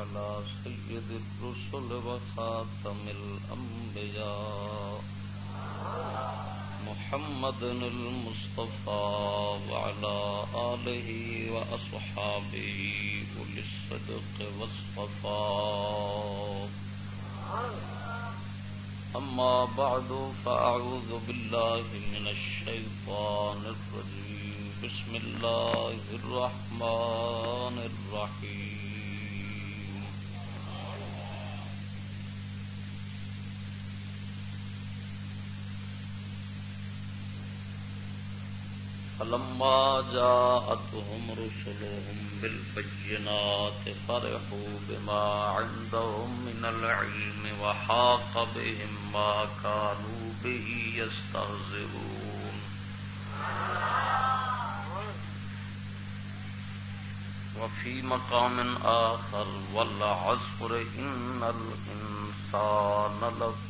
على سيد الرسل وخاتم الأنبياء. محمد المصطفى وعلى آله وأصحابه أولي الصدق والصفاء. أما بعد، فأعوذ بالله من الشيطان الرجيم. بسم الله الرحمن الرحيم. فلما جاءتهم رسلهم بالبينات فرحوا بما عندهم من العلم وحاق بهم ما كانوا به يستهزئون. وفي مقام آخر والعصر إن الإنسان لفي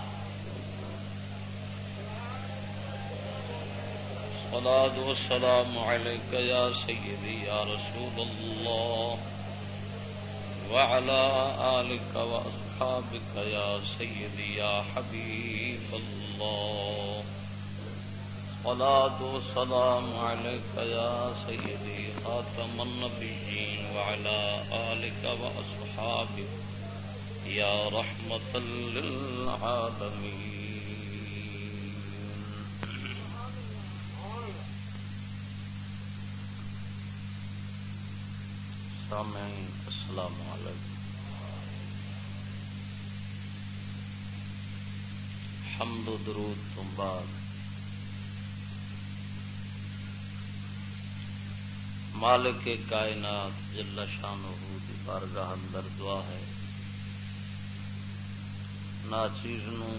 الصلاة والسلام عليك يا سيدي يا رسول الله وعلى آلك وأصحابك يا سيدي يا حبيب الله الصلاة والسلام عليك يا سيدي خاتم النبيين وعلى آلك وأصحابك يا رحمة للعالمين سامعین السلام علیکم۔ حمد و درود تو بعد۔ مالک کائنات جل شانہ دی بارگاہ اندر دعا ہے۔ ناچیز نو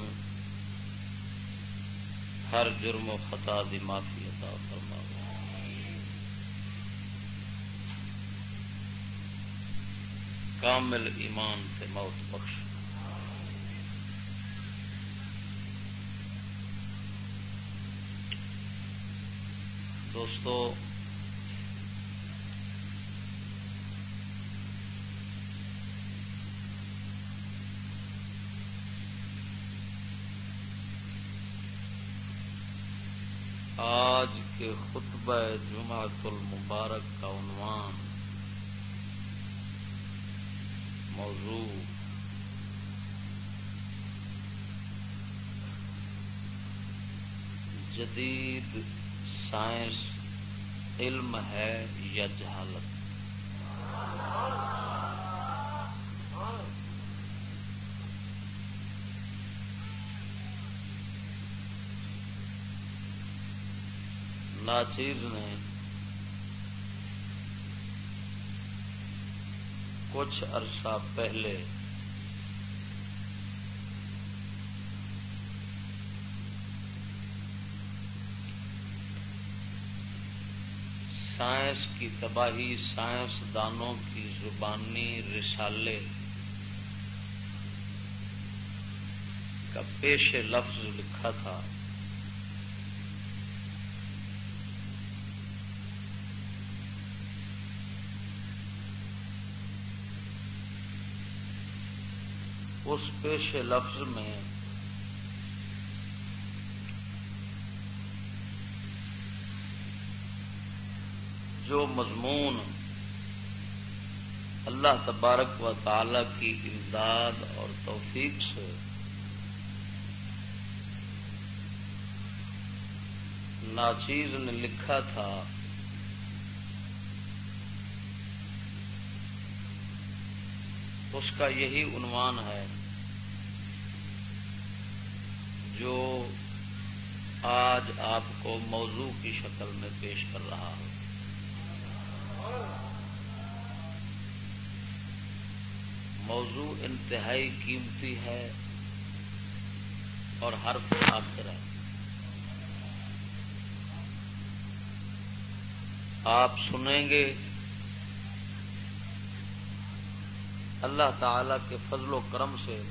ہر جرم و خطا دی معافی عطا فرما کامل ایمان تے موت بخش۔ دوستو آج کے خطبہ جمعۃ المبارک کا عنوان موضوع۔ جدید سائنس علم ہے یا جہالت؟ ناچیر نے کچھ عرصہ پہلے سائنس کی تباہی سائنس دانوں کی زبانی رسالے کا پیش لفظ لکھا تھا۔ اس پیش لفظ میں جو مضمون اللہ تبارک و تعالی کی امداد اور توفیق سے ناچیز نے لکھا تھا، اس کا یہی عنوان ہے۔ جو آج آپ کو موضوع کی شکل میں پیش کر رہا ہوں۔ موضوع انتہائی قیمتی ہے اور حرف آخر ہے۔ آپ سنیں گے اللہ تعالی کے فضل و کرم سے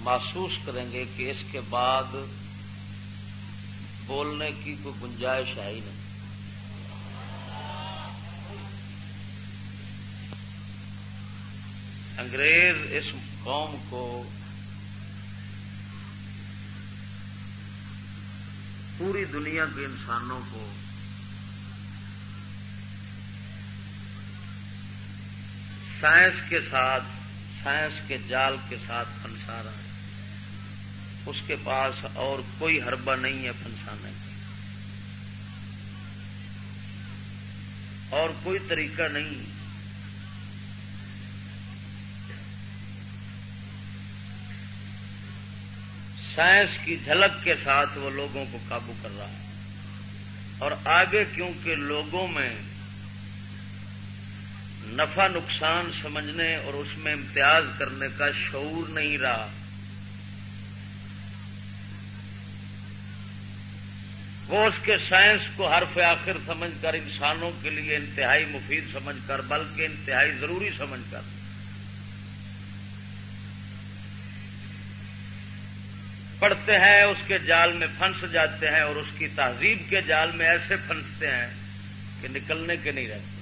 محسوس کریں گے کہ اس کے بعد بولنے کی کوئی گنجائش ہے ہی نہیں۔ انگریز اس قوم کو پوری دنیا کے انسانوں کو سائنس کے ساتھ، سائنس کے جال کے ساتھ پھنسا رہا ہے اس کے پاس اور کوئی حربہ نہیں ہے پھنسانے کا۔ اور کوئی طریقہ نہیں۔ سائنس کی جھلک کے ساتھ وہ لوگوں کو قابو کر رہا ہے۔ اور آگے کیونکہ لوگوں میں نفع نقصان سمجھنے اور اس میں امتیاز کرنے کا شعور نہیں رہا وہ اس کے سائنس کو حرف آخر سمجھ کر انسانوں کے لیے انتہائی مفید سمجھ کر، بلکہ انتہائی ضروری سمجھ کر۔ پڑھتے ہیں، اس کے جال میں پھنس جاتے ہیں اور اس کی تہذیب کے جال میں ایسے پھنستے ہیں کہ نکلنے کے نہیں رہتے۔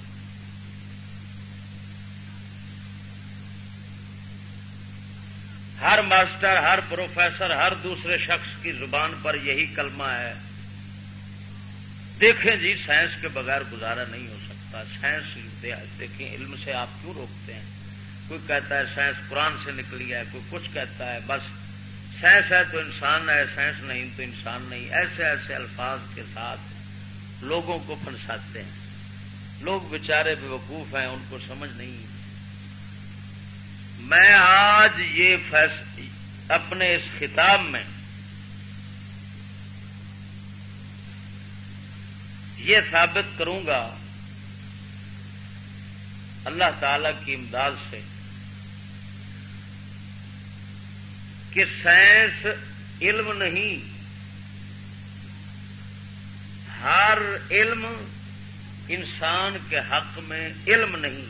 ہر ماسٹر، ہر پروفیسر، ہر دوسرے شخص کی زبان پر یہی کلمہ ہے۔ دیکھیں جی سائنس کے بغیر گزارا نہیں ہو سکتا۔ سائنس دیکھیں علم سے آپ کیوں روکتے ہیں؟ کوئی کہتا ہے سائنس قرآن سے نکلی ہے، کوئی کچھ کہتا ہے، بس سائنس ہے تو انسان ہے، سائنس نہیں تو انسان نہیں۔ ایسے ایسے الفاظ کے ساتھ لوگوں کو پھنساتے ہیں۔ لوگ بےچارے بے وقوف ہیں، ان کو سمجھ نہیں میں آج یہ فیصل اپنے اس خطاب میں یہ ثابت کروں گا اللہ تعالی کی امداد سے کہ سائنس علم نہیں، ہر علم انسان کے حق میں علم نہیں۔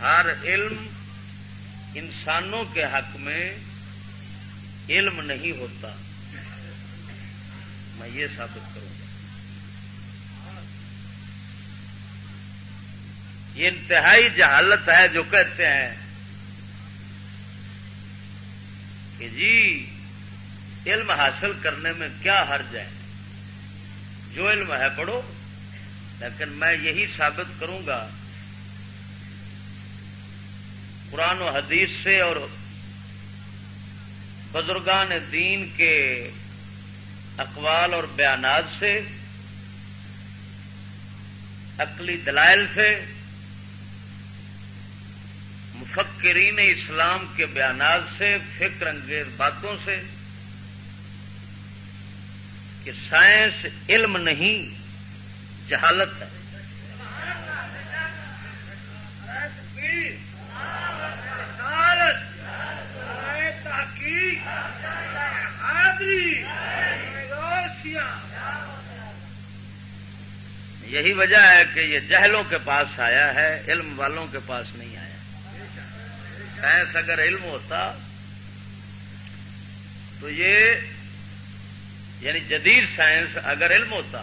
ہر علم انسانوں کے حق میں علم نہیں ہوتا۔ میں یہ ثابت کروں گا یہ انتہائی جہالت ہے جو کہتے ہیں کہ جی علم حاصل کرنے میں کیا حرج ہے؟ جو علم ہے پڑھو، لیکن میں یہی ثابت کروں گا، قرآن و حدیث سے اور بزرگان دین کے اقوال اور بیانات سے، عقلی دلائل سے مفکرین اسلام کے بیانات سے، فکر انگیز باتوں سے کہ سائنس علم نہیں، جہالت ہے۔ یہی وجہ ہے کہ یہ جہلوں کے پاس آیا ہے، علم والوں کے پاس نہیں آیا۔ سائنس اگر علم ہوتا تو یہ یعنی جدید سائنس اگر علم ہوتا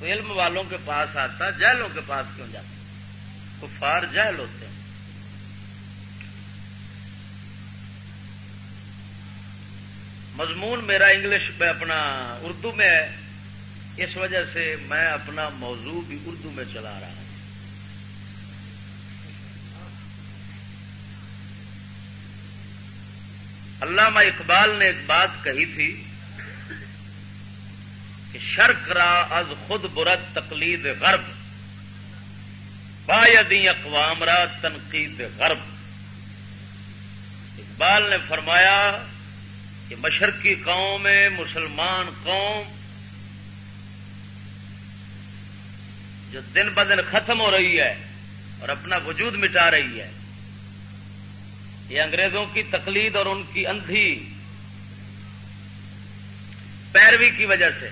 تو علم والوں کے پاس آتا جہلوں کے پاس کیوں جاتا؟ کفار جہل ہوتے ہیں۔ مضمون میرا انگلش میں اپنا اردو میں ہے۔ اس وجہ سے میں اپنا موضوع بھی اردو میں چلا رہا ہوں۔ علامہ اقبال نے ایک بات کہی تھی کہ شرک را از خود برت تقلید غرب بایدی اقوام را تنقید غرب۔ اقبال نے فرمایا کہ مشرقی قوم میں مسلمان قوم جو دن بدن ختم ہو رہی ہے اور اپنا وجود مٹا رہی ہے یہ انگریزوں کی تقلید اور ان کی اندھی پیروی کی وجہ سے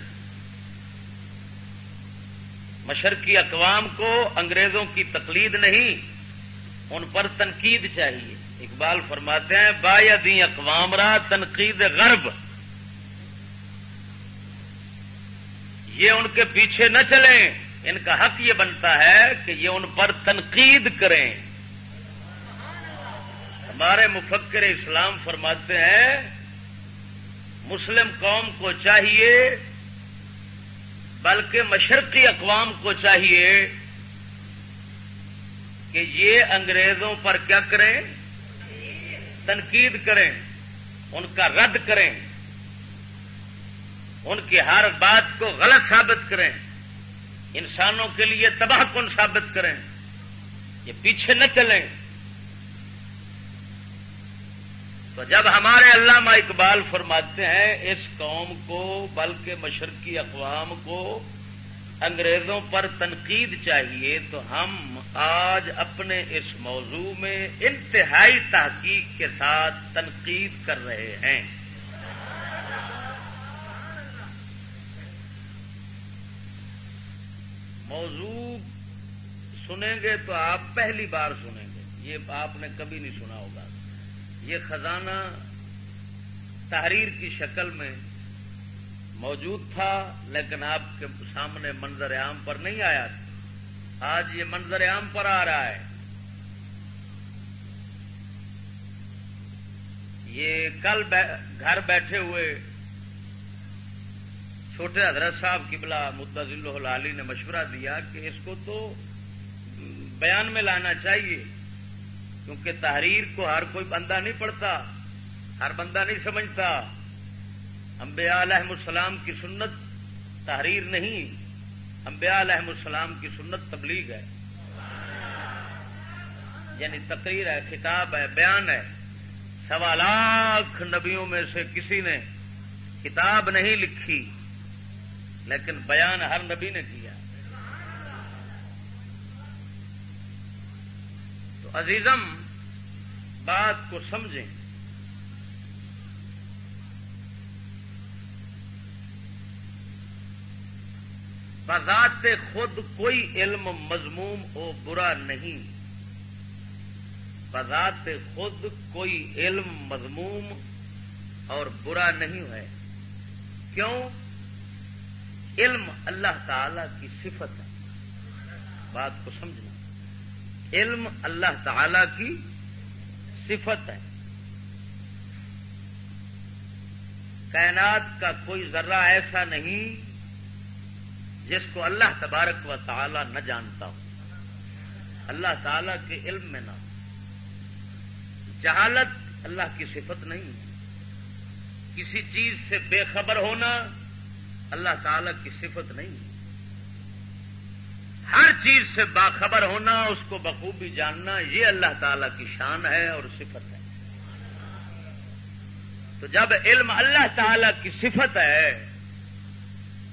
مشرقی اقوام کو انگریزوں کی تقلید نہیں، ان پر تنقید چاہیے۔ اقبال فرماتے ہیں با دی اقوام را تنقید غرب۔ یہ ان کے پیچھے نہ چلیں۔ ان کا حق یہ بنتا ہے کہ یہ ان پر تنقید کریں۔ ہمارے مفکر اسلام فرماتے ہیں، مسلم قوم کو چاہیے، بلکہ مشرقی اقوام کو چاہیے کہ یہ انگریزوں پر کیا کریں؟ تنقید کریں، ان کا رد کریں، ان کی ہر بات کو غلط ثابت کریں، انسانوں کے لیے تباہ کن ثابت کریں، یہ پیچھے نہ چلیں۔ تو جب ہمارے علامہ اقبال فرماتے ہیں، اس قوم کو، بلکہ مشرقی اقوام کو انگریزوں پر تنقید چاہیے، تو ہم آج اپنے اس موضوع میں انتہائی تحقیق کے ساتھ تنقید کر رہے ہیں۔ موضوع سنیں گے تو آپ پہلی بار سنیں گے، یہ آپ نے کبھی نہیں سنا ہوگا۔ یہ خزانہ تحریر کی شکل میں موجود تھا، لیکن آپ کے سامنے منظر عام پر نہیں آیا تھا۔ آج یہ منظر عام پر آ رہا ہے۔ یہ کل گھر بیٹھے ہوئے چھوٹے حضرت صاحب کی بلا مدض علی نے مشورہ دیا کہ اس کو تو بیان میں لانا چاہیے۔ کیونکہ تحریر کو ہر کوئی بندہ نہیں پڑھتا، ہر بندہ نہیں سمجھتا۔ انبیاء علیہ السلام کی سنت تحریر نہیں، انبیاء علیہ السلام کی سنت تبلیغ ہے۔ یعنی تقریر ہے کتاب ہے، بیان ہے۔ سوا لاکھ نبیوں میں سے کسی نے کتاب نہیں لکھی، لیکن بیان ہر نبی نے کیا عزیزم، بات کو سمجھیں۔ بذات خود کوئی علم مضموم ہو برا نہیں۔ بذات خود کوئی علم مضموم اور برا نہیں ہے۔ کیوں؟ علم اللہ تعالی کی صفت ہے۔ بات کو سمجھنا علم اللہ تعالی کی صفت ہے۔ کائنات کا کوئی ذرہ ایسا نہیں جس کو اللہ تبارک و تعالی نہ جانتا ہو۔ اللہ تعالی کے علم میں نہ۔ جہالت اللہ کی صفت نہیں۔ ہے کسی چیز سے بے خبر ہونا اللہ تعالی کی صفت نہیں۔ ہے ہر چیز سے باخبر ہونا، اس کو بخوبی جاننا، یہ اللہ تعالی کی شان ہے اور صفت ہے۔ تو جب علم اللہ تعالی کی صفت ہے،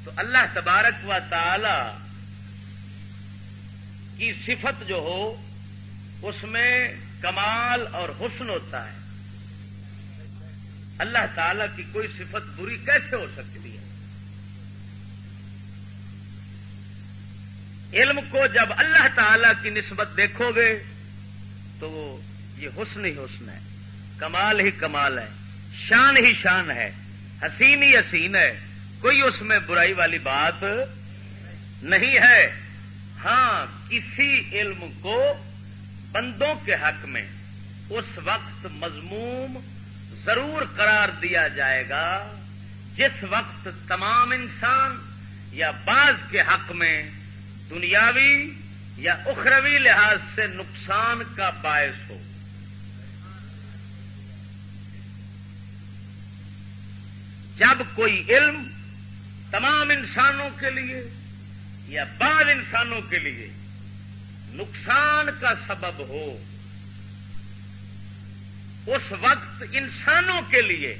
تو اللہ تبارک و تعالی کی صفت جو ہو، اس میں کمال اور حسن ہوتا ہے۔ اللہ تعالی کی کوئی صفت بری کیسے ہو سکتی ہے؟ علم کو جب اللہ تعالی کی نسبت دیکھو گے تو یہ حسن ہی حسن ہے۔ کمال ہی کمال ہے۔ شان ہی شان ہے۔ حسین ہی حسین ہے۔ کوئی اس میں برائی والی بات نہیں ہے۔ ہاں کسی علم کو بندوں کے حق میں اس وقت مضموم ضرور قرار دیا جائے گا جس وقت تمام انسان یا بعض کے حق میں دنیاوی یا اخروی لحاظ سے نقصان کا باعث ہو۔ جب کوئی علم تمام انسانوں کے لیے یا بعض انسانوں کے لیے نقصان کا سبب ہو، اس وقت انسانوں کے لیے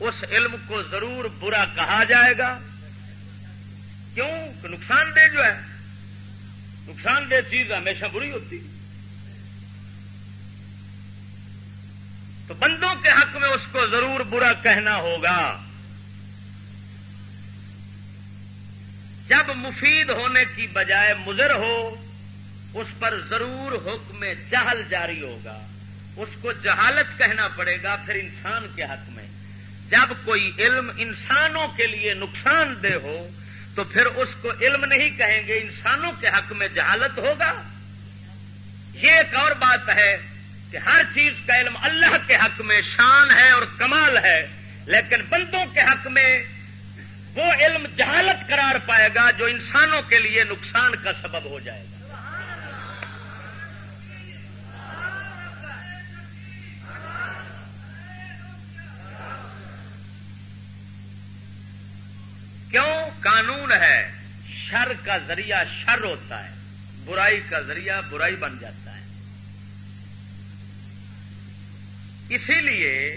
اس علم کو ضرور برا کہا جائے گا۔ کیوں؟ کہ نقصان دہ جو ہے، نقصان دہ چیز ہمیشہ بری ہوتی تو بندوں کے حق میں اس کو ضرور برا کہنا ہوگا۔ جب مفید ہونے کی بجائے مضر ہو، اس پر ضرور حکم جہل جاری ہوگا۔ اس کو جہالت کہنا پڑے گا پھر انسان کے حق میں۔ جب کوئی علم انسانوں کے لیے نقصان دہ ہو تو پھر اس کو علم نہیں کہیں گے، انسانوں کے حق میں جہالت ہوگا؟ یہ ایک اور بات ہے کہ ہر چیز کا علم اللہ کے حق میں شان ہے اور کمال ہے، لیکن بندوں کے حق میں وہ علم جہالت قرار پائے گا جو انسانوں کے لیے نقصان کا سبب ہو جائے گا۔ کیوں قانون ہے؟ شر کا ذریعہ شر ہوتا ہے، برائی کا ذریعہ برائی بن جاتا ہے۔ اسی لیے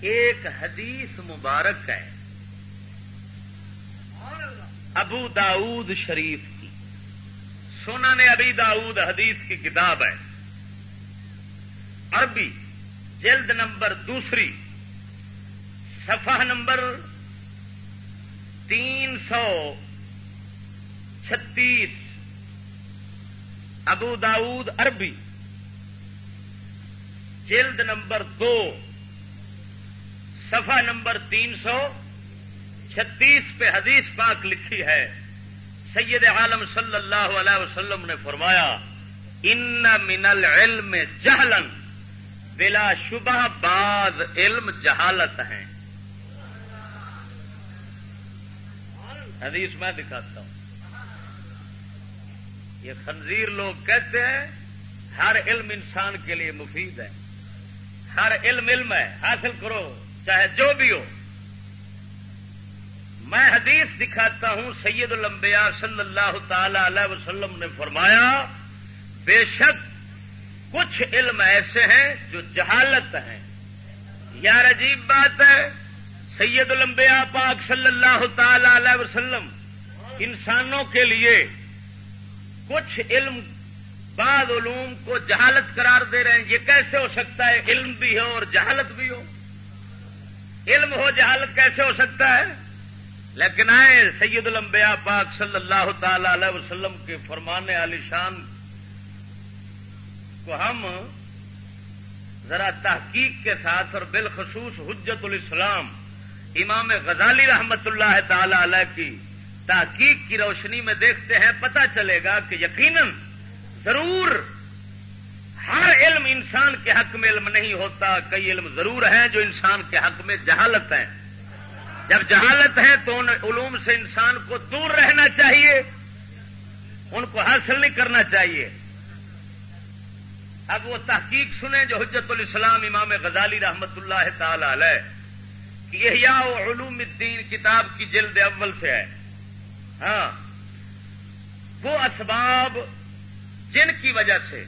ایک حدیث مبارک ہے، ابو داود شریف کی۔ سونا نے ابھی داود حدیث کی کتاب ہے۔ عربی جلد نمبر دوسری، صفحہ نمبر تین سو چھتیس، ابو داود عربی۔ جلد نمبر دو، صفحہ نمبر تین سو چھتیس پہ حدیث پاک لکھی ہے۔ سید عالم صلی اللہ علیہ وسلم نے فرمایا، ان من العلم جہلن بلا شبہ بعض علم جہالت ہیں۔ حدیث میں دکھاتا ہوں۔ یہ خنزیر لوگ کہتے ہیں، ہر علم انسان کے لیے مفید ہے۔ ہر علم علم ہے، حاصل کرو، چاہے جو بھی ہو۔ میں حدیث دکھاتا ہوں، سید الانبیاء صلی اللہ تعالی علیہ وسلم نے فرمایا، بے شک کچھ علم ایسے ہیں جو جہالت ہیں۔ یار عجیب بات ہے سید الانبیاء پاک صلی اللہ تعالی علیہ وسلم انسانوں کے لیے کچھ علم بعض علوم کو جہالت قرار دے رہے ہیں۔ یہ کیسے ہو سکتا ہے؟ علم بھی ہو اور جہالت بھی ہو۔ علم ہو، جہالت کیسے ہو سکتا ہے؟ لیکن آئے سید الانبیاء پاک صلی اللہ تعالی علیہ وسلم کے فرمانے علی شان کو ہم ذرا تحقیق کے ساتھ اور بالخصوص حجت الاسلام امام غزالی رحمت اللہ تعالی علیہ کی تحقیق کی روشنی میں دیکھتے ہیں، پتہ چلے گا کہ یقیناً ضرور ہر علم انسان کے حق میں علم نہیں ہوتا، کئی علم ضرور ہیں جو انسان کے حق میں جہالت ہیں۔ جب جہالت ہے تو ان علوم سے انسان کو دور رہنا چاہیے، ان کو حاصل نہیں کرنا چاہیے۔ اب وہ تحقیق سنیں جو حجت الاسلام امام غزالی رحمت اللہ تعالی علیہ۔ احیاء علوم الدین کتاب کی جلد اول سے ہے۔ ہاں۔ وہ اسباب جن کی وجہ سے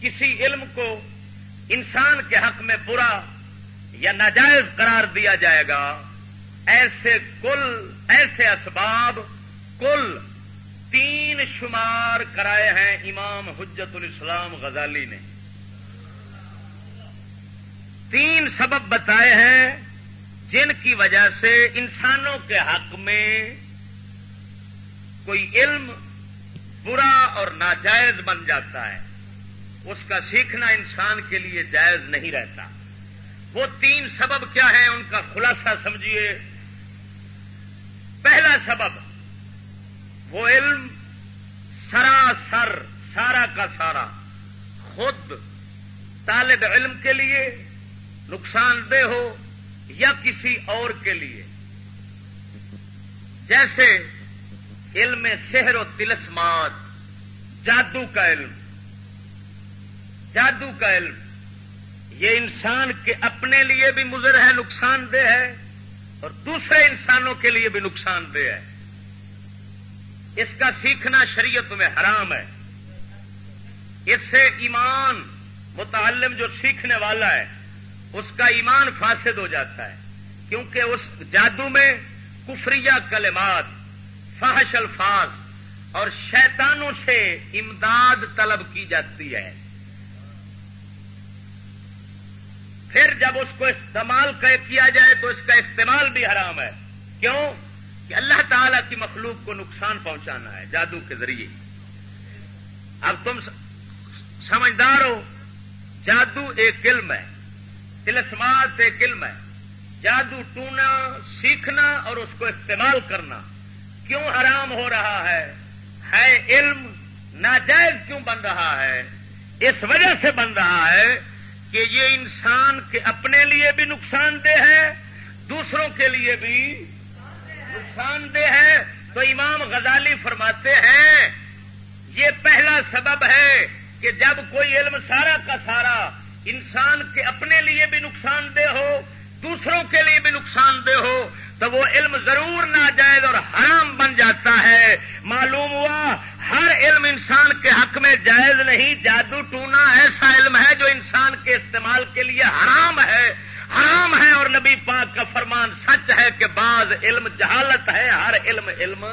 کسی علم کو انسان کے حق میں برا یا ناجائز قرار دیا جائے گا، ایسے کل، ایسے اسباب کل تین شمار کرائے ہیں امام حجت الاسلام غزالی نے۔ تین سبب بتائے ہیں جن کی وجہ سے انسانوں کے حق میں کوئی علم برا اور ناجائز بن جاتا ہے۔ اس کا سیکھنا انسان کے لیے جائز نہیں رہتا۔ وہ تین سبب کیا ہیں ان کا خلاصہ سمجھیے۔ پہلا سبب، وہ علم سراسر، سارا کا سارا، خود طالب علم کے لیے نقصان دہ ہو یا کسی اور کے لیے۔ جیسے علم سحر و تلسمات جادو کا علم۔ جادو کا علم۔ یہ انسان کے اپنے لیے بھی مضر ہے، نقصان دہ ہے، اور دوسرے انسانوں کے لیے بھی نقصان دہ ہے۔ اس کا سیکھنا شریعت میں حرام ہے۔ اس سے ایمان متعلم جو سیکھنے والا ہے اس کا ایمان فاسد ہو جاتا ہے، کیونکہ اس جادو میں کفریہ کلمات، فحش الفاظ اور شیطانوں سے امداد طلب کی جاتی ہے۔ پھر جب اس کو استعمال کیا جائے تو اس کا استعمال بھی حرام ہے۔ کیوں؟ کہ اللہ تعالی کی مخلوق کو نقصان پہنچانا ہے جادو کے ذریعے۔ اب تم سمجھدار ہو، جادو ایک علم ہے۔ تلسمات ایک علم ہے۔ جادو ٹونا، سیکھنا اور اس کو استعمال کرنا۔ کیوں حرام ہو رہا ہے؟ ہے علم ناجائز کیوں بن رہا ہے؟ اس وجہ سے بن رہا ہے کہ یہ انسان کے اپنے لیے بھی نقصان دہ ہے، دوسروں کے لیے بھی نقصان دہ ہے۔ تو امام غزالی فرماتے ہیں، یہ پہلا سبب ہے کہ جب کوئی علم سارا کا سارا انسان کے اپنے لیے بھی نقصان دہ ہو، دوسروں کے لیے بھی نقصان دہ ہو، تو وہ علم ضرور ناجائز اور حرام بن جاتا ہے۔ معلوم ہوا، ہر علم انسان کے حق میں جائز نہیں، جادو ٹونا ایسا علم ہے جو انسان کے استعمال کے لیے حرام ہے۔ حرام ہے اور نبی پاک کا فرمان سچ ہے کہ بعض علم جہالت ہے، ہر علم علم۔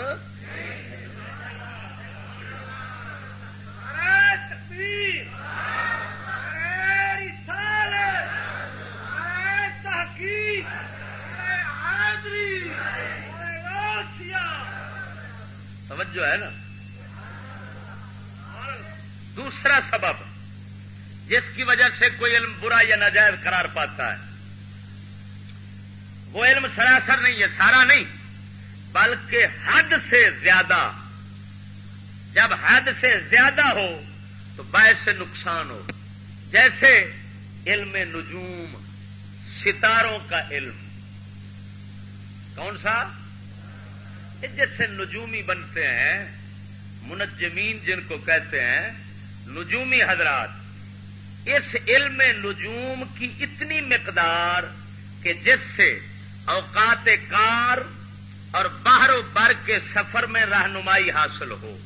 توجہ ہے نا؟ دوسرا سبب جس کی وجہ سے کوئی علم برا یا ناجائز قرار پاتا ہے۔ وہ علم سراسر نہیں ہے، سارا نہیں، بلکہ حد سے زیادہ۔ جب حد سے زیادہ ہو تو باعث نقصان ہو۔ جیسے علم نجوم، ستاروں کا علم۔ کون سا؟ جس سے نجومی بنتے ہیں، منجمین جن کو کہتے ہیں، نجومی حضرات، اس علم نجوم کی اتنی مقدار کہ جس سے اوقات کار اور باہر و بر کے سفر میں رہنمائی حاصل ہو۔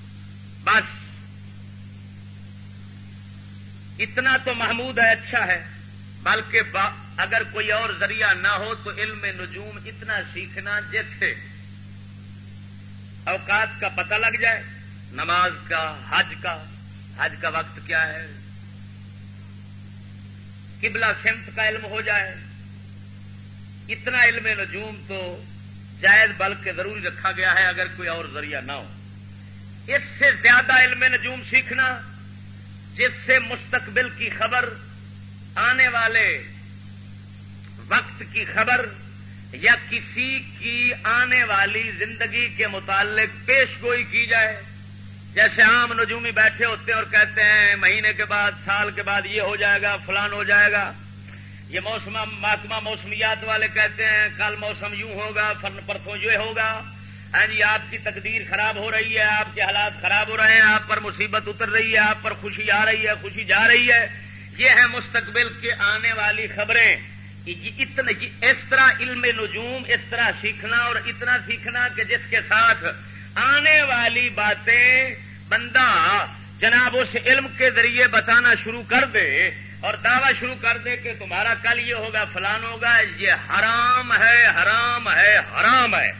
بس۔ اتنا تو محمود ہے اچھا ہے، بلکہ اگر کوئی اور ذریعہ نہ ہو تو علم نجوم اتنا سیکھنا جس سے اوقات کا پتہ لگ جائے، نماز کا، حج کا حج کا وقت کیا ہے؟ قبلہ سمت کا علم ہو جائے۔ اتنا علم نجوم تو جائز بلکہ ضروری رکھا گیا ہے اگر کوئی اور ذریعہ نہ ہو۔ اس سے زیادہ علم نجوم سیکھنا، جس سے مستقبل کی خبر، آنے والے وقت کی خبر یا کسی کی آنے والی زندگی کے متعلق پیش گوئی کی جائے؟ جیسے عام نجومی بیٹھے ہوتے ہیں اور کہتے ہیں، مہینے کے بعد، سال کے بعد یہ ہو جائے گا، فلان ہو جائے گا۔ یہ موسم، محکمہ موسمیات والے کہتے ہیں، کل موسم یوں ہوگا پرسوں یہ ہوگا۔ ہاں جی آپ کی تقدیر خراب ہو رہی ہے، آپ کے حالات خراب ہو رہے ہیں، آپ پر مصیبت اتر رہی ہے، آپ پر خوشی آ رہی ہے، خوشی جا رہی ہے۔ یہ ہے مستقبل کے آنے والی خبریں۔ اتنے اس طرح علم نجوم، اس طرح سیکھنا اور اتنا سیکھنا کہ جس کے ساتھ آنے والی باتیں بندہ جناب اس علم کے ذریعے بتانا شروع کر دے اور دعویٰ شروع کر دے کہ تمہارا کل یہ ہوگا، فلان ہوگا، یہ حرام ہے حرام ہے حرام ہے۔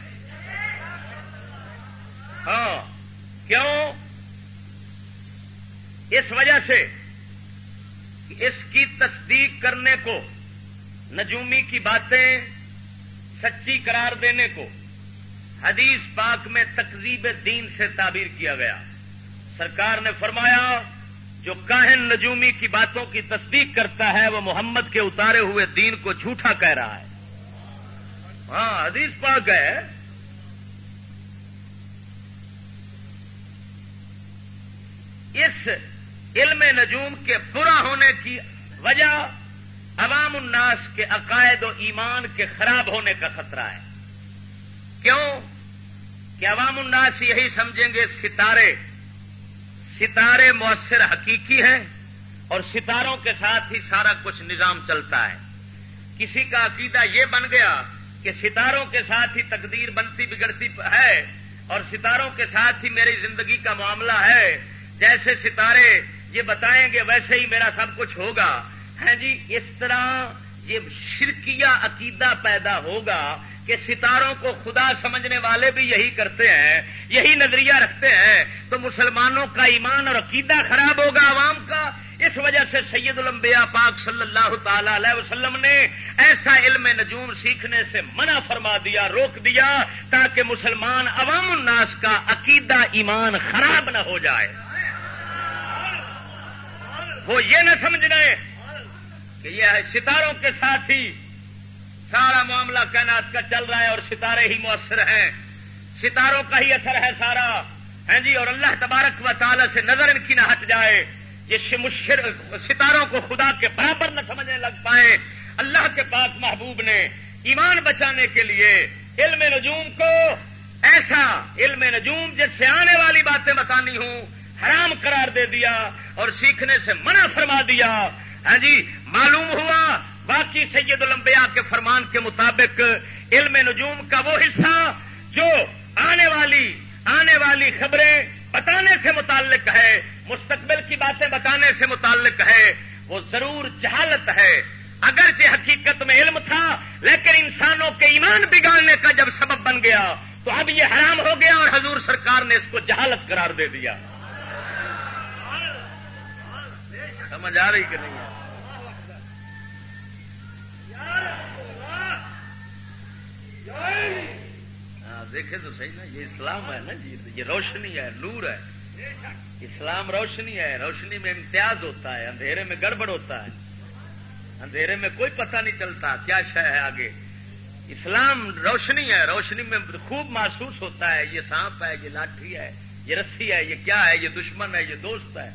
ہاں کیوں؟ اس وجہ سے اس کی تصدیق کرنے کو نجومی کی باتیں سچی قرار دینے کو حدیث پاک میں تقزیب دین سے تعبیر کیا گیا۔ سرکار نے فرمایا، جو کاہن نجومی کی باتوں کی تصدیق کرتا ہے، وہ محمد کے اتارے ہوئے دین کو جھوٹا کہہ رہا ہے۔ ہاں حدیث پاک ہے۔ اس علم نجوم کے برا ہونے کی وجہ عوام الناس کے عقائد و ایمان کے خراب ہونے کا خطرہ ہے۔ کیوں؟ کہ عوام الناس یہی سمجھیں گے ستارے۔ ستارے مؤثر حقیقی ہیں اور ستاروں کے ساتھ ہی سارا کچھ نظام چلتا ہے۔ کسی کا عقیدہ یہ بن گیا کہ ستاروں کے ساتھ ہی تقدیر بنتی بگڑتی ہے اور ستاروں کے ساتھ ہی میری زندگی کا معاملہ ہے۔ جیسے ستارے یہ بتائیں گے ویسے ہی میرا سب کچھ ہوگا۔ ہے جی اس طرح یہ شرکیہ عقیدہ پیدا ہوگا کہ ستاروں کو خدا سمجھنے والے بھی یہی کرتے ہیں، یہی نظریہ رکھتے ہیں، تو مسلمانوں کا ایمان اور عقیدہ خراب ہوگا عوام کا۔ اس وجہ سے سید الانبیاء پاک صلی اللہ تعالی علیہ وسلم نے ایسا علم نجوم سیکھنے سے منع فرما دیا، روک دیا، تاکہ مسلمان عوام الناس کا عقیدہ ایمان خراب نہ ہو جائے۔ وہ یہ نہ سمجھ رہے کہ یہ ستاروں کے ساتھ ہی سارا معاملہ کائنات کا چل رہا ہے اور ستارے ہی مؤثر ہیں۔ ستاروں کا ہی اثر ہے سارا۔ ہیں جی اور اللہ تبارک و تعالی سے نظر ان کی نہ ہٹ جائے۔ یہ مشر ستاروں کو خدا کے برابر نہ سمجھنے لگ پائے۔ اللہ کے پاک محبوب نے ایمان بچانے کے لیے علم نجوم کو ایسا علم نجوم جس سے آنے والی باتیں بتانی ہوں، حرام قرار دے دیا اور سیکھنے سے منع فرما دیا۔ ہاں جی معلوم ہوا، باقی سید الانبیاء کے فرمان کے مطابق علم نجوم کا وہ حصہ جو آنے والی آنے والی خبریں بتانے سے متعلق ہے، مستقبل کی باتیں بتانے سے متعلق ہے، وہ ضرور جہالت ہے۔ اگرچہ حقیقت میں علم تھا، لیکن انسانوں کے ایمان بگاڑنے کا جب سبب بن گیا، تو اب یہ حرام ہو گیا اور حضور سرکار نے اس کو جہالت قرار دے دیا۔ سمجھ آ رہی کہ نہیں ہاں، دیکھے تو صحیح نا، یہ اسلام ہے نا جی یہ روشنی ہے، نور ہے۔ اسلام روشنی ہے، روشنی میں امتیاز ہوتا ہے، اندھیرے میں گڑبڑ ہوتا ہے۔ اندھیرے میں کوئی پتہ نہیں چلتا کیا شہ ہے آگے۔ اسلام روشنی ہے، روشنی میں خوب محسوس ہوتا ہے، یہ سانپ ہے، یہ لاٹھی ہے، یہ رسی ہے، یہ کیا ہے، یہ دشمن ہے، یہ دوست ہے۔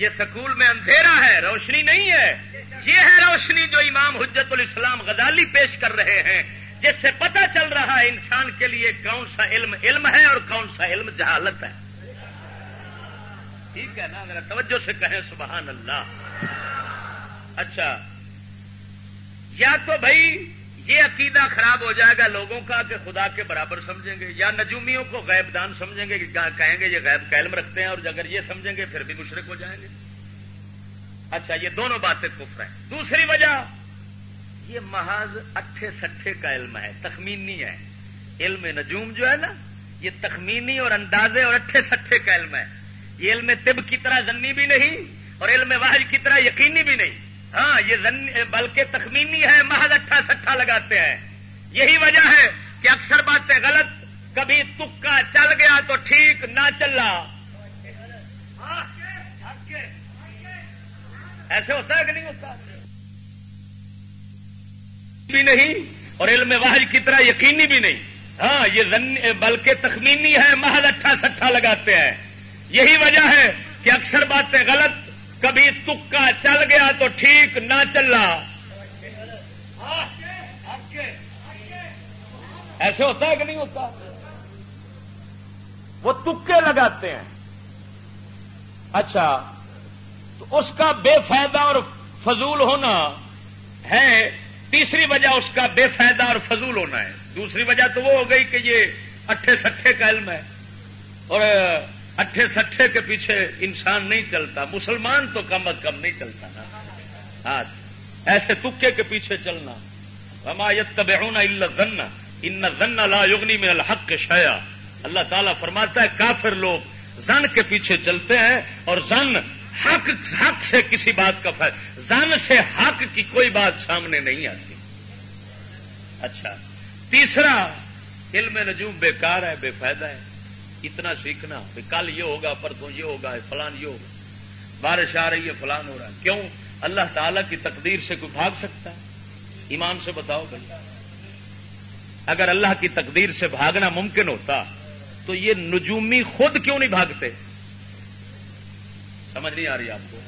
یہ سکول میں اندھیرا ہے، روشنی نہیں ہے۔ یہ ہے روشنی جو امام حجت الاسلام غزالی پیش کر رہے ہیں، جس سے پتہ چل رہا ہے انسان کے لیے کون سا علم علم ہے اور کون سا علم جہالت ہے۔ ٹھیک ہے نا اگر توجہ سے کہیں سبحان اللہ۔ اچھا یا تو بھائی یہ عقیدہ خراب ہو جائے گا لوگوں کا کہ خدا کے برابر سمجھیں گے، یا نجومیوں کو غیب دان سمجھیں گے، کہ کہیں گے یہ غیب کا علم رکھتے ہیں اور اگر یہ سمجھیں گے پھر بھی مشرق ہو جائیں گے۔ اچھا یہ دونوں باتیں کفر ہیں۔ دوسری وجہ، یہ محض اٹھے سٹھے کا علم ہے تخمینی ہے۔ علم نجوم جو ہے نا، یہ تخمینی اور اندازے اور اٹھے سٹھے کا علم ہے۔ یہ علم طب کی طرح زنی بھی نہیں اور علم واحد کی طرح یقینی بھی نہیں۔ ہاں یہ بلکہ تخمینی ہے، محض اٹھا سٹھا لگاتے ہیں۔ یہی وجہ ہے کہ اکثر باتیں غلط، کبھی تکا چل گیا تو ٹھیک نہ چلا۔ ایسے ہوتا ہے کہ نہیں ہوتا؟ بھی نہیں، اور علم واحد کی طرح یقینی بھی نہیں۔ ہاں یہ بلکہ تخمینی ہے، محض اٹھا سٹھا لگاتے ہیں۔ یہی وجہ ہے کہ اکثر باتیں غلط کبھی تکا چل گیا تو ٹھیک نہ چلا۔ ایسے ہوتا ہے کہ نہیں ہوتا؟ وہ تکے لگاتے ہیں۔ اچھا تو اس کا بے فائدہ اور فضول ہونا ہے، تیسری وجہ اس کا بے فائدہ اور فضول ہونا ہے۔ دوسری وجہ تو وہ ہو گئی کہ یہ اٹھے سٹھے کا علم ہے۔ اور اٹھے سٹھے کے پیچھے انسان نہیں چلتا، مسلمان تو کم از کم نہیں چلتا نا۔ ہاں ایسے تکے کے پیچھے چلنا۔ ہمایت تب اللہ ان زن لا یگنی میں الحق شیا اللہ تعالیٰ فرماتا ہے، کافر لوگ زن کے پیچھے چلتے ہیں اور زن حق حق سے کسی بات کا فائدہ، زن سے حق کی کوئی بات سامنے نہیں آتی۔ اچھا تیسرا، علم نجوم بیکار ہے، بے فائدہ ہے۔ اتنا سیکھنا کہ کل یہ ہوگا، پرسوں یہ ہوگا فلان یہ ہوگا۔ بارش آ رہی ہے، فلان ہو رہا ہے۔ کیوں؟ اللہ تعالی کی تقدیر سے کوئی بھاگ سکتا ہے؟ ایمان سے بتاؤ بھائی۔ اگر اللہ کی تقدیر سے بھاگنا ممکن ہوتا، تو یہ نجومی خود کیوں نہیں بھاگتے؟ سمجھ نہیں آ رہی آپ کو؟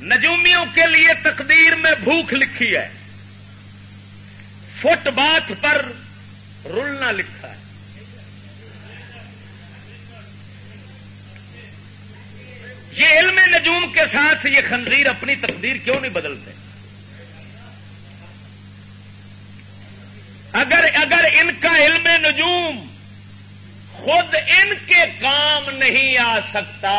نجومیوں کے لیے تقدیر میں بھوک لکھی ہے۔ فٹ باتھ پر رلنا لکھا ہے۔ یہ علم نجوم کے ساتھ یہ خنزیر اپنی تقدیر کیوں نہیں بدلتے؟ اگر اگر ان کا علم نجوم خود ان کے کام نہیں آ سکتا،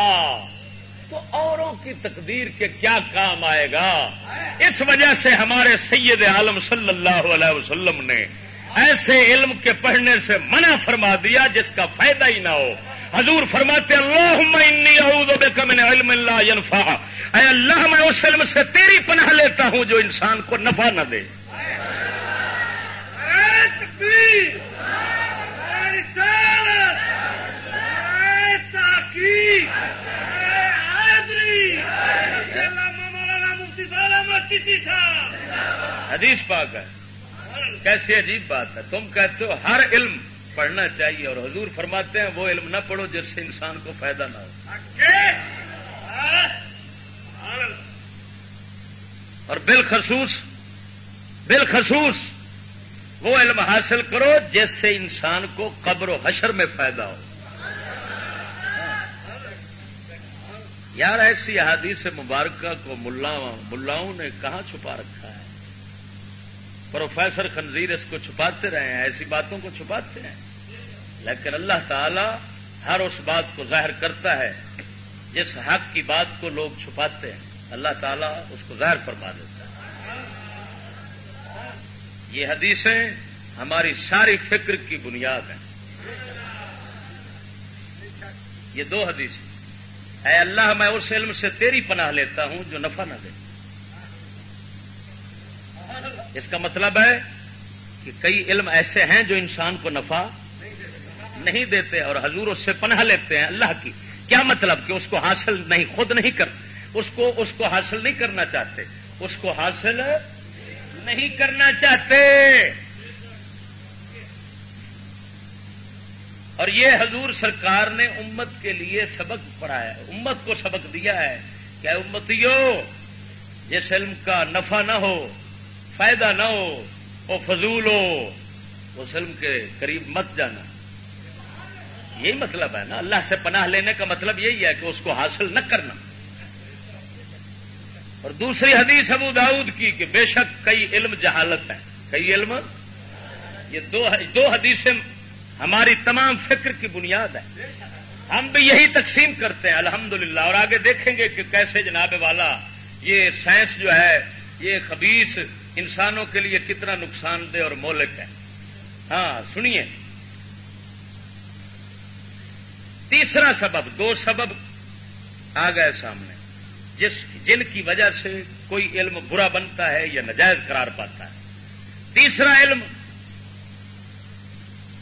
تو اوروں کی تقدیر کے کیا کام آئے گا؟ اس وجہ سے ہمارے سید عالم صلی اللہ علیہ وسلم نے ایسے علم کے پڑھنے سے منع فرما دیا جس کا فائدہ ہی نہ ہو۔ حضور فرماتے اللہ اعوذ بک من علم لا ينفع اے اللہ، میں اس علم سے تیری پناہ لیتا ہوں جو انسان کو نفع نہ دے۔ حدیث پاک ہے۔ کیسی عجیب بات ہے۔ تم کہتے ہو ہر علم پڑھنا چاہیے اور حضور فرماتے ہیں وہ علم نہ پڑھو جس سے انسان کو فائدہ نہ ہو۔ اور بالخصوص بالخصوص وہ علم حاصل کرو جس سے انسان کو قبر و حشر میں فائدہ ہو۔ یار، ایسی احادیث مبارکہ کو ملاؤں نے کہاں چھپا رکھا ہے؟ پروفیسر خنزیر اس کو چھپاتے رہے ہیں، ایسی باتوں کو چھپاتے ہیں۔ لیکن اللہ تعالی ہر اس بات کو ظاہر کرتا ہے، جس حق کی بات کو لوگ چھپاتے ہیں، اللہ تعالیٰ اس کو ظاہر فرما دیتا ہے۔ یہ حدیثیں ہماری ساری فکر کی بنیاد ہیں۔ یہ دو حدیث اے اللہ، میں اس علم سے تیری پناہ لیتا ہوں جو نفع نہ دے۔ اس کا مطلب ہے کہ کئی علم ایسے ہیں جو انسان کو نفع نہیں دیتے اور حضور اس سے پناہ لیتے ہیں اللہ کی۔ کیا مطلب کہ اس کو حاصل نہیں، خود نہیں کر، اس کو اس کو حاصل نہیں کرنا چاہتے۔ اس کو حاصل نہیں کرنا چاہتے۔ اور یہ حضور سرکار نے امت کے لیے سبق پڑھایا ہے۔ امت کو سبق دیا ہے کہ امتیو، جس علم کا نفع نہ ہو، فائدہ نہ ہو وہ فضول ہو، اس علم کے قریب مت جانا۔ یہی مطلب ہے نا، اللہ سے پناہ لینے کا مطلب یہی ہے کہ اس کو حاصل نہ کرنا۔ اور دوسری حدیث ابو داؤد کی کہ بے شک کئی علم جہالت ہیں۔ کئی علم؟ یہ دو دو حدیثیں ہماری تمام فکر کی بنیاد ہے ہم بھی یہی تقسیم کرتے ہیں، الحمدللہ۔ اور آگے دیکھیں گے کہ کیسے جناب والا، یہ سائنس جو ہے، یہ خبیص انسانوں کے لیے کتنا نقصان دہ اور مولک ہے۔ ہاں سنیے۔ تیسرا سبب، دو سبب آ گئے سامنے، جس، جن کی وجہ سے کوئی علم برا بنتا ہے یا نجائز قرار پاتا ہے۔ تیسرا علم،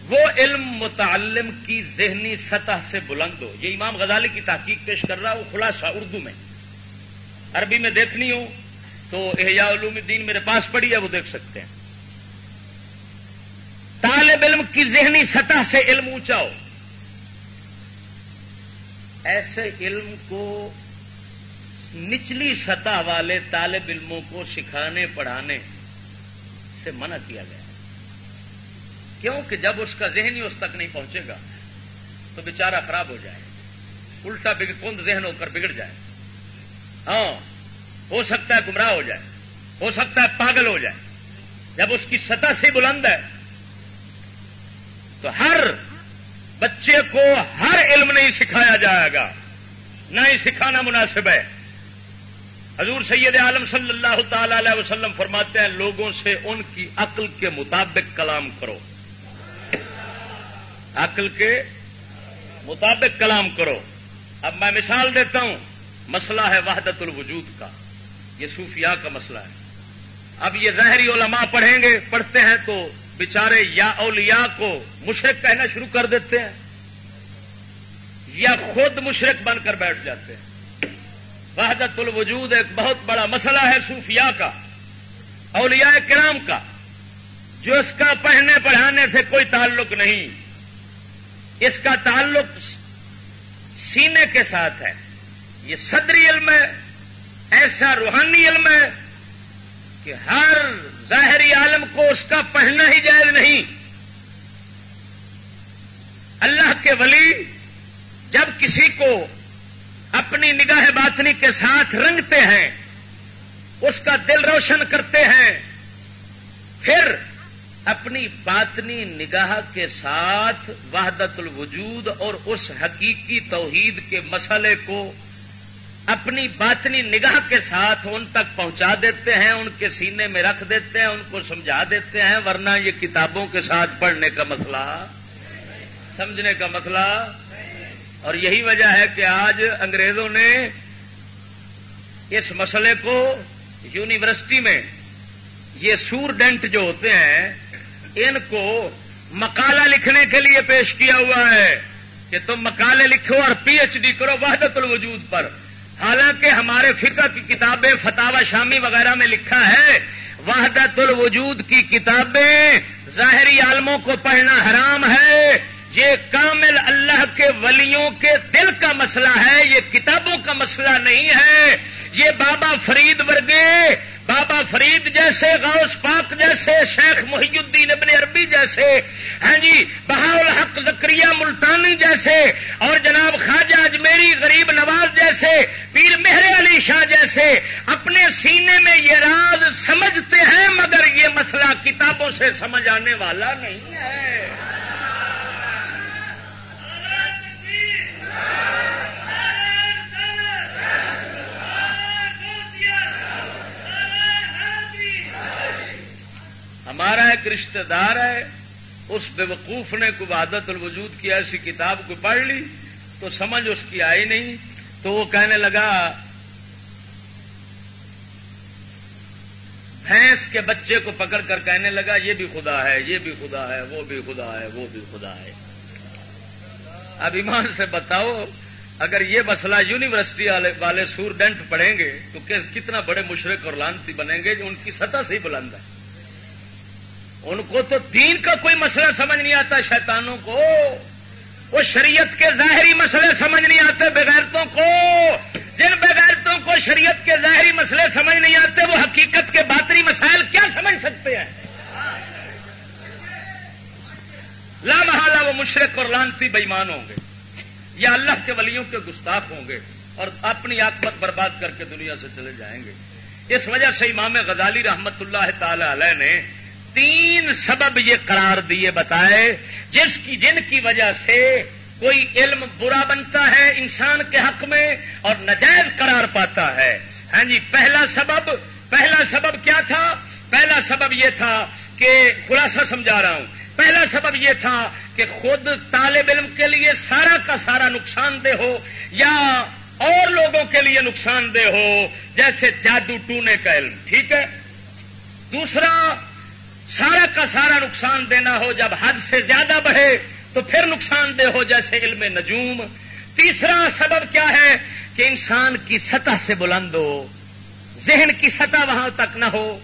وہ علم متعلم کی ذہنی سطح سے بلند ہو۔ یہ امام غزالی کی تحقیق پیش کر رہا وہ خلاصہ اردو میں۔ عربی میں دیکھنی ہو تو احیاء علوم الدین میرے پاس پڑی ہے، وہ دیکھ سکتے ہیں۔ طالب علم کی ذہنی سطح سے علم اونچا ہو۔ ایسے علم کو نچلی سطح والے طالب علموں کو سکھانے پڑھانے سے منع کیا گیا کیوں کہ جب اس کا ذہن ہی اس تک نہیں پہنچے گا، تو بیچارہ خراب ہو جائے۔ الٹا کند ذہن ہو کر بگڑ جائے۔ ہاں ہو سکتا ہے گمراہ ہو جائے۔ ہو سکتا ہے پاگل ہو جائے۔ جب اس کی سطح سے بلند ہے، تو ہر بچے کو ہر علم نہیں سکھایا جائے گا، نہ ہی سکھانا مناسب ہے۔ حضور سید عالم صلی اللہ تعالی علیہ وسلم فرماتے ہیں، لوگوں سے ان کی عقل کے مطابق کلام کرو۔ عقل کے مطابق کلام کرو۔ اب میں مثال دیتا ہوں، مسئلہ ہے وحدت الوجود کا۔ یہ صوفیاء کا مسئلہ ہے۔ اب یہ ظاہری علماء پڑھیں گے، پڑھتے ہیں تو بچارے یا اولیاء کو مشرق کہنا شروع کر دیتے ہیں یا خود مشرق بن کر بیٹھ جاتے ہیں۔ وحدت الوجود ایک بہت بڑا مسئلہ ہے صوفیاء کا، اولیاء کرام کا، جو اس کا پڑھنے پڑھانے سے کوئی تعلق نہیں۔ اس کا تعلق سینے کے ساتھ ہے۔ یہ صدری علم ہے، ایسا روحانی علم ہے کہ ہر ظاہری عالم کو اس کا پڑھنا ہی جائز نہیں۔ اللہ کے ولی جب کسی کو اپنی نگاہ باطنی کے ساتھ رنگتے ہیں، اس کا دل روشن کرتے ہیں، پھر اپنی باطنی نگاہ کے ساتھ وحدت الوجود اور اس حقیقی توحید کے مسئلے کو اپنی باطنی نگاہ کے ساتھ ان تک پہنچا دیتے ہیں، ان کے سینے میں رکھ دیتے ہیں، ان کو سمجھا دیتے ہیں، ورنہ یہ کتابوں کے ساتھ پڑھنے کا مسئلہ، سمجھنے کا مسئلہ۔ اور یہی وجہ ہے کہ آج انگریزوں نے اس مسئلے کو یونیورسٹی میں، یہ سورڈنٹ جو ہوتے ہیں، ان کو مکالا لکھنے کے لیے پیش کیا ہوا ہے کہ تم مکالے لکھو اور پی ایچ ڈی کرو وحدت الوجود پر۔ حالانکہ ہمارے فقہ کی کتابیں فتح شامی وغیرہ میں لکھا ہے، وحدت الوجود کی کتابیں ظاہری عالموں کو پڑھنا حرام ہے۔ یہ کامل اللہ کے ولیوں کے دل کا مسئلہ ہے، یہ کتابوں کا مسئلہ نہیں ہے۔ یہ بابا فرید ورگے بابا فرید جیسے، غوث پاک جیسے، شیخ محی الدین ابن عربی جیسے ہاں جی بہا الحق زکری ملتانی جیسے، اور جناب خواجہ اجمیری غریب نواز جیسے، پیر مہر علی شاہ جیسے، اپنے سینے میں یہ راز سمجھتے ہیں، مگر یہ مسئلہ کتابوں سے سمجھ آنے والا نہیں ہے۔ ہمارا ایک رشتہ دار ہے، اس بے وقوف نے کوئی عادت الوجود کی، ایسی کتاب کو پڑھ لی، تو سمجھ اس کی آئی نہیں، تو وہ کہنے لگا، بھینس کے بچے کو پکڑ کر کہنے لگا، یہ بھی خدا ہے، یہ بھی خدا ہے، وہ بھی خدا ہے، وہ بھی خدا ہے۔ اب ایمان سے بتاؤ، اگر یہ مسئلہ یونیورسٹی والے سورڈنٹ پڑھیں گے، تو کتنا بڑے مشرق اور لانتی بنیں گے جو ان کی سطح سے ہی بلند ہے۔ ان کو تو دین کا کوئی مسئلہ سمجھ نہیں آتا، شیطانوں کو۔ وہ شریعت کے ظاہری مسئلے سمجھ نہیں آتے، بغیرتوں کو۔ جن بغیرتوں کو شریعت کے ظاہری مسئلے سمجھ نہیں آتے، وہ حقیقت کے باطری مسائل کیا سمجھ سکتے ہیں؟ لا محالہ، وہ مشرق اور لانتی بےمان ہوں گے۔ یا اللہ کے ولیوں کے گستاخ ہوں گے اور اپنی آکمت برباد کر کے دنیا سے چلے جائیں گے۔ اس وجہ سے امام غزالی رحمت اللہ تعالی علیہ نے تین سبب یہ قرار دیے بتائے، جس کی جن کی وجہ سے کوئی علم برا بنتا ہے انسان کے حق میں اور نجائز قرار پاتا ہے۔ ہاں جی پہلا سبب پہلا سبب کیا تھا؟ پہلا سبب یہ تھا کہ خلاصہ سمجھا رہا ہوں۔ پہلا سبب یہ تھا کہ خود طالب علم کے لیے سارا کا سارا نقصان دہ ہو یا اور لوگوں کے لیے نقصان دہ ہو، جیسے جادو ٹونے کا علم، ٹھیک ہے؟ دوسرا سارا کا سارا نقصان دینا ہو، جب حد سے زیادہ بڑھے تو پھر نقصان دہ ہو، جیسے علم نجوم۔ تیسرا سبب کیا ہے کہ انسان کی سطح سے بلند ہو، ذہن کی سطح وہاں تک نہ ہو۔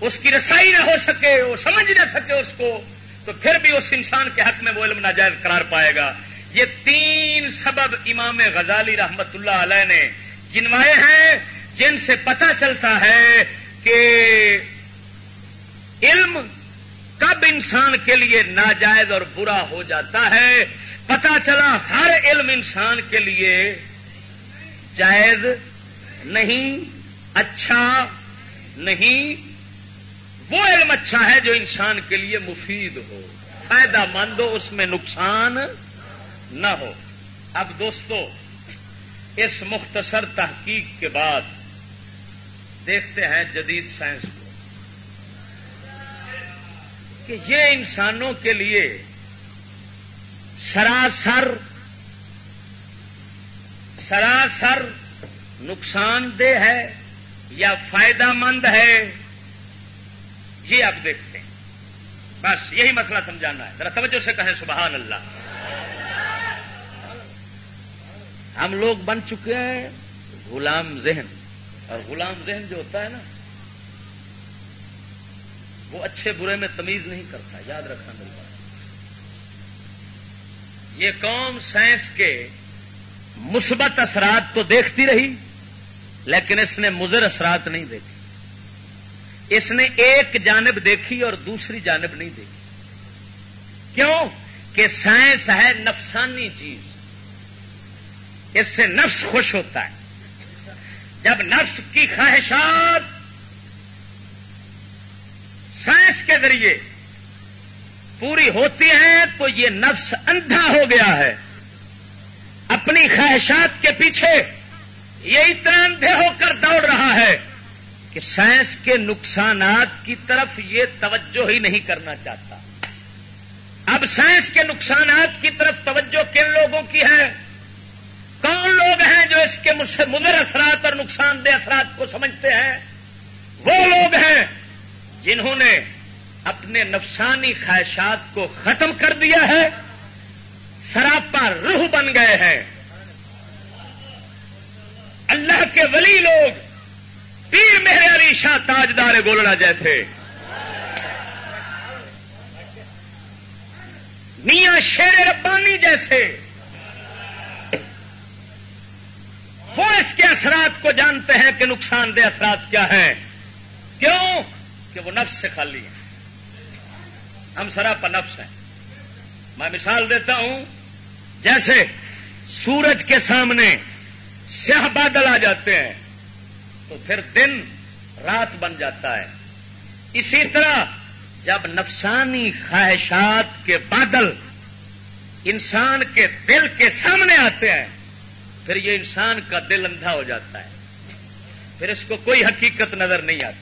اس کی رسائی نہ ہو سکے، وہ سمجھ نہ سکے اس کو، تو پھر بھی اس انسان کے حق میں وہ علم ناجائز قرار پائے گا۔ یہ تین سبب امام غزالی رحمت اللہ علیہ نے گنوائے ہیں، جن سے پتہ چلتا ہے کہ علم کب انسان کے لیے ناجائز اور برا ہو جاتا ہے؟ پتا چلا ہر علم انسان کے لیے جائز نہیں اچھا نہیں۔ وہ علم اچھا ہے جو انسان کے لیے مفید ہو۔ فائدہ مند ہو اس میں نقصان نہ ہو۔ اب دوستو، اس مختصر تحقیق کے بعد دیکھتے ہیں جدید سائنس کو۔ کہ یہ انسانوں کے لیے سراسر سراسر نقصان دہ ہے یا فائدہ مند ہے، یہ آپ دیکھتے ہیں۔ بس یہی مسئلہ سمجھانا ہے۔ ذرا توجہ سے کہیں سبحان اللہ۔ ہم لوگ بن چکے ہیں غلام ذہن۔ اور غلام ذہن جو ہوتا ہے نا وہ اچھے برے میں تمیز نہیں کرتا، یاد رکھنا میری بات۔ یہ قوم سائنس کے مثبت اثرات تو دیکھتی رہی، لیکن اس نے مضر اثرات نہیں دیکھی اس نے ایک جانب دیکھی اور دوسری جانب نہیں دیکھی۔ کیوں؟ کہ سائنس ہے نفسانی چیز۔ اس سے نفس خوش ہوتا ہے۔ جب نفس کی خواہشات سائنس کے ذریعے پوری ہوتی ہیں تو یہ نفس اندھا ہو گیا ہے۔ اپنی خواہشات کے پیچھے یہ اتنا اندھے ہو کر دوڑ رہا ہے کہ سائنس کے نقصانات کی طرف یہ توجہ ہی نہیں کرنا چاہتا۔ اب سائنس کے نقصانات کی طرف توجہ کن لوگوں کی ہے؟ کون لوگ ہیں جو اس کے مضر اثرات اور نقصان دہ اثرات کو سمجھتے ہیں؟ وہ لوگ ہیں جنہوں نے اپنے نفسانی خواہشات کو ختم کر دیا ہے، سراپا روح بن گئے ہیں۔ اللہ کے ولی لوگ پیر میرے علی شاہ تاجدار گولڑا جیسے۔ میاں شیر ربانی جیسے۔ وہ اس کے اثرات کو جانتے ہیں کہ نقصان دہ اثرات کیا ہیں۔ کیوں؟ کہ وہ نفس سے خالی ہے ہم سراپا نفس ہیں۔ میں مثال دیتا ہوں، جیسے سورج کے سامنے سیاہ بادل آ جاتے ہیں، تو پھر دن رات بن جاتا ہے۔ اسی طرح جب نفسانی خواہشات کے بادل انسان کے دل کے سامنے آتے ہیں، پھر یہ انسان کا دل اندھا ہو جاتا ہے۔ پھر اس کو کوئی حقیقت نظر نہیں آتی۔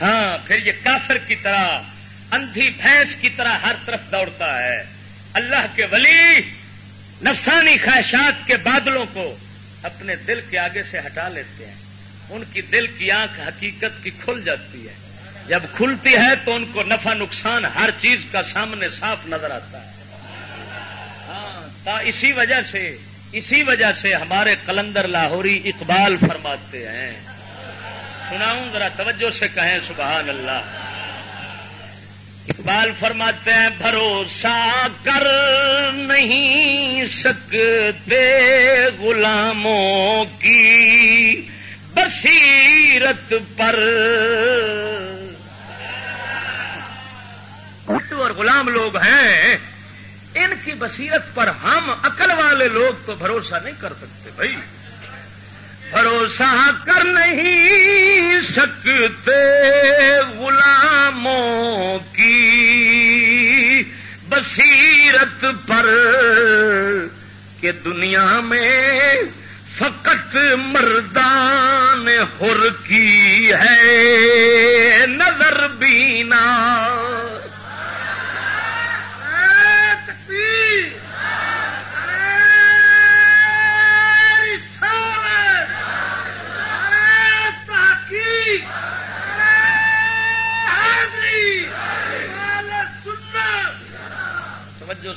ہاں پھر یہ کافر کی طرح، اندھی بھینس کی طرح ہر طرف دوڑتا ہے۔ اللہ کے ولی نفسانی خواہشات کے بادلوں کو اپنے دل کے آگے سے ہٹا لیتے ہیں۔ ان کی دل کی آنکھ حقیقت کی کھل جاتی ہے۔ جب کھلتی ہے تو ان کو نفع نقصان ہر چیز کا سامنے صاف نظر آتا ہے۔ ہاں اسی وجہ سے، اسی وجہ سے ہمارے کلندر لاہوری اقبال فرماتے ہیں۔ سناؤں، ذرا توجہ سے کہیں سبحان اللہ۔ اقبال فرماتے ہیں، بھروسہ کر نہیں سکتے غلاموں کی بصیرت پر۔ اور غلام لوگ ہیں، ان کی بصیرت پر ہم عقل والے لوگ تو بھروسہ نہیں کر سکتے بھائی۔ بھروسہ کر نہیں سکتے غلاموں کی۔ بصیرت پر کہ دنیا میں فقط مردان ہر کی ہے۔ نظر بینا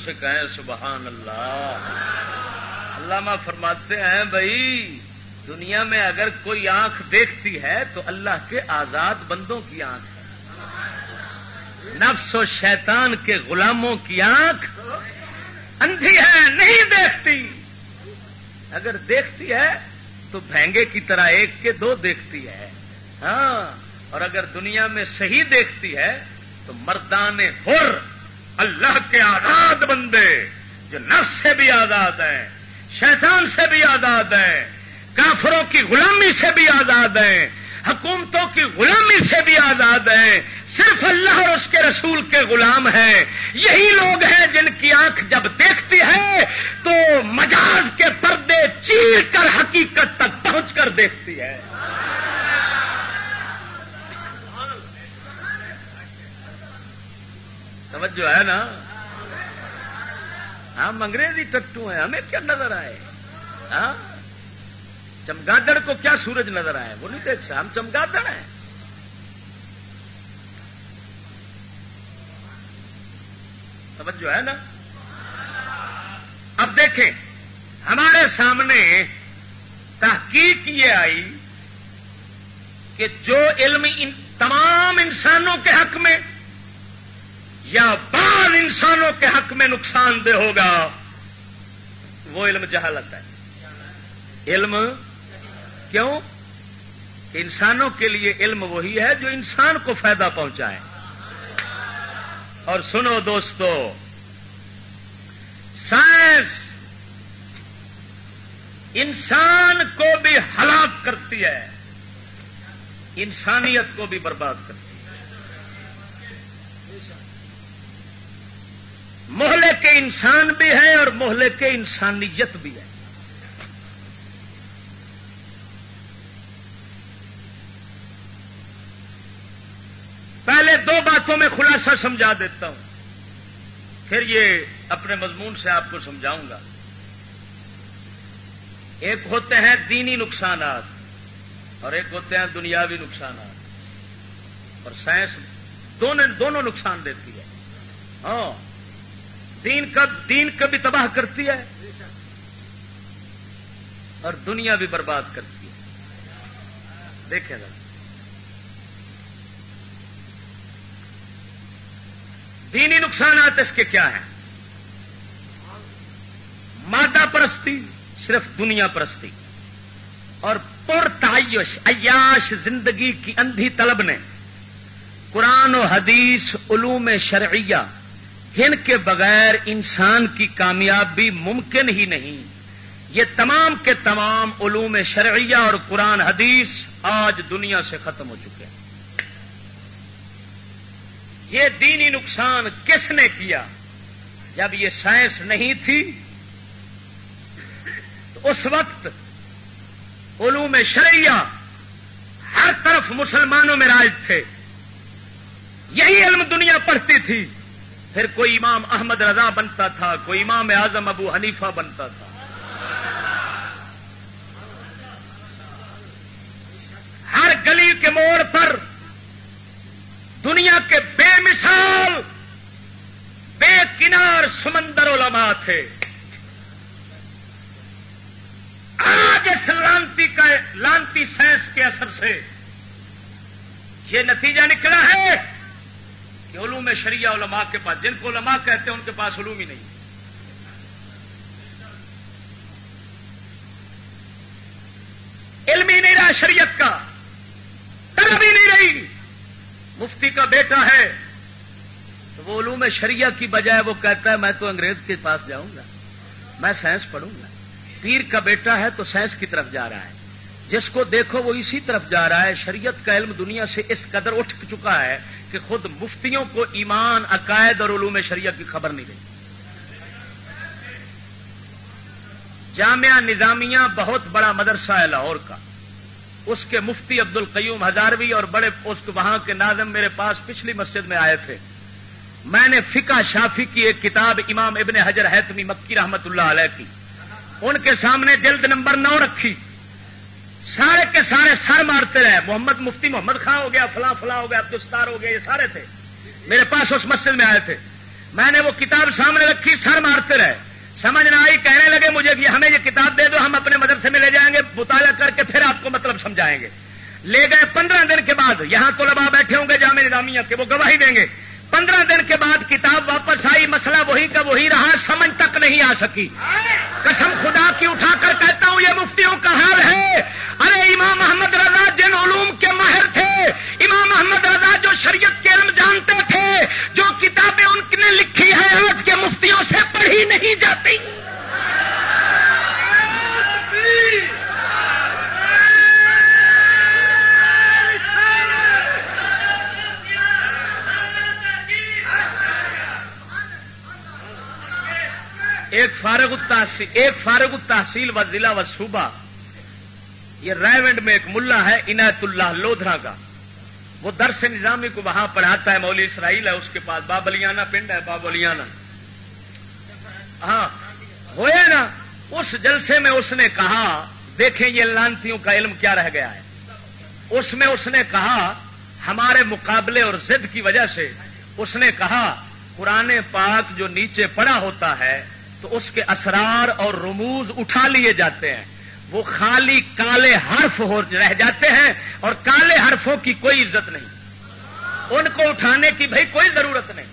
سے کہیں سبحان اللہ۔ علامہ فرماتے ہیں بھائی، دنیا میں اگر کوئی آنکھ دیکھتی ہے تو اللہ کے آزاد بندوں کی آنکھ ہے۔ نفس و شیطان کے غلاموں کی آنکھ اندھی ہے، نہیں دیکھتی۔ اگر دیکھتی ہے تو بھینگے کی طرح ایک کے دو دیکھتی ہے۔ ہاں اور اگر دنیا میں صحیح دیکھتی ہے تو مردان ہر اللہ کے آزاد بندے جو نفس سے بھی آزاد ہیں، شیطان سے بھی آزاد ہیں، کافروں کی غلامی سے بھی آزاد ہیں، حکومتوں کی غلامی سے بھی آزاد ہیں، صرف اللہ اور اس کے رسول کے غلام ہیں۔ یہی لوگ ہیں جن کی آنکھ جب دیکھتی ہے تو مجاز کے پردے چیر کر حقیقت تک پہنچ کر دیکھتی ہے۔ توجہ ہے نا؟ ہم انگریزی ٹٹو ہیں، ہمیں کیا نظر آئے؟ ہاں؟ چمگادڑ کو کیا سورج نظر آئے؟ وہ نہیں دیکھ ہم چمگادڑ ہیں۔ توجہ ہے نا؟ اب دیکھیں، ہمارے سامنے تحقیق یہ آئی کہ جو علم ان تمام انسانوں کے حق میں یا بعض انسانوں کے حق میں نقصان دہ ہوگا، وہ علم جہالت ہے۔ علم کیوں؟ کہ انسانوں کے لیے علم وہی ہے جو انسان کو فائدہ پہنچائے۔ اور سنو دوستو، سائنس انسان کو بھی ہلاک کرتی ہے۔ انسانیت کو بھی برباد کرتی ہے۔ محلے کے انسان بھی ہے اور محلے کے انسانیت بھی ہے پہلے دو باتوں میں خلاصہ سمجھا دیتا ہوں۔ پھر یہ اپنے مضمون سے آپ کو سمجھاؤں گا۔ ایک ہوتے ہیں دینی نقصانات اور ایک ہوتے ہیں دنیاوی نقصانات۔ اور سائنس دونوں دونوں نقصان دیتی ہے۔ ہاں۔ دین کا دین کا بھی تباہ کرتی ہے اور دنیا بھی برباد کرتی ہے دیکھیں گا دینی نقصانات اس کے کیا ہیں؟ مادہ پرستی صرف دنیا پرستی۔ اور پر تعیش، عیاش زندگی کی اندھی طلب نے قرآن و حدیث علوم شرعیہ جن کے بغیر انسان کی کامیابی ممکن ہی نہیں۔ یہ تمام کے تمام علوم شرعیہ اور قرآن حدیث آج دنیا سے ختم ہو چکے ہیں۔ یہ دینی نقصان کس نے کیا؟ جب یہ سائنس نہیں تھی، تو اس وقت علوم شرعیہ ہر طرف مسلمانوں میں راج تھے۔ یہی علم دنیا پڑھتی تھی۔ پھر کوئی امام احمد رضا بنتا تھا، کوئی امام اعظم ابو حنیفہ بنتا تھا۔ ہر گلی کے موڑ پر دنیا کے بے مثال، بے کنار سمندر علماء تھے۔ آج اس لانتی کا، لانتی سائنس کے اثر سے یہ نتیجہ نکلا ہے۔ کہ علوم شریعہ علماء کے پاس، جن کو علماء کہتے ہیں ان کے پاس علوم ہی نہیں۔ علم ہی نہیں رہا شریعت کا، طلب ہی نہیں رہی۔ مفتی کا بیٹا ہے، تو وہ علوم شریعہ کی بجائے وہ کہتا ہے، میں تو انگریز کے پاس جاؤں گا، میں سائنس پڑھوں گا۔ پیر کا بیٹا ہے تو سائنس کی طرف جا رہا ہے۔ جس کو دیکھو وہ اسی طرف جا رہا ہے۔ شریعت کا علم دنیا سے اس قدر اٹھ چکا ہے کہ خود مفتیوں کو ایمان، عقائد اور علوم شریعہ کی خبر نہیں رہی جامعہ نظامیہ بہت بڑا مدرسہ ہے لاہور کا۔ اس کے مفتی عبد القیوم ہزاروی اور بڑے اس وہاں کے ناظم میرے پاس پچھلی مسجد میں آئے تھے۔ میں نے فقہ شافی کی ایک کتاب امام ابن حجر حتمی مکی رحمت اللہ علیہ کی۔ ان کے سامنے جلد نمبر نو رکھی۔ سارے کے سارے سر مارتے رہے۔ محمد مفتی محمد خان ہو گیا، فلاں فلاں ہو گیا، عبدالستار ہو گیا یہ سارے تھے۔ میرے پاس اس مسجد میں آئے تھے۔ میں نے وہ کتاب سامنے رکھی، سر مارتے رہے۔ سمجھ نہ آئی، کہنے لگے مجھے ہمیں یہ کتاب دے دو، ہم اپنے مدرسے میں لے جائیں گے، مطالعہ کر کے پھر آپ کو مطلب سمجھائیں گے۔ لے گئے پندرہ دن کے بعد، یہاں تو بیٹھے ہوں گے جامع نظامیہ کے، وہ گواہی دیں گے۔ پندرہ دن کے بعد کتاب واپس آئی، مسئلہ وہی کا وہی رہا، سمجھ تک نہیں آ سکی۔ قسم خدا کی اٹھا کر کہتا ہوں، یہ مفتیوں کا حال ہے۔ ارے، امام محمد رضا جن علوم کے ماہر تھے، امام محمد رضا جو شریعت کے علم جانتے تھے، جو کتابیں ان نے لکھی ہے آج کے مفتیوں سے پڑھی نہیں جاتی۔ ایک فارغ التحصیل ایک فارغ التحصیل و ضلع و صوبہ. یہ رائے میں ایک ملا ہے، عنایت اللہ لودھرا کا وہ درس نظامی کو وہاں پڑھاتا ہے مولی اسرائیل ہے، اس کے پاس بابلیانا پنڈ ہے بابلیانا ہاں ہوئے نا؟ اس جلسے میں اس نے کہا، دیکھیں یہ لانتیوں کا علم کیا رہ گیا ہے۔ اس میں اس نے کہا، ہمارے مقابلے اور ضد کی وجہ سے اس نے کہا، قرآن پاک جو نیچے پڑا ہوتا ہے تو اس کے اسرار اور رموز اٹھا لیے جاتے ہیں۔ وہ خالی کالے حرف ہو رہ جاتے ہیں اور کالے حرفوں کی کوئی عزت نہیں۔ ان کو اٹھانے کی بھائی کوئی ضرورت نہیں۔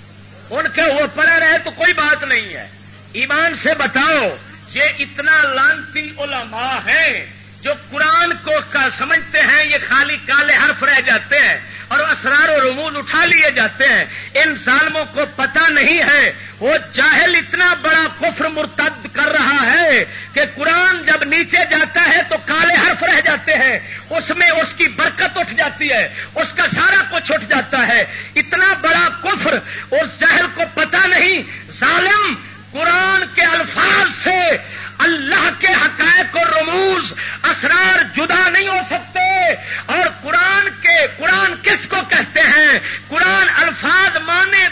ان کے وہ پڑے رہے تو کوئی بات نہیں ہے۔ ایمان سے بتاؤ یہ اتنا لانتی علماء ہیں جو قرآن کو سمجھتے ہیں، یہ خالی کالے حرف رہ جاتے ہیں اور اسرار و رمول اٹھا لیے جاتے ہیں۔ ان ظالموں کو پتا نہیں ہے وہ جاہل اتنا بڑا کفر مرتد کر رہا ہے کہ قرآن جب نیچے جاتا ہے تو کالے حرف رہ جاتے ہیں۔ اس میں اس کی برکت اٹھ جاتی ہے۔ اس کا سارا کچھ اٹھ جاتا ہے۔ اتنا بڑا کفر، اس جاہل کو پتا نہیں۔ ظالم قرآن کے الفاظ سے اللہ کے حقائق اور رموز اسرار جدا نہیں ہو سکتے۔ اور قرآن کے قرآن کس کو کہتے ہیں؟ قرآن الفاظ مانے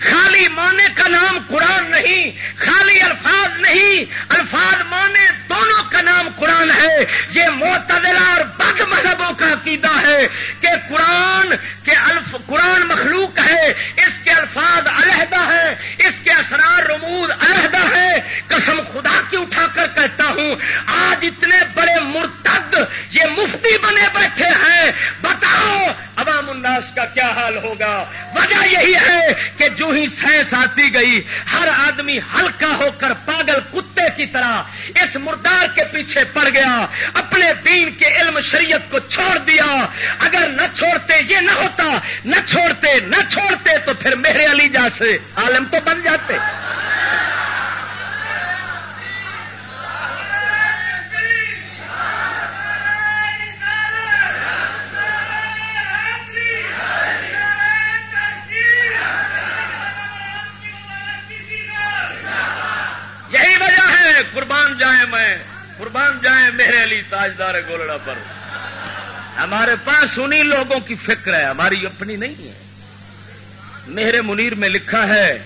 خالی معنی کا نام قرآن نہیں، خالی الفاظ نہیں، الفاظ معنی دونوں کا نام قرآن ہے۔ یہ معتدلہ اور بد مذہبوں کا عقیدہ ہے کہ قرآن کے الف قرآن مخلوق ہے، اس کے الفاظ علیحدہ ہے اس کے اسرار رمود علیحدہ ہے قسم خدا کی اٹھا کر کہتا ہوں، آج اتنے بڑے مرتد یہ مفتی بنے بیٹھے ہیں۔ بتاؤ، عوام الناس کا کیا حال ہوگا؟ وجہ یہی ہے کہ جو ہی سائنس آتی گئی، ہر آدمی ہلکا ہو کر پاگل کتے کی طرح اس مردار کے پیچھے پڑ گیا، اپنے دین کے علم شریعت کو چھوڑ دیا۔ اگر نہ چھوڑتے یہ نہ ہوتا، نہ چھوڑتے نہ چھوڑتے تو پھر میرے علی جا سے عالم تو بن جاتے۔ قربان جائیں میں، قربان جائیں میرے علی تاجدار گولڑا پر۔ ہمارے پاس انہیں لوگوں کی فکر ہے، ہماری اپنی نہیں ہے۔ میرے منیر میں لکھا ہے،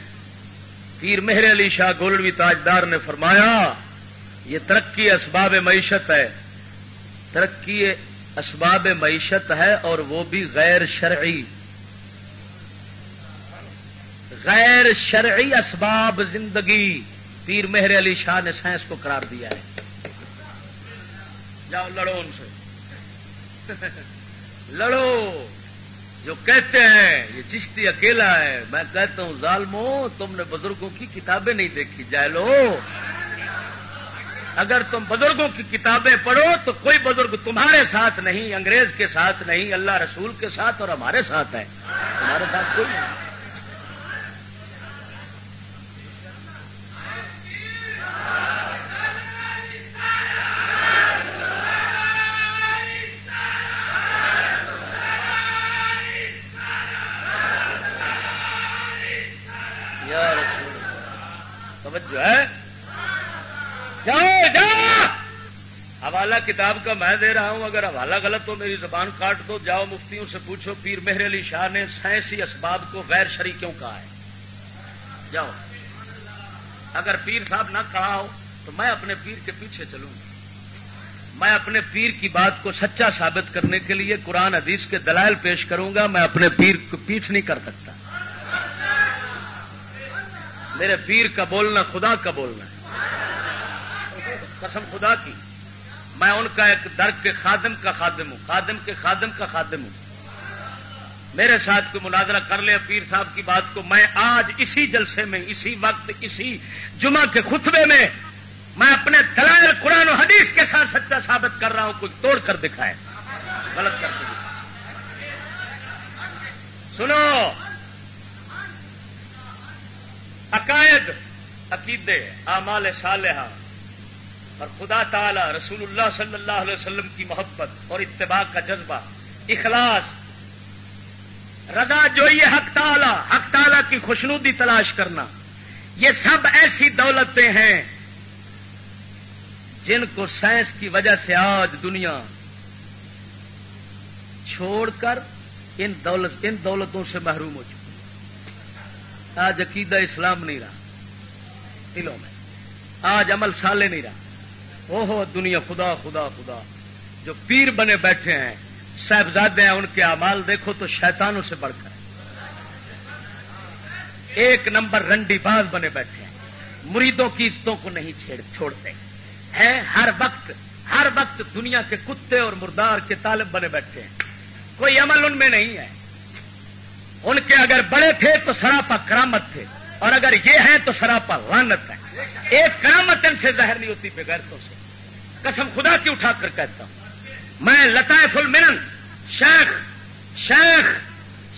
پیر مہر علی شاہ گولڑوی تاجدار نے فرمایا، یہ ترقی اسباب معیشت ہے۔ ترقی اسباب معیشت ہے اور وہ بھی غیر شرعی۔ غیر شرعی اسباب زندگی۔ پیر مہر علی شاہ نے سائنس کو قرار دیا ہے۔ جاؤ لڑو ان سے۔ لڑو۔ جو کہتے ہیں، یہ چشتی اکیلا ہے۔ میں کہتا ہوں، ظالمو، تم نے بزرگوں کی کتابیں نہیں دیکھی۔ جائے لو۔ اگر تم بزرگوں کی کتابیں پڑھو، تو کوئی بزرگ تمہارے ساتھ نہیں، انگریز کے ساتھ نہیں، اللہ رسول کے ساتھ اور ہمارے ساتھ ہے۔ ہمارے ساتھ کوئی نہیں توجہ ہے جاؤ جاؤ حوالہ کتاب کا میں دے رہا ہوں، اگر حوالہ غلط ہو، میری زبان کاٹ دو، جاؤ، مفتیوں سے پوچھو، پیر مہر علی شاہ نے سائنسی اسباب کو غیر شری کیوں کہا ہے۔ جاؤ۔ اگر پیر صاحب نہ کہا ہو تو میں اپنے پیر کے پیچھے چلوں گا۔ میں اپنے پیر کی بات کو سچا ثابت کرنے کے لیے قرآن حدیث کے دلائل پیش کروں گا۔ میں اپنے پیر کو پیچھ نہیں کر سکتا۔ میرے پیر کا بولنا خدا کا بولنا ہے۔ قسم خدا کی۔ میں ان کا ایک درد کے خادم کا خادم ہوں۔ خادم کے خادم کا خادم ہوں۔ میرے ساتھ کوئی مناظرہ کر لے، پیر صاحب کی بات کو میں آج اسی جلسے میں، اسی وقت، اسی جمعہ کے خطبے میں میں اپنے دلائل قرآن و حدیث کے ساتھ سچا ثابت کر رہا ہوں کوئی توڑ کر دکھائے غلط کر کے سنو۔ عقائد، عقیدے، اعمال صالحہ، اور خدا تعالی رسول اللہ صلی اللہ علیہ وسلم کی محبت اور اتباع کا جذبہ، اخلاص رضا جو یہ حق تعالی حق تعالی کی خوشنودی تلاش کرنا۔ یہ سب ایسی دولتیں ہیں جن کو سائنس کی وجہ سے آج دنیا چھوڑ کر ان دولت، ان دولتوں سے محروم ہو چکی آج عقیدہ اسلام نہیں رہا۔ دلوں میں۔ آج عمل سالے نہیں رہا۔ اوہو دنیا خدا خدا خدا۔ جو پیر بنے بیٹھے ہیں صاحبزادے ہیں، ان کے اعمال دیکھو تو شیطانوں سے بڑھ کر۔ ایک نمبر رنڈی باز بنے بیٹھے ہیں۔ مریدوں کی عزتوں کو نہیں چھیڑ چھوڑتے۔ ہیں، ہر وقت ہر وقت دنیا کے کتے اور مردار کے طالب بنے بیٹھے ہیں۔ کوئی عمل ان میں نہیں ہے۔ ان کے اگر بڑے تھے تو سراپا کرامت تھے۔ اور اگر یہ ہیں تو سراپا لانت ہے۔ ایک کرامت ان سے ظاہر نہیں ہوتی بغیرتوں سے قسم خدا کی اٹھا کر کہتا ہوں۔ میں لطائف المنن، شیخ شیخ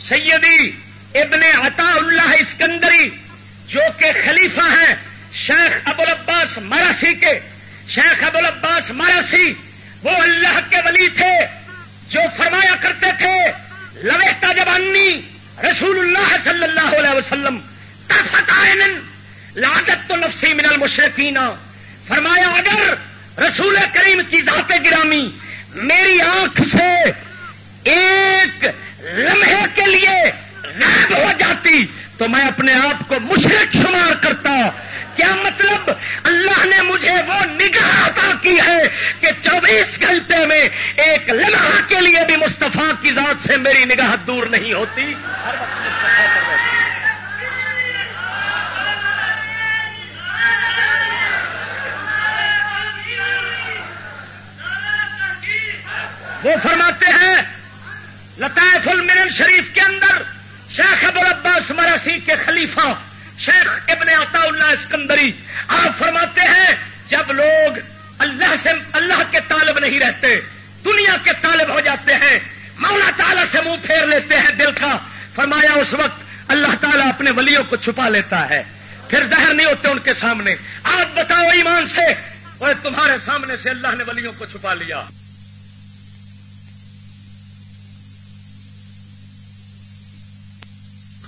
سیدی ابن عطا اللہ اسکندری، جو کہ خلیفہ ہیں، شیخ ابو العباس مراسی کے۔ شیخ ابو العباس مراسی وہ اللہ کے ولی تھے، جو فرمایا کرتے تھے لویتا جبانی رسول اللہ صلی اللہ علیہ وسلم لاگت تو نفسی من المشرقین فرمایا، اگر رسول کریم کی ذات گرامی میری آنکھ سے ایک لمحے کے لیے غائب ہو جاتی تو میں اپنے آپ کو مشرق شمار کرتا۔ کیا مطلب؟ اللہ نے مجھے وہ نگاہ عطا کی ہے کہ چوبیس گھنٹے میں ایک لمحہ کے لیے بھی مصطفیٰ کی ذات سے میری نگاہ دور نہیں ہوتی۔ ہر وقت وہ فرماتے ہیں، لطائف المن شریف کے اندر شیخ ابو عباس مرسی کے خلیفہ شیخ ابن عطا اللہ اسکندری، آپ فرماتے ہیں، جب لوگ اللہ سے اللہ کے طالب نہیں رہتے، دنیا کے طالب ہو جاتے ہیں، مولا تعالیٰ سے منہ پھیر لیتے ہیں دل کا، فرمایا اس وقت اللہ تعالیٰ اپنے ولیوں کو چھپا لیتا ہے۔ پھر زہر نہیں ہوتے ان کے سامنے۔ آپ بتاؤ ایمان سے اور تمہارے سامنے سے اللہ نے ولیوں کو چھپا لیا۔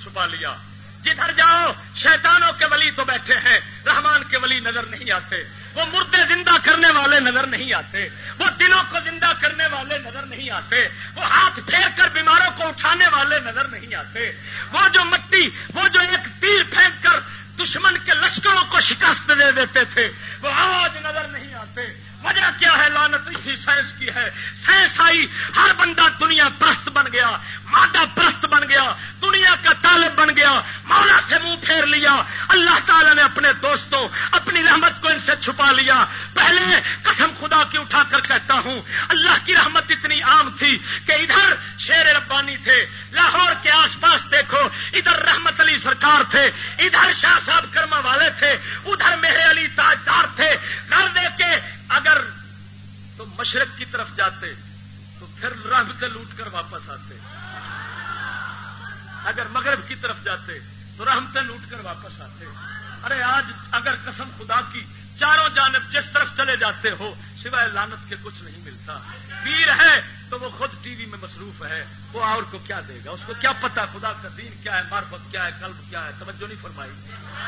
چھپا لیا۔ جدھر جاؤ، شیطانوں کے ولی تو بیٹھے ہیں۔ رحمان کے ولی نظر نہیں آتے۔ وہ مردے زندہ کرنے والے نظر نہیں آتے۔ وہ دلوں کو زندہ کرنے والے نظر نہیں آتے۔ وہ ہاتھ پھیر کر بیماروں کو اٹھانے والے نظر نہیں آتے۔ وہ جو مٹی، وہ جو ایک تیر پھینک کر دشمن کے لشکروں کو شکست دے دیتے تھے، وہ آج نظر نہیں آتے۔ وجہ کیا ہے؟ لانت اسی سائنس کی ہے۔ سائنس آئی، ہر بندہ دنیا پرست بن گیا، مادہ پرست بن گیا، دنیا کا طالب بن گیا، مولا سے منہ پھیر لیا۔ اللہ تعالیٰ نے اپنے دوستوں، اپنی رحمت کو ان سے چھپا لیا۔ پہلے قسم خدا کی اٹھا کر کہتا ہوں، اللہ کی رحمت اتنی عام تھی کہ ادھر شیر ربانی تھے، لاہور کے آس پاس دیکھو، ادھر رحمت علی سرکار تھے، ادھر شاہ صاحب کرما والے تھے، ادھر میرے علی تاجدار تھے۔ کر دے کے اگر تم مشرق کی طرف جاتے تو پھر رحمتیں لوٹ کر واپس آتے۔ اگر مغرب کی طرف جاتے تو رحمتیں لوٹ کر واپس آتے۔ ارے آج اگر قسم خدا کی چاروں جانب جس طرف چلے جاتے ہو، سوائے لانت کے کچھ نہیں ملتا۔ پیر ہے تو وہ خود ٹی وی میں مصروف ہے۔ وہ اور کو کیا دے گا؟ اس کو کیا پتا خدا کا دین کیا ہے مارفت کیا ہے، قلب کیا ہے؟ توجہ نہیں فرمائی۔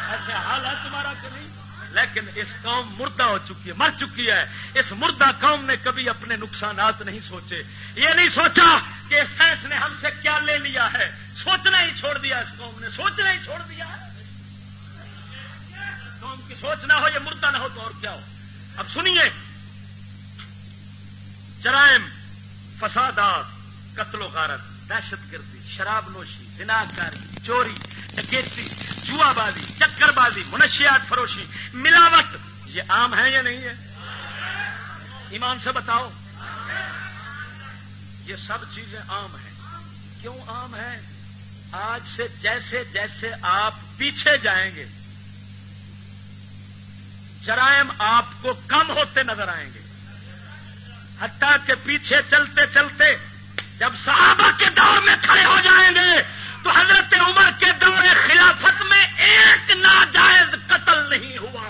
ایسے حال ہے تمہارا کہ نہیں؟ لیکن اس قوم مردہ ہو چکی ہے، مر چکی ہے۔ اس مردہ قوم نے کبھی اپنے نقصانات نہیں سوچے۔ یہ نہیں سوچا کہ سائنس نے ہم سے کیا لے لیا ہے۔ سوچنا ہی چھوڑ دیا اس قوم نے، سوچنا ہی چھوڑ دیا۔ قوم کی سوچ نہ ہو، یہ مردہ نہ ہو تو اور کیا ہو؟ اب سنیے۔ جرائم فسادات قتل و غارت، دہشت گردی، شراب نوشی کاری چوری، ڈکیتی جوا بازی چکر بازی منشیات فروشی، ملاوٹ، یہ عام ہے یا نہیں ہے ایمان سے بتاؤ، یہ سب چیزیں عام ہیں۔ کیوں عام ہیں؟ آج سے جیسے جیسے آپ پیچھے جائیں گے، جرائم آپ کو کم ہوتے نظر آئیں گے۔ حتیٰ کہ پیچھے چلتے چلتے جب صحابہ کے دور میں کھڑے ہو جائیں گے تو حضرت عمر کے دور خلافت میں ایک ناجائز قتل نہیں ہوا۔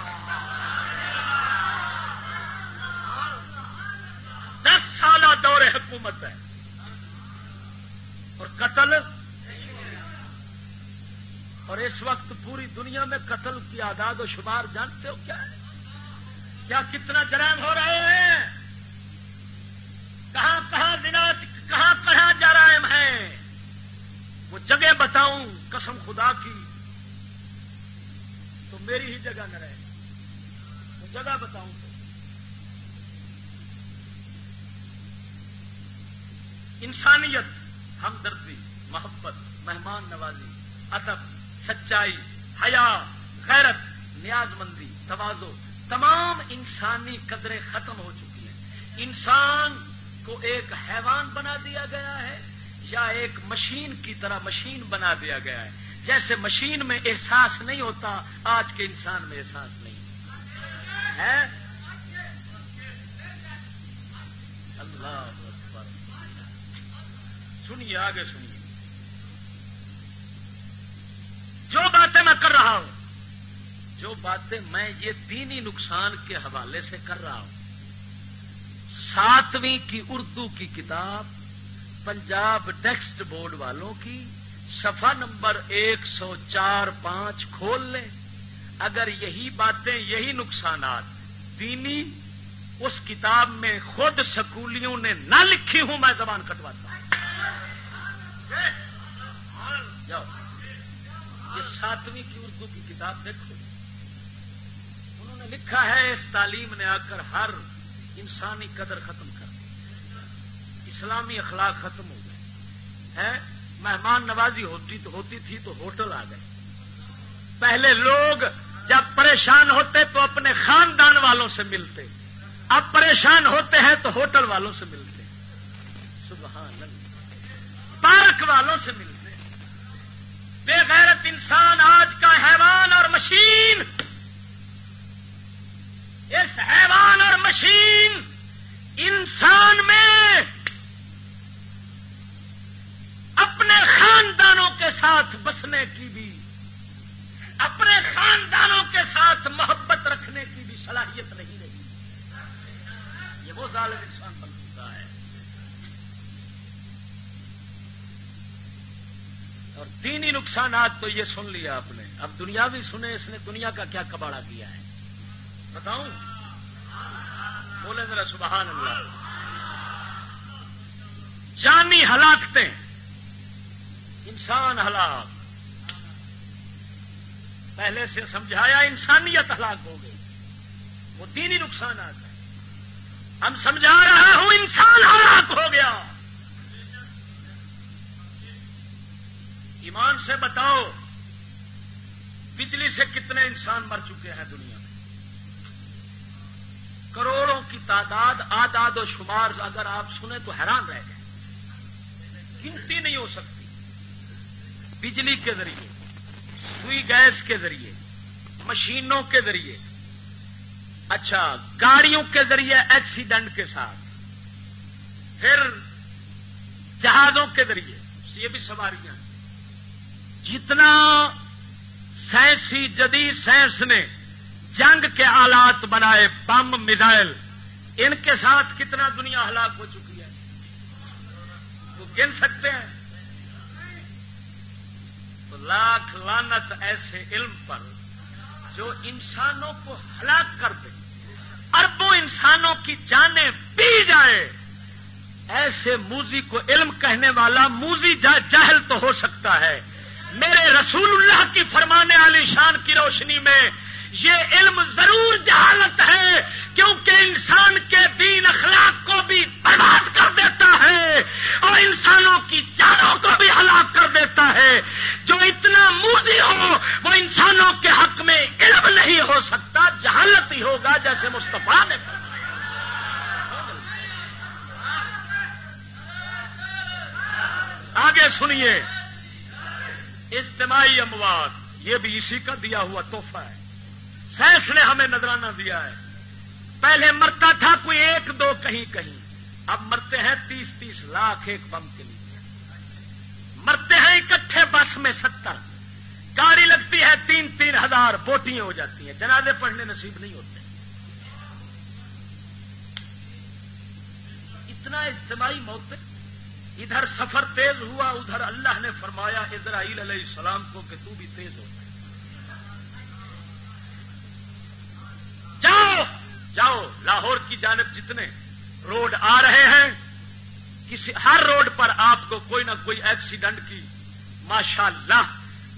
دس سالہ دور حکومت ہے۔ اور قتل؟ اور اس وقت پوری دنیا میں قتل کی آداد و شمار جانتے ہو کیا ہے؟ کیا کتنا جرائم ہو رہے ہیں؟ کہاں کہاں دن کہاں کہاں جرائم ہیں؟ وہ جگہ بتاؤں، قسم خدا کی، تو میری ہی جگہ نہ رہے۔ وہ جگہ بتاؤں۔ تو انسانیت، ہمدردی، محبت، مہمان نوازی، ادب، سچائی، حیا، غیرت نیاز مندی توازو، تمام انسانی قدریں ختم ہو چکی ہیں۔ انسان کو ایک حیوان بنا دیا گیا ہے۔ یا ایک مشین کی طرح مشین بنا دیا گیا ہے۔ جیسے مشین میں احساس نہیں ہوتا، آج کے انسان میں احساس نہیں۔ ہے؟ اللہ سنیے، آگے سنیے۔ جو باتیں میں کر رہا ہوں، جو باتیں میں یہ دینی نقصان کے حوالے سے کر رہا ہوں، ساتویں کی اردو کی کتاب پنجاب ٹیکسٹ بورڈ والوں کی سفا نمبر ایک سو چار پانچ کھول لیں۔ اگر یہی باتیں، یہی نقصانات دینی، اس کتاب میں خود سکولیوں نے نہ لکھی ہوں، میں زبان کٹواتا ہوں۔ جاؤ۔ یہ ساتویں کی اردو کی کتاب دیکھو۔ انہوں نے لکھا ہے، اس تعلیم نے آ کر ہر انسانی قدر ختم اسلامی اخلاق ختم ہو گئے۔ ہے مہمان نوازی ہوتی تو ہوتی تھی تو ہوٹل آ گئے۔ پہلے لوگ جب پریشان ہوتے تو اپنے خاندان والوں سے ملتے۔ اب پریشان ہوتے ہیں تو ہوٹل والوں سے ملتے۔ سبحان اللہ۔ پارک والوں سے ملتے۔ بے غیرت انسان آج کا حیوان اور مشین۔ اس حیوان اور مشین انسان میں اپنے خاندانوں کے ساتھ بسنے کی بھی، اپنے خاندانوں کے ساتھ محبت رکھنے کی بھی صلاحیت نہیں رہی۔ یہ وہ ظالم انسان بن چکا ہے۔ اور دینی نقصانات تو یہ سن لیا آپ نے۔ اب دنیا بھی سنے، اس نے دنیا کا کیا کباڑا کیا ہے؟ بتاؤں؟ بولے ذرا سبحان اللہ۔ جانی ہلاکتیں۔ انسان ہلاک۔ پہلے سے سمجھایا انسانیت ہلاک ہو گئی۔ وہ دینی نقصانات ہے ہم سمجھا رہا ہوں انسان ہلاک ہو گیا۔ ایمان سے بتاؤ، بجلی سے کتنے انسان مر چکے ہیں دنیا میں؟ کروڑوں کی تعداد، آداد و شمار اگر آپ سنیں تو حیران رہ گئے۔ گنتی نہیں ہو سکتی۔ بجلی کے ذریعے، سوئی گیس کے ذریعے، مشینوں کے ذریعے اچھا گاڑیوں کے ذریعے ایکسیڈنٹ کے ساتھ، پھر جہازوں کے ذریعے یہ بھی سواریاں جتنا سائنسی جدید سائنس نے جنگ کے آلات بنائے، بم، میزائل، ان کے ساتھ کتنا دنیا ہلاک ہو چکی ہے؟ وہ گن سکتے ہیں۔ لاکھ لانت ایسے علم پر جو انسانوں کو ہلاک کر دے، اربوں انسانوں کی جانیں پی جائے ایسے موزی کو علم کہنے والا موزی جاہل تو ہو سکتا ہے۔ میرے رسول اللہ کی فرمانے والی شان کی روشنی میں یہ علم ضرور جہالت ہے، کیونکہ انسان کے دین اخلاق کو بھی برباد کر دیتا ہے اور انسانوں کی جانوں کو بھی ہلاک کر دیتا ہے۔ جو اتنا موزی ہو، وہ انسانوں کے حق میں علم نہیں ہو سکتا، جہالت ہی ہوگا جیسے مصطفیٰ نے۔ آگے سنیے، اجتماعی اموات، یہ بھی اسی کا دیا ہوا تحفہ ہے۔ سائنس نے ہمیں نظرانہ دیا ہے۔ پہلے مرتا تھا کوئی ایک دو کہیں کہیں۔ اب مرتے ہیں تیس تیس لاکھ ایک بم کے لیے مرتے ہیں اکٹھے بس میں ستر۔ گاڑی لگتی ہے تین تین ہزار، بوٹیاں ہو جاتی ہیں۔ جنازے پڑھنے نصیب نہیں ہوتے۔ اتنا اجتماعی موت ادھر سفر تیز ہوا، ادھر اللہ نے فرمایا، اسرائیل علیہ السلام کو کہ تو بھی تیز ہو جاؤ جاؤ، لاہور کی جانب جتنے روڈ آ رہے ہیں، کسی ہر روڈ پر آپ کو کوئی نہ کوئی ایکسیڈنٹ کی ماشاء اللہ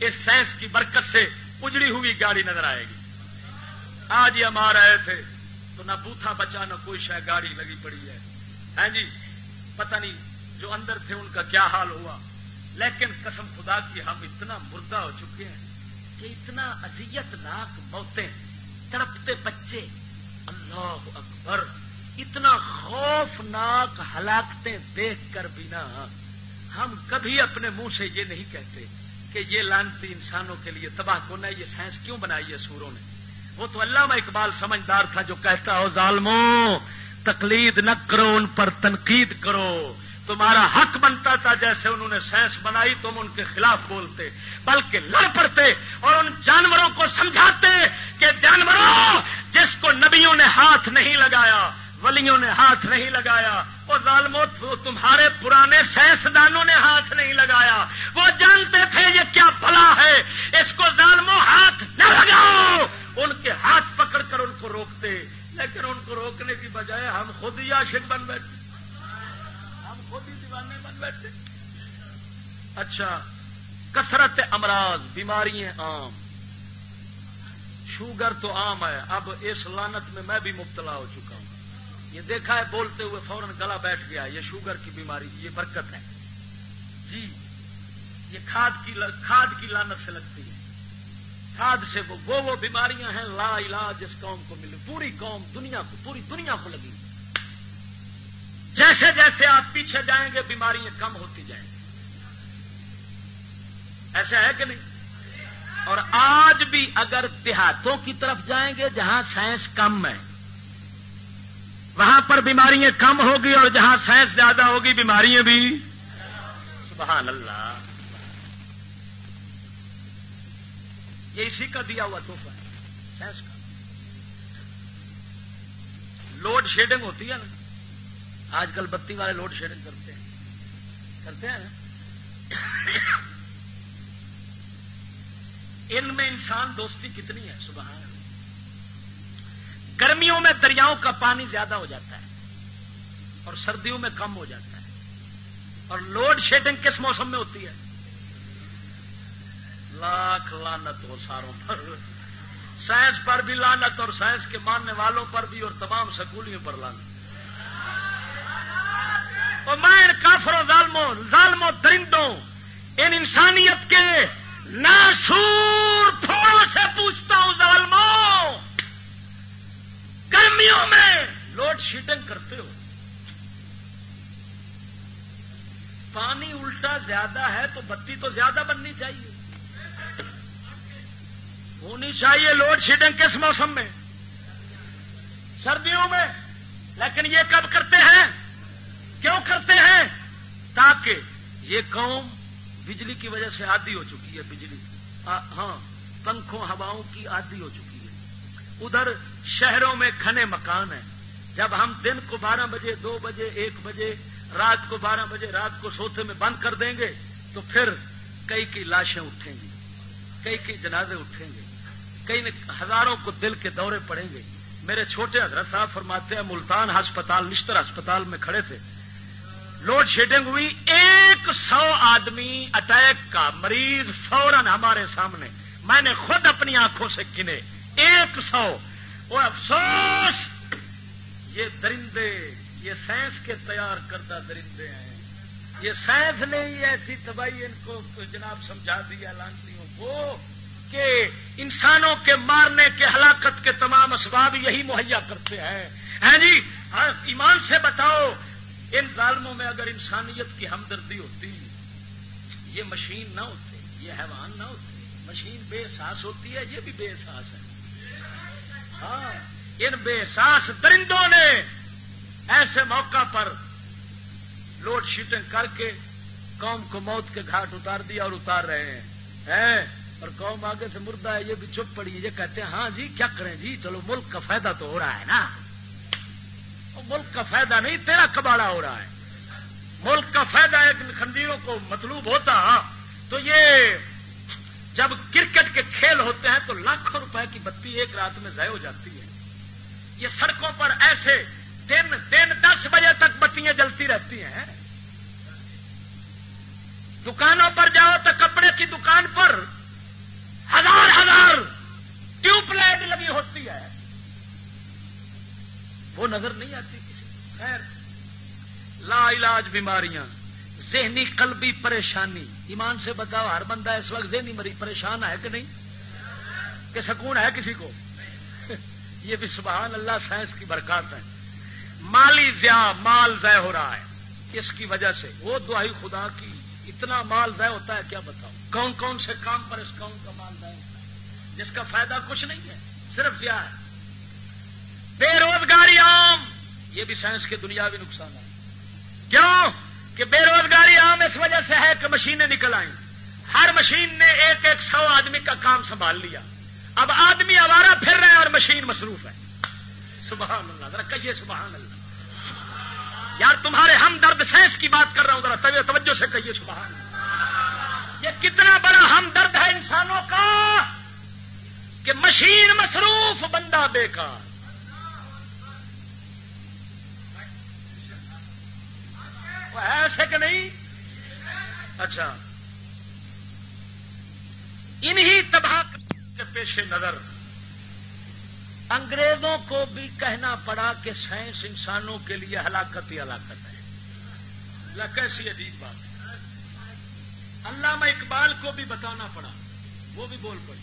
اس سائنس کی برکت سے اجڑی ہوئی گاڑی نظر آئے گی۔ آج ہی ہم آ رہے تھے، تو نہ بوتھا بچا، نہ کوئی شاید گاڑی لگی پڑی ہے۔ ہاں جی پتہ نہیں جو اندر تھے ان کا کیا حال ہوا۔ لیکن قسم خدا کی، ہم اتنا مردہ ہو چکے ہیں کہ اتنا اذیت ناک موتیں تڑپتے بچے اللہ اکبر، اتنا خوفناک ہلاکتیں دیکھ کر بنا ہم کبھی اپنے منہ سے یہ نہیں کہتے کہ یہ لانتی انسانوں کے لیے تباہ کون ہے، یہ سائنس کیوں بنائی ہے سوروں نے؟ وہ تو علامہ اقبال سمجھدار تھا جو کہتا ہو ظالموں، تقلید نہ کرو، ان پر تنقید کرو۔ تمہارا حق بنتا تھا جیسے انہوں نے سائنس بنائی، تم ان کے خلاف بولتے۔ بلکہ لڑ پڑتے اور ان جانوروں کو سمجھاتے کہ جانوروں جس کو نبیوں نے ہاتھ نہیں لگایا، ولیوں نے ہاتھ نہیں لگایا، وہ ظالموں تمہارے پرانے سائنسدانوں نے ہاتھ نہیں لگایا۔ وہ جانتے تھے یہ کیا بلا ہے، اس کو ظالموں ہاتھ نہ لگاؤ۔ ان کے ہاتھ پکڑ کر ان کو روکتے، لیکن ان کو روکنے کی بجائے ہم خود ہی عاشق بن بیٹھے۔ ہم خود ہی دیوانے بن بیٹھے۔ اچھا کثرت امراض، بیماریاں عام۔ شوگر تو عام ہے اب اس لانت میں میں بھی مبتلا ہو چکا ہوں۔ یہ دیکھا ہے بولتے ہوئے فوراً گلا بیٹھ گیا۔ یہ شوگر کی بیماری یہ برکت ہے۔ جی یہ کھاد کی کھاد کی لانت سے لگتی ہے۔ کھاد سے وہ وہ, وہ بیماریاں ہیں۔ لا علاج اس قوم کو ملی پوری قوم دنیا کو پوری دنیا کو لگی۔ جیسے جیسے آپ پیچھے جائیں گے بیماریاں کم ہوتی جائیں گی۔ ایسا ہے کہ نہیں؟ اور آج بھی اگر دیہاتوں کی طرف جائیں گے جہاں سائنس کم ہے، وہاں پر بیماریاں کم ہوگی اور جہاں سائنس زیادہ ہوگی، بیماریاں بھی۔ سبحان اللہ۔ یہ اسی کا دیا ہوا تحفہ ہے، سائنس کا۔ لوڈ شیڈنگ ہوتی ہے نا۔ آج کل بتی والے لوڈ شیڈنگ کرتے ہیں۔ کرتے ہیں نا۔ ان میں انسان دوستی کتنی ہے؟ سبحان گرمیوں میں دریاؤں کا پانی زیادہ ہو جاتا ہے اور سردیوں میں کم ہو جاتا ہے۔ اور لوڈ شیڈنگ کس موسم میں ہوتی ہے؟ لاکھ لانت ہو ساروں پر۔ سائنس پر بھی لانت اور سائنس کے ماننے والوں پر بھی اور تمام سکولیوں پر لانت اور میں ان کافروں، ظالموں ظالموں، درندوں، ان انسانیت کے ناسور پھولوں سے پوچھتا ہوں ظالموں گرمیوں میں لوڈ کرتے ہو۔ پانی الٹا زیادہ ہے تو بتی تو زیادہ بننی چاہیے۔ ہونی چاہیے لوڈ شیڈنگ کس موسم میں؟ سردیوں میں۔ لیکن یہ کب کرتے ہیں؟ کیوں کرتے ہیں؟ تاکہ یہ قوم بجلی کی وجہ سے آدھی ہو چکی ہے، بجلی۔ ہاں پنکھوں، ہواؤں کی آدھی ہو چکی ہے۔ ادھر شہروں میں کھنے مکان ہیں۔ جب ہم دن کو بارہ بجے، دو بجے، ایک بجے، رات کو بارہ بجے، رات کو سوتے میں بند کر دیں گے، تو پھر کئی کی لاشیں اٹھیں گی، کئی کی جنازے اٹھیں گے، کئی ہزاروں کو دل کے دورے پڑیں گے۔ میرے چھوٹے حضرت صاحب فرماتے ہیں، ملتان ہسپتال، نشتر ہسپتال میں کھڑے تھے۔ لوڈ شیڈنگ ہوئی، ایک سو آدمی اٹیک کا مریض فوراً ہمارے سامنے۔ میں نے خود اپنی آنکھوں سے گنے ایک سو۔ وہ افسوس! یہ درندے، یہ سائنس کے تیار کردہ درندے ہیں۔ یہ سائنس نے ہی ایسی تباہی ان کو جناب سمجھا دیا لانتیوں کو، کہ انسانوں کے مارنے کے ہلاکت کے تمام اسباب یہی مہیا کرتے ہیں۔ ہیں جی ہاں، ایمان سے بتاؤ، ان ظالموں میں اگر انسانیت کی ہمدردی ہوتی، یہ مشین نہ ہوتی یہ حیوان نہ ہوتے، مشین بے احساس ہوتی ہے، یہ بھی بے احساس ہے۔ ہاں۔ ان بے احساس درندوں نے ایسے موقع پر لوڈ شیٹنگ کر کے قوم کو موت کے گھاٹ اتار دیا اور اتار رہے ہیں۔ اور قوم آگے سے مردہ ہے، یہ بھی چپ پڑی ہے۔ یہ کہتے ہیں ہاں جی کیا کریں جی؟ چلو، ملک کا فائدہ تو ہو رہا ہے نا۔ ملک کا فائدہ نہیں، تیرا کباڑا ہو رہا ہے۔ ملک کا فائدہ ایک خنزیروں کو مطلوب ہوتا۔ تو یہ جب کرکٹ کے کھیل ہوتے ہیں تو لاکھوں روپے کی بتی ایک رات میں ضائع ہو جاتی ہے۔ یہ سڑکوں پر ایسے دن دن دس بجے تک بتیاں جلتی رہتی ہیں۔ دکانوں پر جاؤ تو کپڑے کی دکان پر ہزار ہزار ٹیوب لائٹ لگی ہوتی ہے۔ وہ نظر نہیں آتی کسی خیر۔ لا علاج بیماریاں۔ ذہنی قلبی پریشانی۔ ایمان سے بتاؤ، ہر بندہ اس وقت ذہنی مری پریشان ہے کہ نہیں؟ کہ سکون ہے کسی کو؟ یہ بھی سبحان اللہ سائنس کی برکات ہے مالی زیا مال ضائع ہو رہا ہے۔ اس کی وجہ سے وہ دعائی خدا کی اتنا مال ضائع ہوتا ہے، کیا بتاؤ کون کون سے کام پر اس قوم کا مال ضائع ہوتا ہے؟ جس کا فائدہ کچھ نہیں ہے، صرف زیا ہے۔ بے روزگاری عام یہ بھی سائنس کے دنیاوی نقصان ہے کیوں؟ کہ بے روزگاری عام اس وجہ سے ہے کہ مشینیں نکل آئیں۔ ہر مشین نے ایک ایک سو آدمی کا کام سنبھال لیا۔ اب آدمی آوارہ پھر رہے ہیں اور مشین مصروف ہے۔ سبحان اللہ، ذرا کہیے سبحان اللہ۔ یار تمہارے ہم درد سینس کی بات کر رہا ہوں، ذرا توجہ سے کہیے سبحان اللہ۔ یہ کتنا بڑا ہم درد ہے انسانوں کا کہ مشین مصروف بندہ بیکار۔ ایسے کہ نہیں؟ اچھا۔ انہی تباہ کے پیش نظر۔ انگریزوں کو بھی کہنا پڑا کہ سائنس انسانوں کے لیے ہلاکت ہی ہلاکت ہے۔ کیسی عجیب بات ہے۔ علامہ اقبال کو بھی بتانا پڑا وہ بھی بول پڑی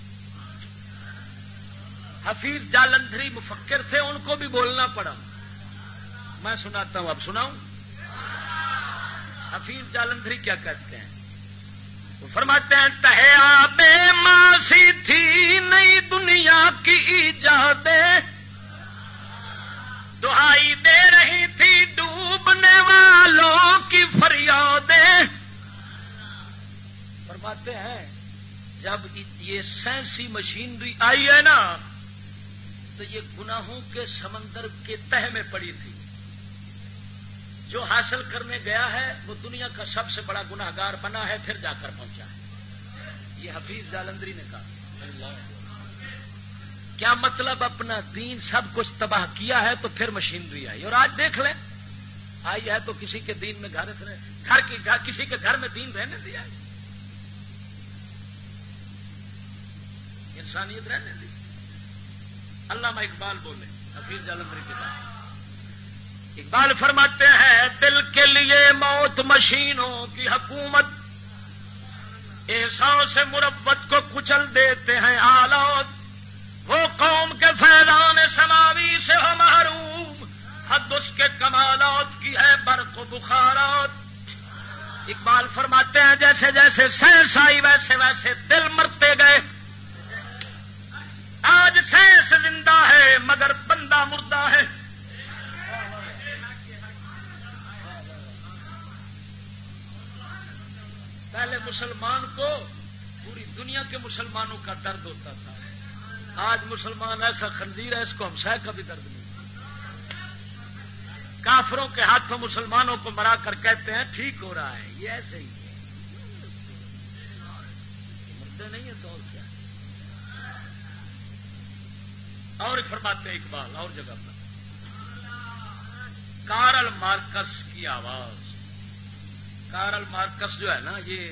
حفیظ جالندری مفکر تھے ان کو بھی بولنا پڑا۔ میں سناتا ہوں اب سناؤں؟ حفیظ جالندری کیا کہتے ہیں؟ فرماتے ہیں تہیا بے ماسی تھی، نئی دنیا کی ایجاد دہائی دے رہی تھی ڈوبنے والوں کی فریادیں۔ فرماتے ہیں، جب یہ سائنسی مشینری آئی ہے نا، تو یہ گناہوں کے سمندر کے تہ میں پڑی تھی۔ جو حاصل کرنے گیا ہے، وہ دنیا کا سب سے بڑا گناہگار بنا ہے، پھر جا کر پہنچا ہے۔ یہ حفیظ جالندری نے کہا۔ کیا مطلب اپنا دین سب کچھ تباہ کیا ہے تو پھر مشینری آئی؟ اور آج دیکھ لیں، آئی ہے تو کسی کے دین میں گھر گھر کی کسی کے گھر میں دین رہنے دیا انسانیت رہنے دی۔ اللہ اقبال بولے، حفیظ جالندری کی بات اقبال فرماتے ہیں، دل کے لیے موت مشینوں کی حکومت۔ احساس سے مربت کو کچل دیتے ہیں آلات۔ وہ قوم کے فیضان سماوی سے ہو محروم۔ حد اس کے کمالات کی ہے برق و بخارات۔ اقبال فرماتے ہیں، جیسے جیسے سینس آئی، ویسے ویسے دل مرتے گئے۔ آج سینس زندہ ہے، مگر بندہ مردہ ہے۔ پہلے مسلمان کو پوری دنیا کے مسلمانوں کا درد ہوتا تھا۔ آج مسلمان ایسا خنزیر ہے، اس کو ہمسائے کا بھی درد نہیں۔ کافروں کے ہاتھوں مسلمانوں کو مرا کر کہتے ہیں، ٹھیک ہو رہا ہے، یہ ایسے ہی ہے۔ مردے نہیں ہے تو اور کیا؟ اور فرماتے اقبال، اور جگہ پر۔ کارل مارکس کی آواز۔ کارل مارکس جو ہے نا، یہ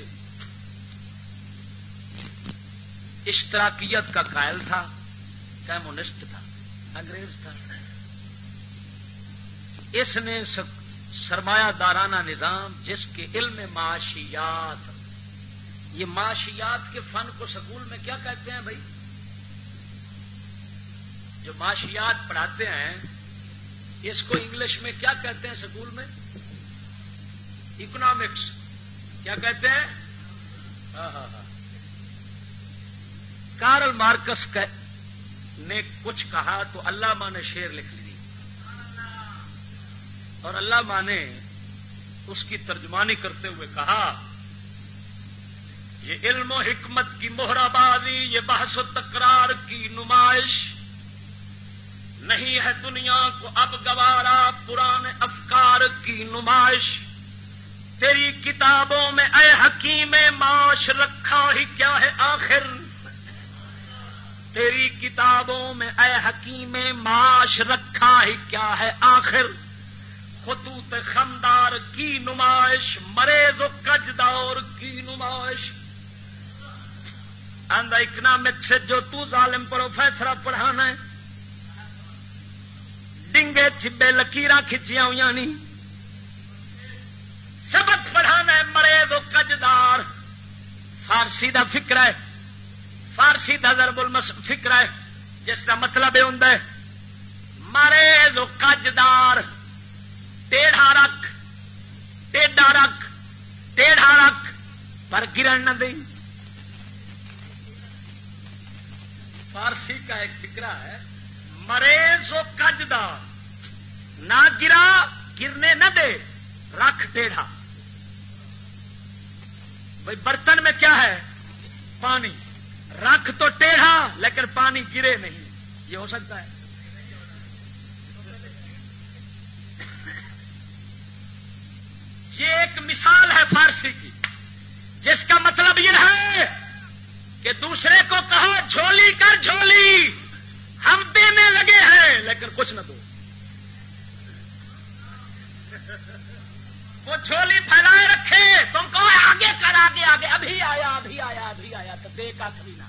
اشتراکیت کا قائل تھا کمیونسٹ تھا، انگریز تھا۔ اس نے سرمایہ دارانہ نظام، جس کے علم معاشیات، یہ معاشیات کے فن کو سکول میں کیا کہتے ہیں بھائی؟ جو معاشیات پڑھاتے ہیں، اس کو انگلش میں کیا کہتے ہیں سکول میں؟ اکنامکس کیا کہتے ہیں؟ ہاں ہاں ہاں کارل مارکس نے کچھ کہا تو اللہ ماں نے شیر لکھ لی۔ اور اللہ ماں نے اس کی ترجمانی کرتے ہوئے کہا، یہ علم و حکمت کی بازی یہ بحث و تکرار کی نمائش نہیں ہے دنیا کو اب گوارا پرانے افکار کی نمائش۔ تیری کتابوں میں اے حکیم معاش رکھا ہی کیا ہے آخر؟ تیری کتابوں میں اے حکیم معاش رکھا ہی کیا ہے آخر؟ خطوط خمدار کی نمائش، مریض و کجدور کی نمائش۔ آندہ اکنامک سے جو تو ظالم پروفیسر پڑھانا ہے، ڈنگے چبے لکیراں کھچیاں ہوئی نہیں۔ سبق پڑھانا ہے، مرے دو کجدار فارسی دا فکر ہے۔ فارسی دا ضرب المس فکر ہے۔ جس کا مطلب یہ ہوں مرے دو کجدار ٹیڑھا رکھ۔ ٹیڈا رکھ۔ ٹیڑھا رکھ۔ پر گرن نہ دیں۔ فارسی کا ایک فکرا ہے، مرے سو کجدار نہ گرا، گرنے نہ دے۔ رکھ ٹیڑھا۔ بھائی برتن میں کیا ہے؟ پانی۔ رکھ تو ٹیڑھا، لیکن پانی گرے نہیں۔ یہ ہو سکتا ہے۔ یہ ایک مثال ہے فارسی کی، جس کا مطلب یہ ہے کہ دوسرے کو کہو جھولی کر جھولی، ہم دینے لگے ہیں، لیکن کچھ نہ دو۔ وہ جھولی پھیلائے رکھے۔ تم کو آگے کر، آگے آگے۔ ابھی آیا ابھی آیا ابھی آیا۔ تو دے کا بھی نہ۔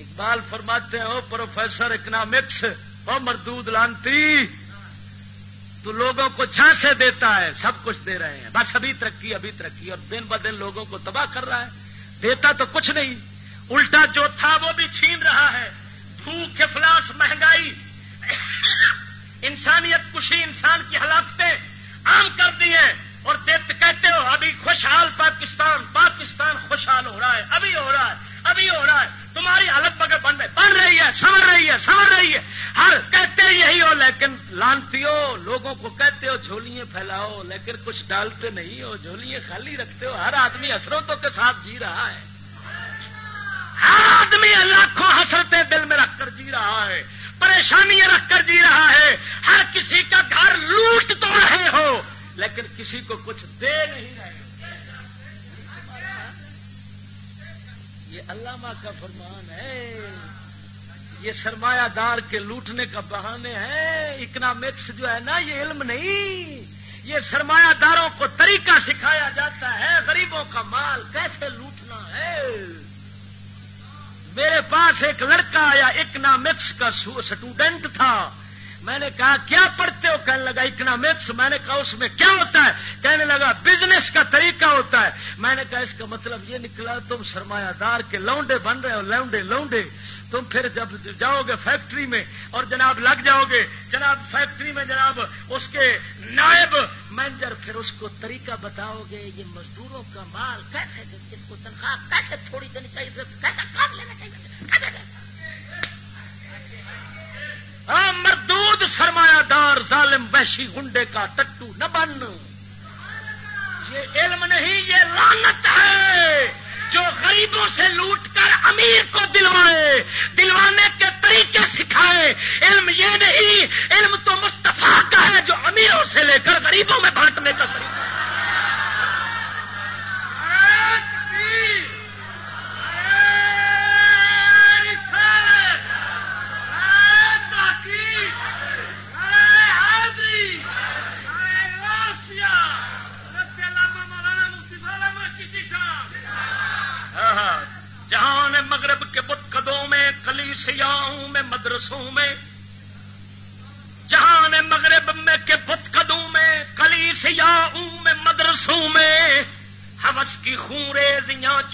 اقبال فرماتے ہو پروفیسر اکنامکس اور مردود لانتی، تو لوگوں کو جھانسے دیتا ہے؟ سب کچھ دے رہے ہیں۔ بس ابھی ترقی ابھی ترقی۔ اور دن ب دن لوگوں کو تباہ کر رہا ہے۔ دیتا تو کچھ نہیں۔ الٹا جو تھا وہ بھی چھین رہا ہے۔ بھوک افلاس مہنگائی انسانیت کشی انسان کی ہلاکتیں عام کر دی ہیں اور کہتے ہو، ابھی خوشحال پاکستان پاکستان خوشحال ہو رہا ہے، ابھی ہو رہا ہے، ابھی ہو رہا ہے۔ تمہاری حالت بغیر بن رہی بن رہی ہے سمر رہی ہے سمر رہی ہے۔ ہر کہتے یہی ہو، لیکن لانتی ہو لوگوں کو کہتے ہو، جھولیاں پھیلاؤ، لیکن کچھ ڈالتے نہیں ہو، جھولیاں خالی رکھتے ہو۔ ہر آدمی حسرتوں کے ساتھ جی رہا ہے۔ ہر آدمی لاکھوں حسرتیں دل میں رکھ کر جی رہا ہے، پریشانیاں رکھ کر جی رہا ہے، ہر کسی کا گھر لوٹ تو رہے ہو، لیکن کسی کو کچھ دے نہیں رہے۔ یہ علامہ کا فرمان ہے۔ یہ سرمایہ دار کے لوٹنے کا بہانے ہیں اکنامکس جو ہے نا، یہ علم نہیں۔ یہ سرمایہ داروں کو طریقہ سکھایا جاتا ہے۔ غریبوں کا مال کیسے لوٹنا ہے؟ میرے پاس ایک لڑکا آیا اکنامکس کا اسٹوڈنٹ تھا۔ میں نے کہا، کیا پڑھتے ہو؟ کہنے لگا اکنامکس میں نے کہا، اس میں کیا ہوتا ہے؟ کہنے لگا، بزنس کا طریقہ ہوتا ہے۔ میں نے کہا، اس کا مطلب یہ نکلا، تم سرمایہ دار کے لونڈے بن رہے ہو، لونڈے لونڈے۔ تم پھر جب جاؤ گے فیکٹری میں اور جناب لگ جاؤ گے، جناب فیکٹری میں جناب اس کے نائب مینیجر پھر اس کو طریقہ بتاؤ گے، یہ مزدوروں کا مال کیسے اس کو تنخواہ کیسے تھوڑی دینی چاہیے؟ کیسے کام لینا چاہیے؟ ہاں مردود، سرمایہ دار، ظالم، وحشی گنڈے کا ٹٹو نہ بن۔ یہ علم نہیں، یہ لانت ہے۔ جو غریبوں سے لوٹ کر امیر کو دلوائے دلوانے کے طریقے سکھائے۔ علم یہ نہیں، علم تو مستفا کا ہے جو امیروں سے لے کر غریبوں میں بانٹنے کا طریقہ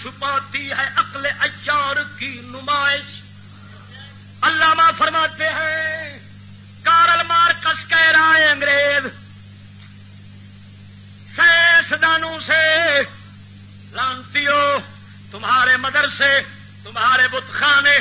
چھپاتی ہے عقل اچار کی نمائش۔ علامہ فرماتے ہیں، کارل مارکس کہہ رہا ہے انگریز سائنسدانوں سے لانتی ہو، تمہارے مدرسے، تمہارے بت خانے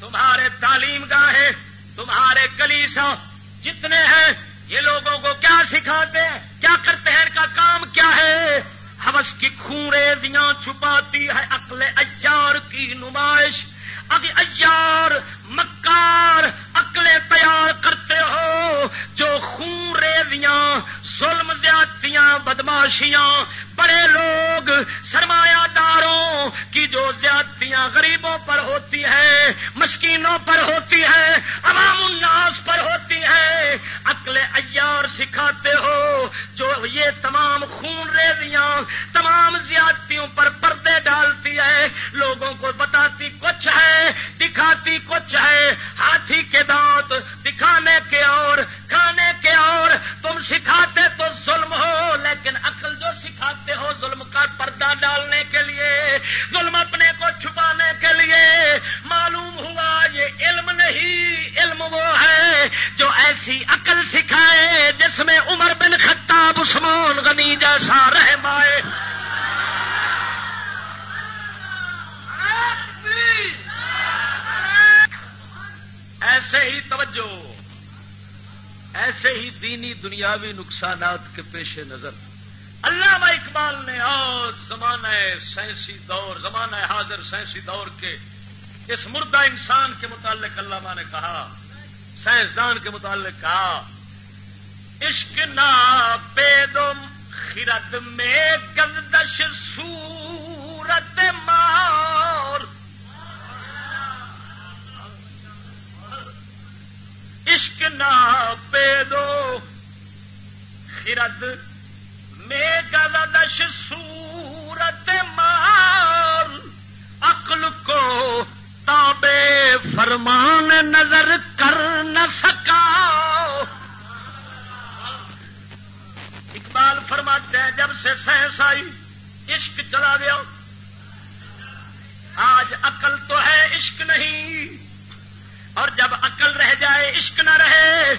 تمہارے تعلیم گاہیں، تمہارے کلیسا، جتنے ہیں، یہ لوگوں کو کیا سکھاتے ہیں؟ کیا کرتے ہیں؟ ان کا کام کیا ہے؟ ہوس کی ریزیاں چھپاتی ہے عقل ایار کی نمائش۔ اب ایار، مکار عقلیں تیار کرتے ہو۔ جو خون ریزیاں ظلم زیادتیاں، بدماشیاں بڑے لوگ سرمایہ داروں کی جو زیادتیاں غریبوں پر ہوتی ہے مشکینوں پر ہوتی ہے عوام الناس پر ہوتی ہے عقل ایار سکھاتے ہو، جو یہ تمام خون ریزیاں، تمام زیادتیوں پر پردے ڈالتی ہے، لوگوں کو بتاتی کچھ ہے، دکھاتی کچھ ہے، ہاتھی کے دانت دکھانے کے اور، کھانے کے اور، تم سکھاتے معلوم ہوا یہ علم نہیں، علم وہ ہے جو ایسی عقل سکھائے جس میں عمر بن خطاب، عثمان غنی جیسا رہمائے ایسے ہی توجہ، ایسے ہی دینی دنیاوی نقصانات کے پیش نظر۔ علامہ اقبال نے اور زمانہ سائنسی دور، زمانہ حاضر سائنسی دور کے اس مردہ انسان کے متعلق علامہ نے کہا، سائنسدان کے متعلق کہا، عشق نا بیدم خرد میں گندش سورت مار عشق نا بیدو خرد میں گندش سورت مار عقل کو تابے فرمان نظر کر نہ سکا۔ اقبال فرماتے ہیں، جب سے سینس آئی، عشق چلا گیا۔ آج عقل تو ہے عشق نہیں، اور جب عقل رہ جائے، عشق نہ رہے۔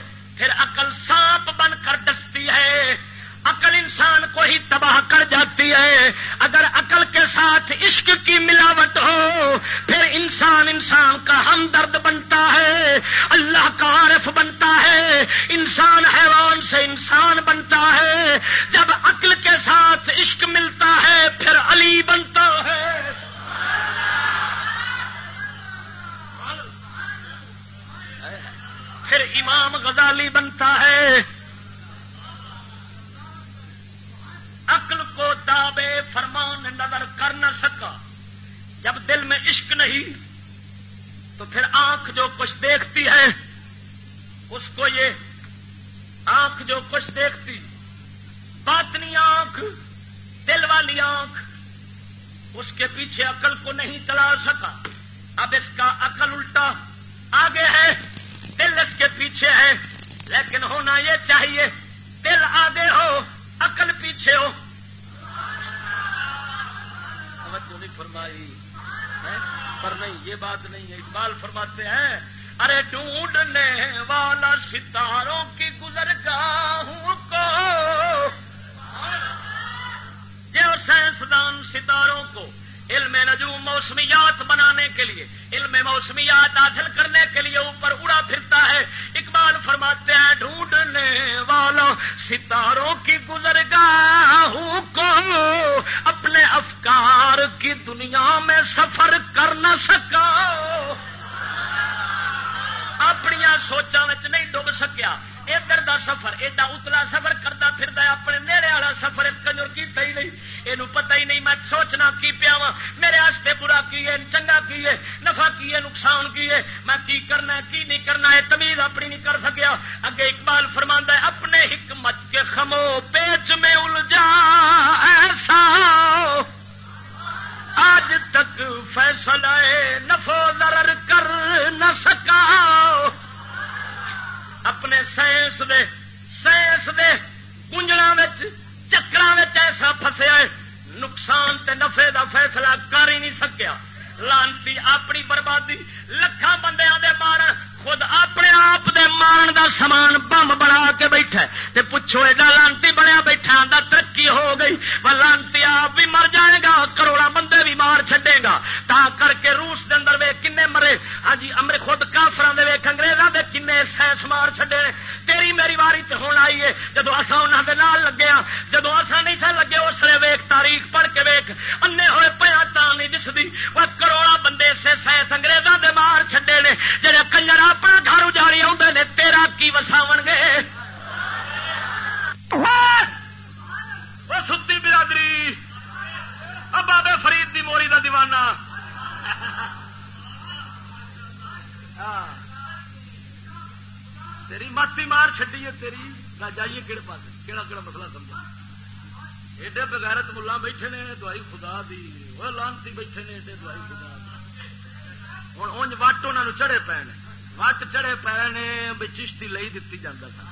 چشتی لئی دیتی جانا تھا۔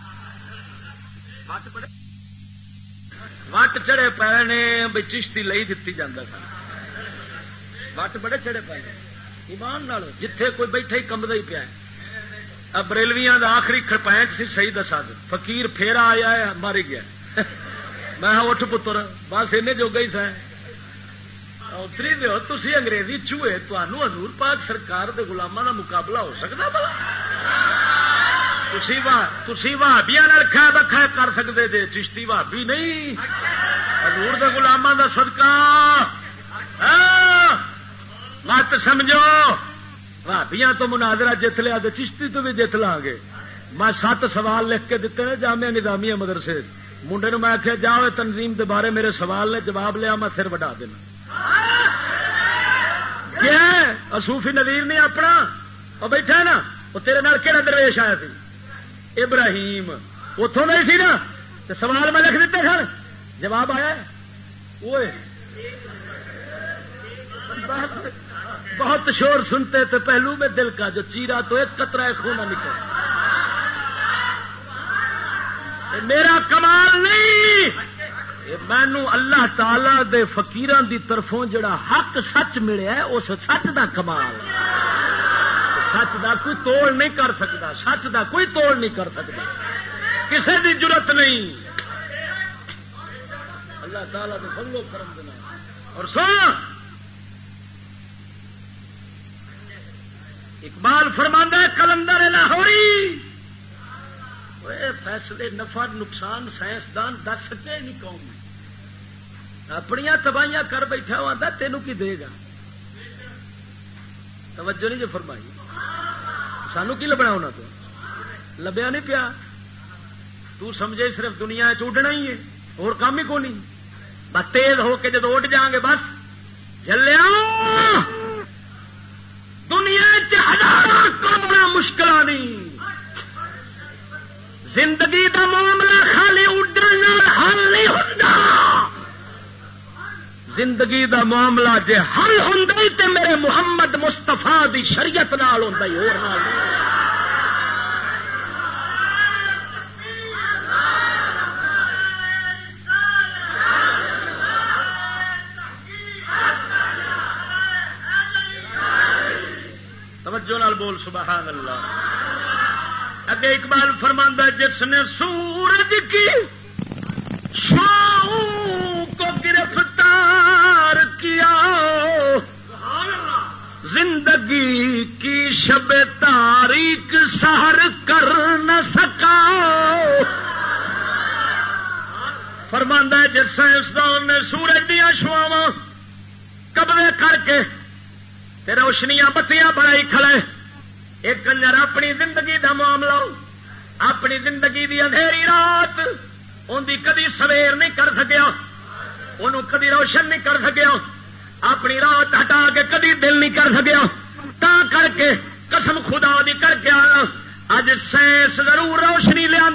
وٹ پڑے؟ وٹ چڑے پے نے بھی چشتی لے دیتی جانا تھا۔ وٹ بڑے چڑے پے ایمان نال جتھے کوئی بیٹھے ہی کمبد ہی پیا بریلویاں دا آخری خرپینچ سی صحیح دسا فقیر پھیرا آیا ہے، ماری گیا۔ میں اٹھ پتر، بس ان جو گئی تھا۔ اتری دو تھی انگریزی چوہے تنور پاک سرکار دے غلاماں کا مقابلہ ہو سکتا بلا تھی بھابیا کھا بکھا کر سکتے جی چشتی بھابی نہیں۔ ہزور کے گلاماں کا سدکا ہاں۔ مت سمجھو۔ بھابیا تو مناظرہ جیت لیا تو چشتی تو بھی جیت لا گے۔ میں سات سوال لکھ کے دیتے ہیں جامع نظامیہ مدرسے۔ منڈے نے میں آخیا جاؤ تنظیم دے بارے میرے سوال نے جواب لیا، میں پھر وڈا دینا۔ کیا اصوفی نویر نے اپنا؟ وہ بیٹھا نا، وہ تیرے کہڑا درویش آیا تھی ابراہیم. اتوں نہیں سی نا؟ تو سوال میں لکھ دیتے سر جواب آیا وہ بہت شور سنتے تھے پہلو میں دل کا جو چیرا تو ایک قطرہ خونا نکلا میرا کمال نہیں. مینو اللہ تعالی دے فقیران دی طرفوں جڑا حق سچ ملے ہے، اس سچ دا کمال. سچ دا کوئی توڑ نہیں کر سکتا، سچ دا کوئی توڑ نہیں کر سکتا۔ کسی دی ضرورت نہیں۔ اللہ تعالی تعالیٰ بنگو کرم دینا اور سو اقبال فرماندہ کلندر لاہوری۔ فیصلے، نفع، نقصان، سائنسدان، دس سکے نہیں قوم۔ اپنی تباہیاں کر بیٹھا ہوا تینوں کی دے گا۔ توجہ نہیں جو فرمائی۔ سانو کی لبنا ہونا تو؟ لبیا نہیں پیا۔ تو سمجھے صرف دنیا چڈنا ہی ہے، اور کام ہی کو نہیں بس تیز ہو کے جب اٹھ جان گے، بس۔ چلیا دنیا ہزار کروڑا مشکل نہیں زندگی دا معاملہ خالی اڈن حل نہیں ہوتا زندگی دا معاملہ جے حل ہوں تو میرے محمد مستفا دی شریعت نال ہوں اور توجہ نال بول، سبحان اللہ۔ اگے اقبال فرماندہ جس نے سورج کی کیا؟ زندگی کی شب تاریخ سہر کر نہ سکا۔ فرماندہ جس سائنسدان نے سورج دیا شواوا قبضے کر کے روشنیاں بتیاں بڑائی کھڑے۔ ایک کنجر اپنی زندگی دا معاملہ، اپنی زندگی دی اندھیری رات ان دی کدی سویر نہیں کر سکیا۔ انہوں کدی روشن نہیں کر سکیا، اپنی رات ہٹا کے کدی دل نہیں کر سکیا۔ تا کر کے قسم خدا دی کر کے آنا۔ اج سائنس ضرور روشنی لیا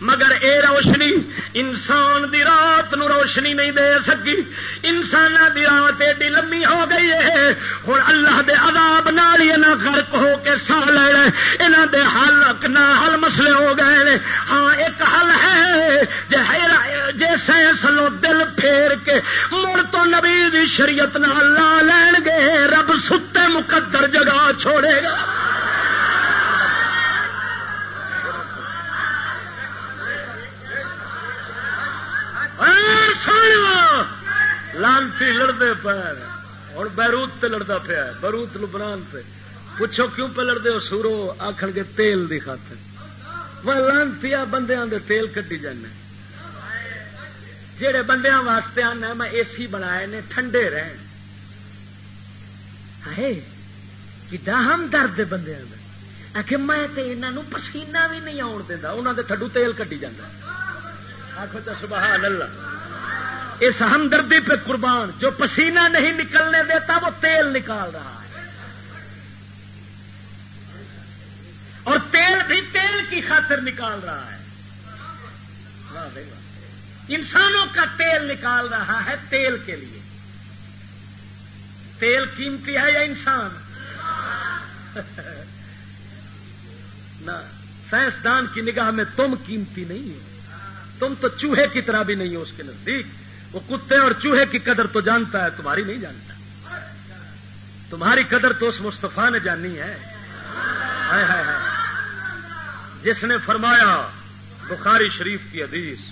مگر اے روشنی انسان دی رات نو روشنی نہیں دے سکی۔ انسان دی رات ایڈی لمبی ہو گئی ہے۔ ہوں اللہ دے عذاب نال ہی غرق ہو کے سا لے یہاں دے حل نہ حل مسئلے ہو گئے ہاں ایک حل ہے۔ جی سائنس لو دل کے مڑ تو نبی دی شریعت نہ لا لین گے، رب ستے مقدر جگہ چھوڑے گا۔ لانسی لڑتے پیر ہوں بیروت تے لڑتا پیا بیروت لبنان پہ پوچھو کیوں پہ لڑتے ہو؟ سورو آخر کے تیل دی خاطر۔ وہ لانسی بندیاں دے تیل کٹی جانا جہے بندیاں واسطے آنا میں اے سی بنائے نے، ٹھنڈے رہن۔ ہم درد بندے آخر میں انہوں پسینہ بھی نہیں آن دینا انہوں نے تھڈو تیل کٹی جانا آخو تو سبحان اللہ۔ اس ہمدردی پہ قربان، جو پسینہ نہیں نکلنے دیتا، وہ تیل نکال رہا ہے۔ اور تیل بھی تیل کی خاطر نکال رہا ہے۔ واہ بھائی انسانوں کا تیل نکال رہا ہے تیل کے لیے۔ تیل قیمتی ہے یا انسان؟ نہ، سائنسدان کی نگاہ میں تم قیمتی نہیں ہو۔ تم تو چوہے کی طرح بھی نہیں ہو اس کے نزدیک۔ وہ کتے اور چوہے کی قدر تو جانتا ہے، تمہاری نہیں جانتا۔ تمہاری قدر تو اس مستفا نے جانی ہے۔ جس نے فرمایا، بخاری شریف کی حدیث۔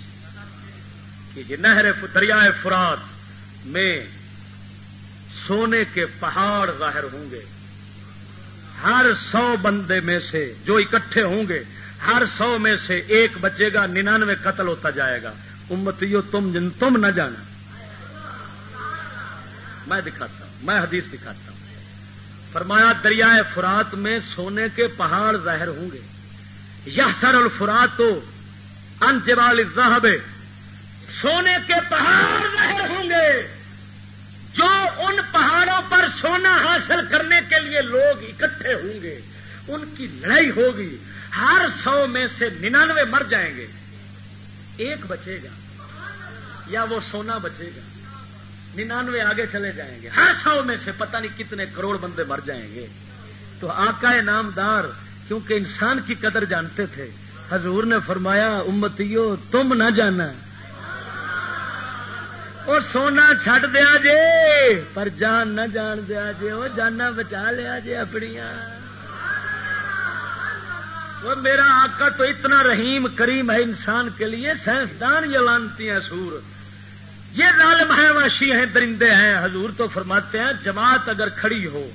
کہ یہ نہر دریائے فرات میں سونے کے پہاڑ ظاہر ہوں گے۔ ہر سو بندے میں سے جو اکٹھے ہوں گے، ہر سو میں سے ایک بچے گا، ننانوے قتل ہوتا جائے گا۔ امتیو تم جن تم نہ جانا۔ میں دکھاتا ہوں، میں حدیث دکھاتا ہوں۔ فرمایا، دریائے فرات میں سونے کے پہاڑ ظاہر ہوں گے۔ یہ سر الفرات تو انجوال زہب سونے کے پہاڑ ظاہر ہوں گے۔ جو ان پہاڑوں پر سونا حاصل کرنے کے لیے لوگ اکٹھے ہوں گے، ان کی لڑائی ہوگی۔ ہر سو میں سے ننانوے مر جائیں گے۔ ایک بچے گا یا وہ سونا بچے گا۔ ننانوے آگے چلے جائیں گے۔ ہر سو میں سے پتہ نہیں کتنے کروڑ بندے مر جائیں گے۔ تو آقا نامدار، کیونکہ انسان کی قدر جانتے تھے، حضور نے فرمایا، امتیو، تم نہ جانا۔ اور سونا چھڈ دیا جے، پر جان نہ جان دیا جے وہ جانا بچا لیا جے اپنی وہ میرا آقا تو اتنا رحیم کریم ہے انسان کے لیے، سائنسدان یہ لانتی ہیں سور۔ یہ ظالم ہے واشی ہیں، درندے ہیں۔ حضور تو فرماتے ہیں، جماعت اگر کھڑی ہو،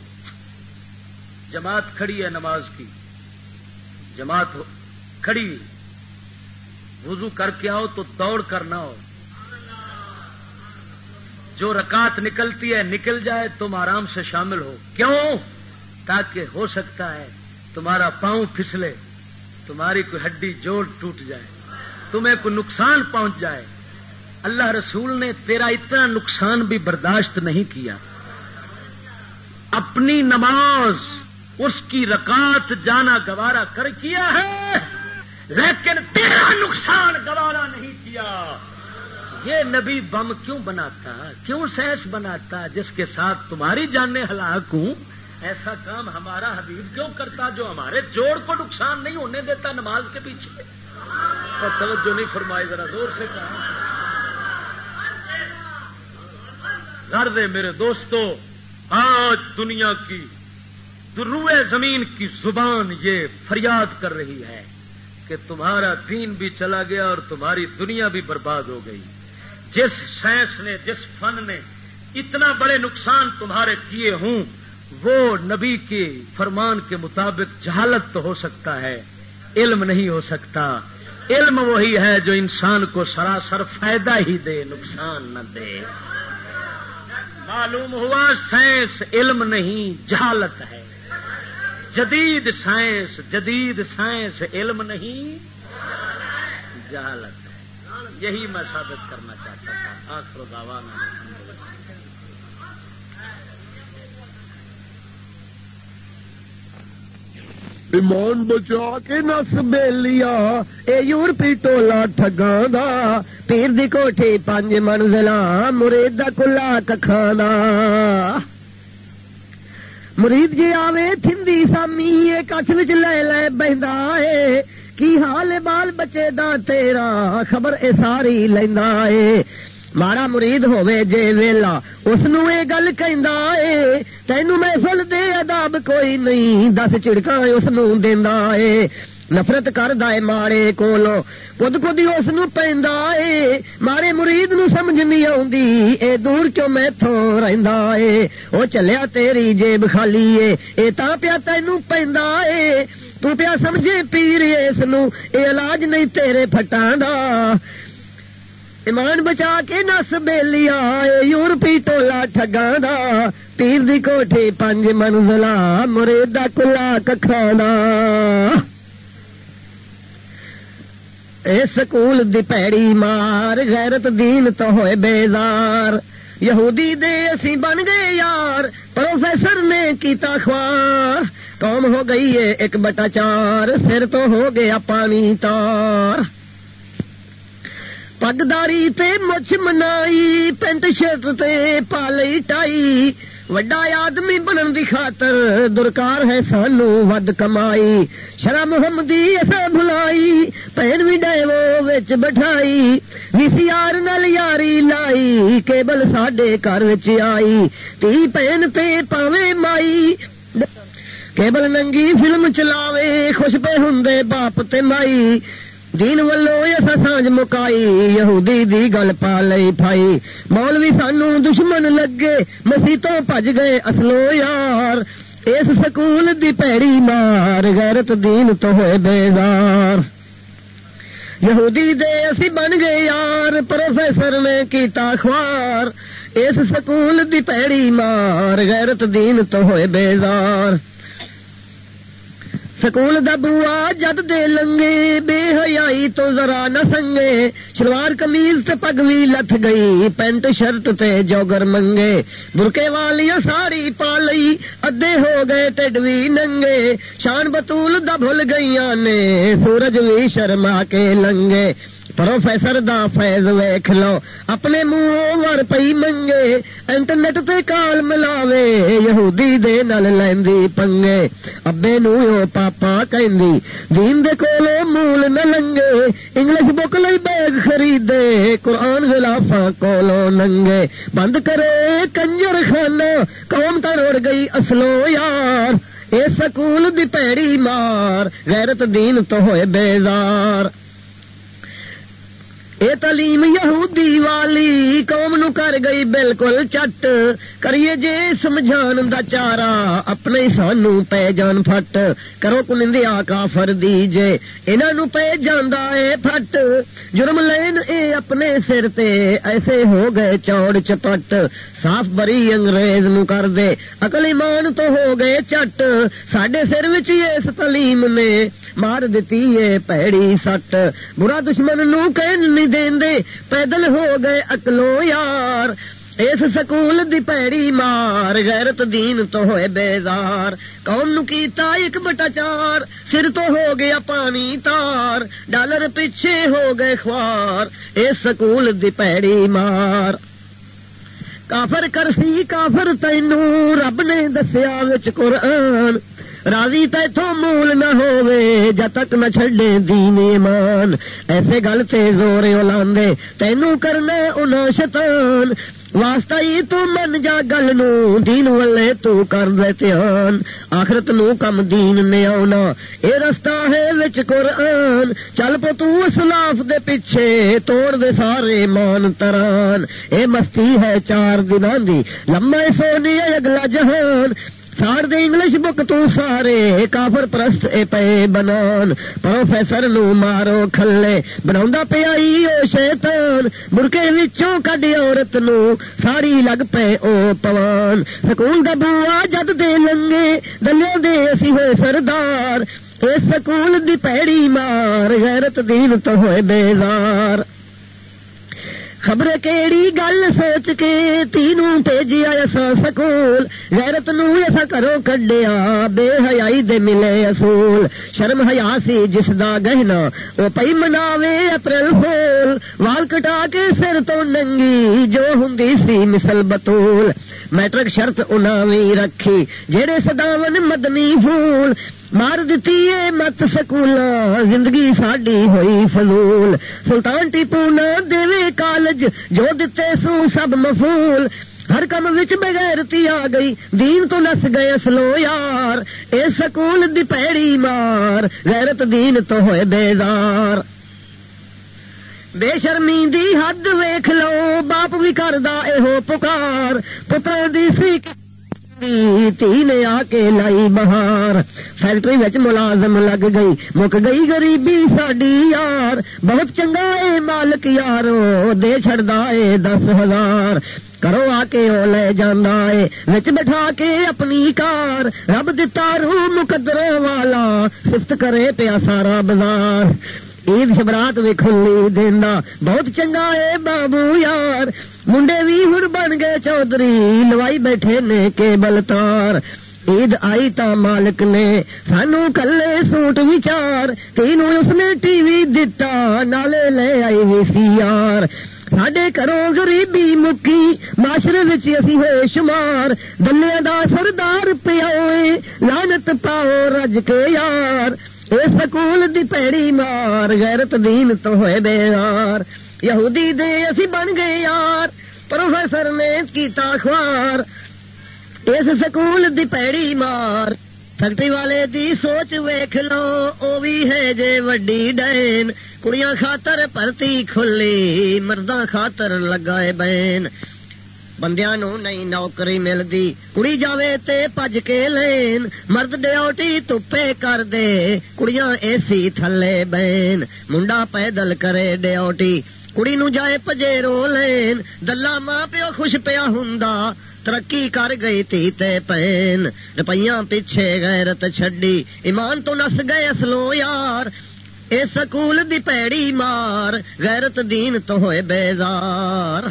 جماعت کھڑی ہے نماز کی، جماعت کھڑی، وضو کر کے آؤ تو دوڑ کر نہ ہو۔ جو رکات نکلتی ہے، نکل جائے، تم آرام سے شامل ہو۔ کیوں؟ تاکہ ہو سکتا ہے تمہارا پاؤں پھسلے، تمہاری کوئی ہڈی، جوڑ ٹوٹ جائے، تمہیں کوئی نقصان پہنچ جائے۔ اللہ رسول نے تیرا اتنا نقصان بھی برداشت نہیں کیا۔ اپنی نماز، اس کی رکات جانا گوارا کر کیا ہے، لیکن تیرا نقصان گوارا نہیں کیا۔ یہ نبی بم کیوں بناتا؟ کیوں سینس بناتا جس کے ساتھ تمہاری جاننے ہلاک ہوں؟ ایسا کام ہمارا حبیب کیوں کرتا جو ہمارے جوڑ کو نقصان نہیں ہونے دیتا نماز کے پیچھے؟ توجہ نہیں فرمائی، ذرا زور سے کہا گھر دے میرے دوستو، آج دنیا کی روئے زمین کی زبان یہ فریاد کر رہی ہے کہ تمہارا دین بھی چلا گیا اور تمہاری دنیا بھی برباد ہو گئی۔ جس سائنس نے، جس فن نے اتنا بڑے نقصان تمہارے کیے ہوں، وہ نبی کے فرمان کے مطابق جہالت تو ہو سکتا ہے، علم نہیں ہو سکتا۔ علم وہی ہے جو انسان کو سراسر فائدہ ہی دے، نقصان نہ دے۔ معلوم ہوا سائنس علم نہیں، جہالت ہے۔ جدید سائنس جدید سائنس علم نہیں، جہالت۔ ہے یہی میں ثابت کرنا چاہتا تھا۔ آخر دعوانا ایمان بچا کے نس بے لیا اے یورپی ٹولا ٹگا دا پیر دی کوٹھی پانچ منزلہ مرید دا کلا ککھانا مرید جی آوے تھندی سامی، اے کچھ بچ لے لے بہندا ہے کی حال بال بچے دا تیرا خبر اے ساری لینا ہے ماڑا مرید ہوے جے ویلا، اس یہ گل کہندا اے۔ تینو محفل دے اداب کوئی نہیں، دس چڑکا اس دینا ہے نفرت کردا ہے ماڑے کولو خود خود ہی اس پیندا ہے ماڑے مرید نو سمجھ نہیں آوندی، اے دور کیوں میتھوں رہندا ہے او چلیا تیری جیب خالی ہے اے تا پیا تینو پیندا ہے تو پیا سمجھے پیر اس علاج نہیں تیرے پھٹاں دا ایمان بچا کے نس بے لیا یورپی ٹولا ٹگا دا پیر دی کوٹھی پنج منزلہ مریدا کلا ککھانا اے سکول دی پیڑی مار غیرت دین تو ہوئے بیزار یہودی دے اسی بن گئے یار پروفیسر نے کیتا خوار قوم ہو گئی ہے ایک بٹا چار، پھر تو ہو گیا پانی تار۔ پگداری تے مچھ منائی، پینٹ شرٹ تے پالی ٹائی۔ وڈا آدمی بنن دی خاطر درکار ہے سانو ود کمائی۔ شرا محمدی ایسا بھلائی، پین بھی ڈے وہ بٹھائی۔ وی سی آر نل یاری لائی، کیبل ساڈے گھر آئی۔ تی پین تے پاوے مائی کیبل ننگی فلم چلاوے خوش پہ ہوں باپ تے مائی دین ولو ایسا سانج مکائی یہودی دی گل پا لئی پائی مولوی سانو دشمن لگے مسیتوں پج گئے اصلو یار اس سکول دی پیڑی مار غیرت دین تو ہوئے بیزار یہودی دے اسی بن گئے یار پروفیسر نے کیتا خوار اس سکول دی پیڑی مار غیرت دین تو ہوئے بیزار سکول دا بوا جد دے لنگے، بے حیائی تو ذرا نہ سنگے۔ شلوار کمیز تے پگ وی لتھ گئی، پینٹ شرٹ تے جوگر منگے۔ برکے والیاں ساری پا لئی ادھے ہو گئے ٹڈ وی ننگے۔ شان بتول دا بھول گئیاں نے، سورج وی شرما کے لنگے۔ پروفیسر دا فیض ویخ لو، اپنے منہ ور پئی منگے، انٹرنیٹ تے کال ملاوے، یہودی دے نل لیندی پنگے۔ ابے نو پاپا کہندی، دین دے کولے مول نہ لنگے، انگلش بک لئی بیگ خریدے، قرآن غلافاں کولو ننگے۔ بند کرے کنجر خانہ، قوم تا روڑ گئی اصلو یار۔ اے سکول دی پیڑی مار، غیرت دین تو ہوئے بیزار۔ اے تعلیم یہودی والی قوم نو کر گئی بالکل چٹ۔ کریے جے سمجھان دا چارا اپنے سانو پہ جان پھٹ۔ کرو کنندیا کافر دیجے انہاں نو پہ جاندا اے پھٹ۔ جرم لین اے اپنے سر تے، ایسے ہو گئے چوڑ چپٹ۔ صاف بری انگریز نو کر دے۔ اقل ایمان تو ہو گئے چٹ۔ ساڈے سر وچ اس تعلیم نے۔ مار دیتی ہے پیڑی سٹ برا دشمن نو کہن نہیں دین دے پیدل ہو گئے اکلو یار اس سکول دی پیڑی مار غیرت دین تو ہوئے بیزار کون نو کیتا ایک بٹا چار سر تو ہو گیا پانی تار ڈالر پیچھے ہو گئے خوار اس سکول دی پیڑی مار کافر کرسی کافر تینو رب نے دسیا وچ قرآن راضی تیتھو مول نہ ہووے جب تک نہ چھڑے دین ایمان۔ ایسے گل تے زورے اولاندے تینو کرنا انہاں شیطان۔ واسطہ ہی تو من جا گل نو، دین والے تو کر دے دھیان آخرت نو کم دین نے آنا اے رستہ ہے وچ قرآن۔ چل پو تو اسلاف دے پیچھے، توڑ دے سارے مان تران۔ اے مستی ہے چار دنان دی لمبا سونی اگلا جہان۔ ساڑ دے انگلش بک تو سارے کافر پرست اے پے بنان۔ پروفیسر نو مارو کھلے۔ بنا پیا شیطان۔ برکے وچوں کڈی عورت نو ساری لگ پے او پوان۔ سکول دا بوا جد دے لنگے، دلے دے اسی ہوئے سردار۔ اے سکول دی پیڑی مار، غیرت دین تو ہوئے بیزار۔ خبر کیڑی گل سوچ کے تینوں بھیجیا ایسا سکول غیرت نو ایسا کرو کڈیا بے حیائی دے ملے اصول شرم حیا سی جس دا گہنا وہ پئی مناوے اپریل فول وال کٹا کے سر تو ننگی جو ہوں سی مسل بطول میٹرک شرط انہاں وی رکھی۔ جہے سداون مدنی پھول مار دیتی ہے مت سکولا زندگی ساڈی ہوئی فضول۔ سلطان ٹیپو نہ دے کالج، جو دیتے سو سب مفول۔ ہر کم وچ بغیرتی آ گئی، دین تو نس گئے سلو یار۔ اے سکول دی پیڑی مار، غیرت دین تو ہوئے بیزار۔ بے شرمی دی حد ویخ لو باپ بھی کردا اے پکار پتر دی سی تی نے آ کے لائی بہار فیکٹری بچ ملازم لگ گئی مک گئی غریبی ساڈی یار بہت چنگا اے مالک یارو دے چڑا اے دس ہزار کرو آ کے او لے جانا ہے وچ بٹھا کے اپنی کار رب دتا رو مقدر والا سفت کرے پیا سارا بازار عید شبرات بھی کھلی دینا بہت چنگا ہے بابو یار منڈے بھی ہر بن گئے چودھری لوائی بیٹھے نے کیبل تار عید آئی تا مالک نے سانو کلے سوٹ وچار تینوں اس نے ٹی وی دتا نالے لے آئی وی سی یار سڈے کرو غریبی مکی معاشرے اسی ہوئے شمار دلیا دا سردار پیا لانت پاؤ رج کے یار اے سکول دی پیڑی مار، غیرت دین تو ہوئے بے یار یہودی دے اسی بن گئے یار، پروفیسر نے کیتا اخبار اس سکول دی پیڑی مار، فیکٹری والے دی سوچ ویخ لو، او بھی ہے جے وڈی ڈین۔ کڑیاں خاطر پرتی کھلی، مرداں خاطر لگائے بین۔ بندیا نو نہیں نوکری ملتی کڑی جاوے تے پج کے لین مرد ڈیوٹی تپے کر دے کڑیاں اے سی تھلے بین منڈا پیدل کرے ڈیوٹی کڑی نو جائے پجے رو لین دلہ ماں پیو خوش پیا ہوں ترقی کر گئی تھی تے پین روپیاں پیچھے غیرت چھڈی ایمان تو نس گئے اصلو یار اے سکول دی پیڑی مار غیرت دین تو ہوئے بیزار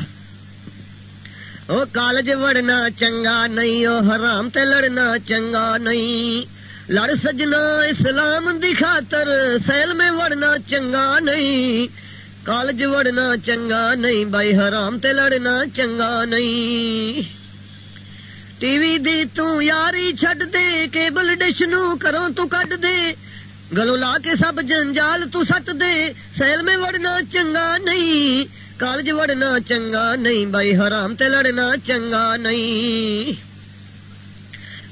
او کالج وڑنا چنگا نہیں، او حرام تے لڑنا چنگا نہیں۔ لڑ سجنا اسلام دی خاطر، سیل میں وڑنا چنگا نہیں۔ کالج وڑنا چنگا نہیں بائی حرام تے لڑنا چنگا نہیں۔ ٹی وی دی تو یاری چھڈ دے، کیبل ڈش نو کروں تو کٹ دے۔ گلو لا کے سب جنجال تو سٹ دے۔ سیل میں وڑنا چنگا نہیں۔ کالج وڑنا چنگا نہیں بائی حرام تے لڑنا چنگا نہیں۔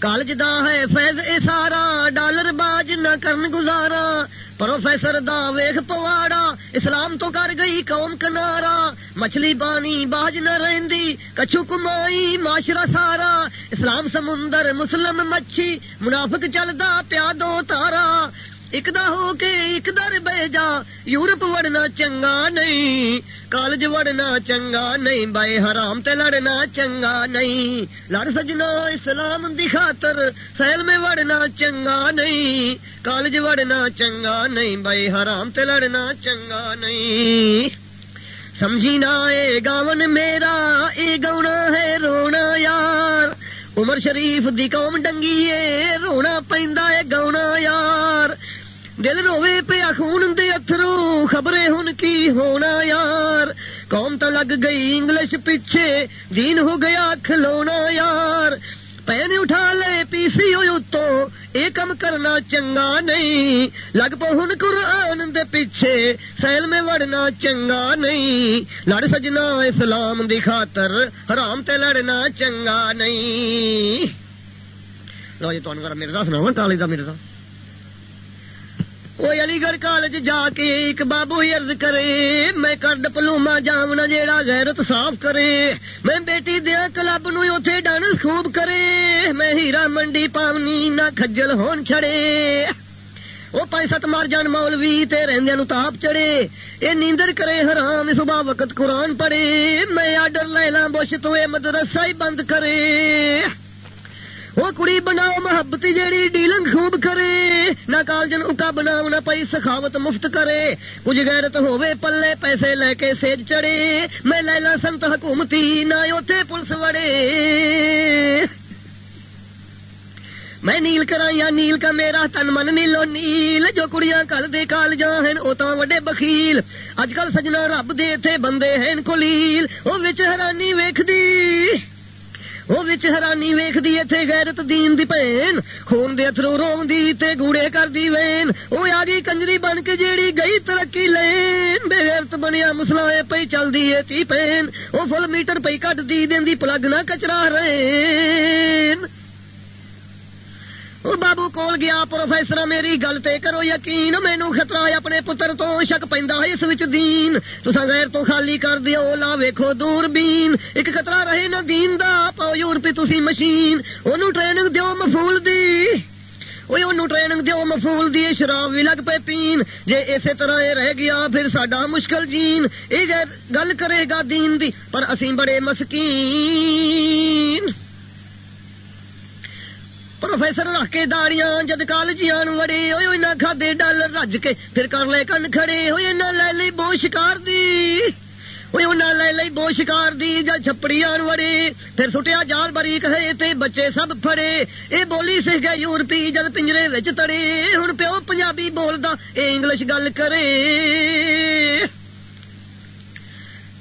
کالج دا ہے فیض اے سارا ڈالر باج نہ کرن گزارا۔ پروفیسر دا ویخ پواڑا، اسلام تو کر گئی قوم کنارا۔ مچھلی پانی باج نہ رہندی، کچھو کمائی، معاشرہ سارا۔ اسلام سمندر، مسلم مچھی، منافق چلدا پیا دو تارا۔ ایک دا ہو کے ایک در بہ جا یورپ وڑنا چنگا نہیں کالج وڑنا چنگا نہیں بائی حرام تے لڑنا چنگا نہیں لڑ سجنا اسلام دی خاطر سیل میں وڑنا چنگا نہیں کالج وڑنا چنگا نہیں بائی حرام تے لڑنا چنگا نہیں سمجھی نہ اے گاون میرا اے گونا ہے رونا یار عمر شریف دی قوم ڈنگی اے رونا پیندا اے گونا یار دل روے پیا خون دے اترو خبریں ہن کی ہونا یار؟ قوم تو لگ گئی انگلش پیچھے، دین ہو گیا کھلونا یار؟ پین اٹھا لے، پی سی ہوئی اتو یہ کم کرنا چنگا نہیں۔ لگ پو ہن قرآن دے پیچھے، سیل میں وڑنا چنگا نہیں۔ لڑ سجنا اسلام دی خاطر، حرام تے لڑنا چنگا نہیں۔ لو جی تمہیں مرزا سناوا کالی کا مرزا۔ وہ علی گڑھ کالج جا کے ایک بابو ہی ارد کرے، میں کڈ پلوما جامنا جیڑا غیرت صاف کرے۔ میں بیٹی دیا کلب نو اوتھے ڈانس خوب کرے۔ میں ہیرا منڈی پاونی نہ کھجل ہون چھڑے۔ وہ پیسہ مار جان مولوی تے رہندے نو تاپ چڑے اے نیندر کرے حرام، صبح وقت قرآن پڑھے۔ میں آڈر لے لاں بوش تو اے مدرسہ ہی بند کرے۔ وہ کڑی بناؤ محبت جیڑی ڈیلنگ خوب کرے نہ کالجن اکا بناؤ نہ پئی سخاوت مفت کرے کچھ غیرت ہووے پلے پیسے لے کے سیج چڑے میں لیلا سنت حکومتی نہ اوتے پولیس وڑے میں نیل کرا یا نیل کا میرا تن من نیلو نیل جو کڑیاں کل دے کال جا ہیں او تا وڈے بخیل اج کل سجنا رب دے تھے بندے ہیں کلیل او وچ حیرانی ویکھ دی وہ حیرانی ویختی اتنے غیرت دین دی پین خون دے اترو رو دی تے گوڑے کر دی وین۔ وہ آ گئی کنجری بن کے جیڑی گئی ترقی لین، بے غیرت بنیا مسلا پی چل دی تی پین وہ فل میٹر پی کٹ دی، دین دی پلگ نہ کچرا رہے وہ بابو کول گیا پروفیسر میری گل تے کرو یقین مینو خطرہ اپنے پتر تو شک پہنتا ہے اس وچ دین تسا غیر تو خالی کر دیو لا ویکھو دور بین ایک خطرہ رہے نہ دین دا پاؤ یورپی تسی مشین اونوں ٹریننگ دیو مفول دی وہ ٹریننگ دیو مفول دی شراب بھی لگ پے پین جے اسی طرح یہ رہ گیا پھر ساڈا مشکل جین یہ گل کرے گا دین دی پر اسی بڑے مسکین پروفیسر رکھ کے داڑیاں جد کالجیاں وڑے ہوئے نہ کھادے ڈالر رج کے پھر کر لے کن کھڑے ہوئے نہ لے لی بو شکار دی ہوئے انہاں لے لئی بو شکار دی جد چھپڑی آن وڑے پھر سٹیا جال بریک ہے تے بچے سب پھڑے اے بولی سکھ گئے یورپی جد پنجرے وچ تڑے ہن پیو پنجابی بولدا اے انگلش گل کرے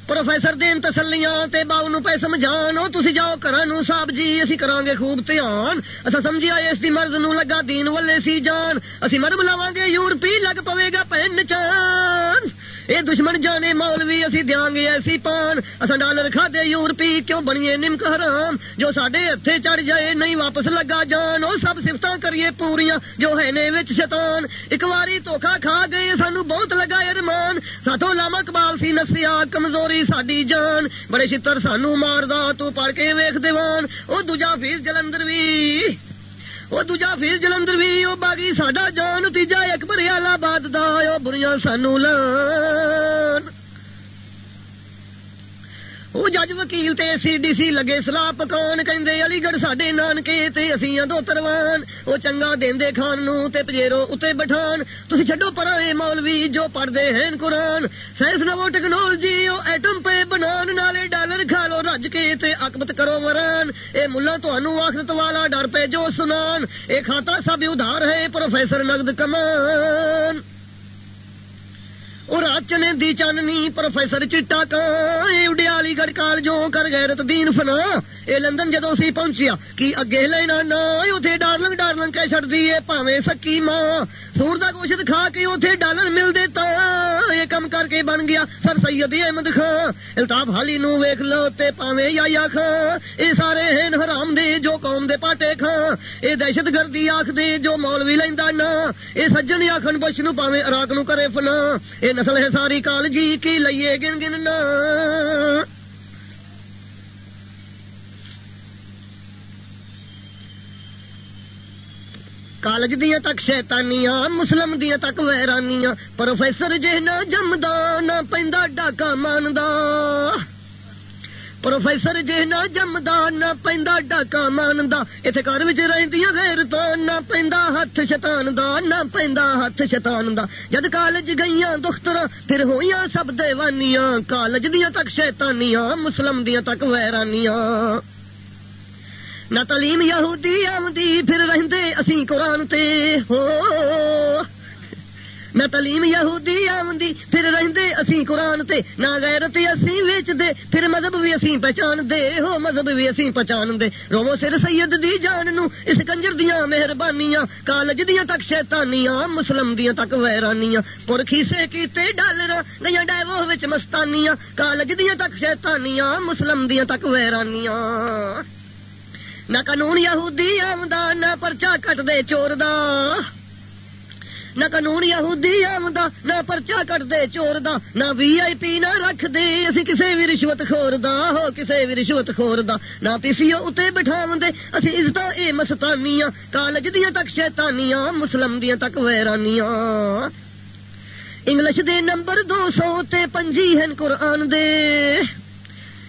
پروفیسر دین تسلیاں تے باؤ نو پہ سمجھان تسی جاؤ کرا نو صاحب جی اسی کران گے خوب دھیان اسا سمجھیا اس دی مرض نو لگا دین ولے سی جان۔ اسی مرم لاواں گے یورپی لگ پوے گا پین چان۔ اے دشمن جانے مولوی، اسی دیاں گے ایسی پان۔ اصا ڈالر کھا دے یورپی، کیوں بنیے نمک حرام؟ جو ساڈے ہتھے چڑھ جائے، نہیں واپس لگا جان۔ او سب سفتاں کریے پوریاں، جو ہے نے وچ شیطان۔ ایک واری دھوکا کھا گئے، سانو بہت لگا ارمان۔ ساتھوں لاما کبال سی نسیا کمزوری ساڈی جان۔ بڑے چھتر سانو ماردا، تو پڑھ کے ویکھ دیوان۔ او دوجا فیس جلندر وی۔ وہ دوجا فیس جلندر بھی وہ باغی ساڈا جان تیجا اکبر آباد دا بریاں سانو لان وہ جج وکیل تے سی ڈی سی لگے سلاح پکان کہندے علی گڑھ ساڈے نانکے تے اسی دو تروان وہ چنگا دیندے خان نو تے پجیرو اتے بٹھان تسی چھڈو پرا اے مولوی جو پڑھدے ہیں قرآن سائنس نو ٹیکنالوجی او ایٹم پہ بنان نالے ڈالر کھا لو رج کے تے اکبت کرو وران اے ملا تانوں آخرت والا ڈر پہ جو سنان اے کھاتا سب ادھار ہے پروفیسر نقد کمان چنے دی چاننی پروفیسر چٹا اڈیالی گڑھ کال جو کر غیرت دین فنا اے لندن جدو سی پہنچیا، کی اگے لینا نا اتنے ڈارلنگ ڈارلنگ کہ چڑ دی پاوے سکی ماں، سور دا گوشت کھا کے اتنے ڈالر مل دیتا یہ کم کر کے بن گیا سر سید احمد خان۔ الطاف حالی نو ویخ لو تے پاوے یا یا خان۔ اے سارے ہیں حرام دے جو قوم دے پاٹے خان۔ اے دہشت گردی آخ دے جو مولوی لینا نا اے سجن آخن بش نو پاوے اراک نو کرے فنا۔ اے نسل ہے ساری کال جی کی لئیے گن گن نا کالج دیا تک شیتانیاں مسلم دیا تک ویرانیاں، پروفیسر جہ نہ جمدا نہ پہندا ڈاکا ماندا پروفیسر جہ نہ جمدا نہ پہندا ڈاکا ماندا اتنے گھر رہندیاں غیرت نہ پہندا ہاتھ شیطان دا نہ پہندا ہاتھ شیطان دا جد کالج گئیاں دختر پھر ہوئیاں سب دیوانیاں۔ کالج دیا تک شیطانیاں، مسلم دیا تک ویرانیاں۔ نہ تعلیم یہودی آمدی، پھر رہندے اسی قرآن تے، ہو۔ نہ تعلیم یہودی آمدی، پھر رہندے اسی قرآن تے۔ نہ غیرت اسی ویچ دے، پھر مذہب بھی اسی پہچان دے۔ ہو، مذہب بھی اسی پہچان دے۔ رو سر سید دی جان نو، اس کنجر دیاں مہربانیاں۔ کالج دیاں تک شیطانیاں، مسلم دیاں تک ویرانیاں۔ پور کھیسے کیتے ڈالر گیا ڈائیو وچ مستانیاں۔ کالج دیاں تک شیطانیاں، مسلم دیاں تک ویرانیاں۔ نہ قانون یہودی آمدہ، نہ پرچا کٹ دے چور دا نہ قانون یہودی آمدہ، نہ پرچا کٹ دے چور دا نہ وی آئی پی نہ رکھ دے اسی کسے بھی رشوت خور دا ہو کسے بھی رشوت خور دا نہ پی سی او اتے بٹھا دے اسی عزت اے مستانیاں۔ کالج دیاں تک شیطانیاں، مسلم دیاں تک ویرانیاں۔ انگلش دے نمبر دو سو تے پنجی ہیں قرآن دے۔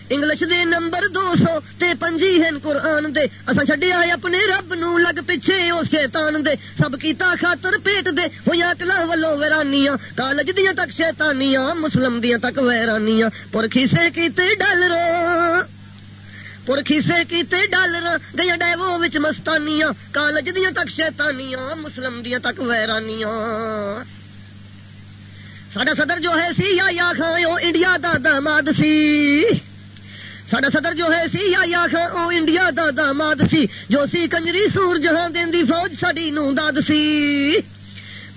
انگلش دے نمبر دو سو تے پنجی ہیں قرآن دے۔ اصا چڈیا ہے اپنے رب نو لگ پیچھے اس شیطان دے۔ سب کیتا خاطر پیٹ دے۔ ہویا کلا ولو ویرانیاں۔ کالج دیا تک شیطانیاں، مسلم دیا تک ویرانیاں۔ پر کھیسے کیتے ڈالر پر کھیسے کیتے ڈالر گیا ڈیو وچ مستانیاں۔ کالج دیا تک شیطانیاں، مسلم دیا تک ویرانیاں۔ ساڈا صدر جو ہے سی، یا یا خان انڈیا دا داماد سی سڈا صدر جو ہے، سی یا او انڈیا دا داماد سی۔ جو سی کنجری سور جہاں دین دی فوج ساڈی نو داد سی۔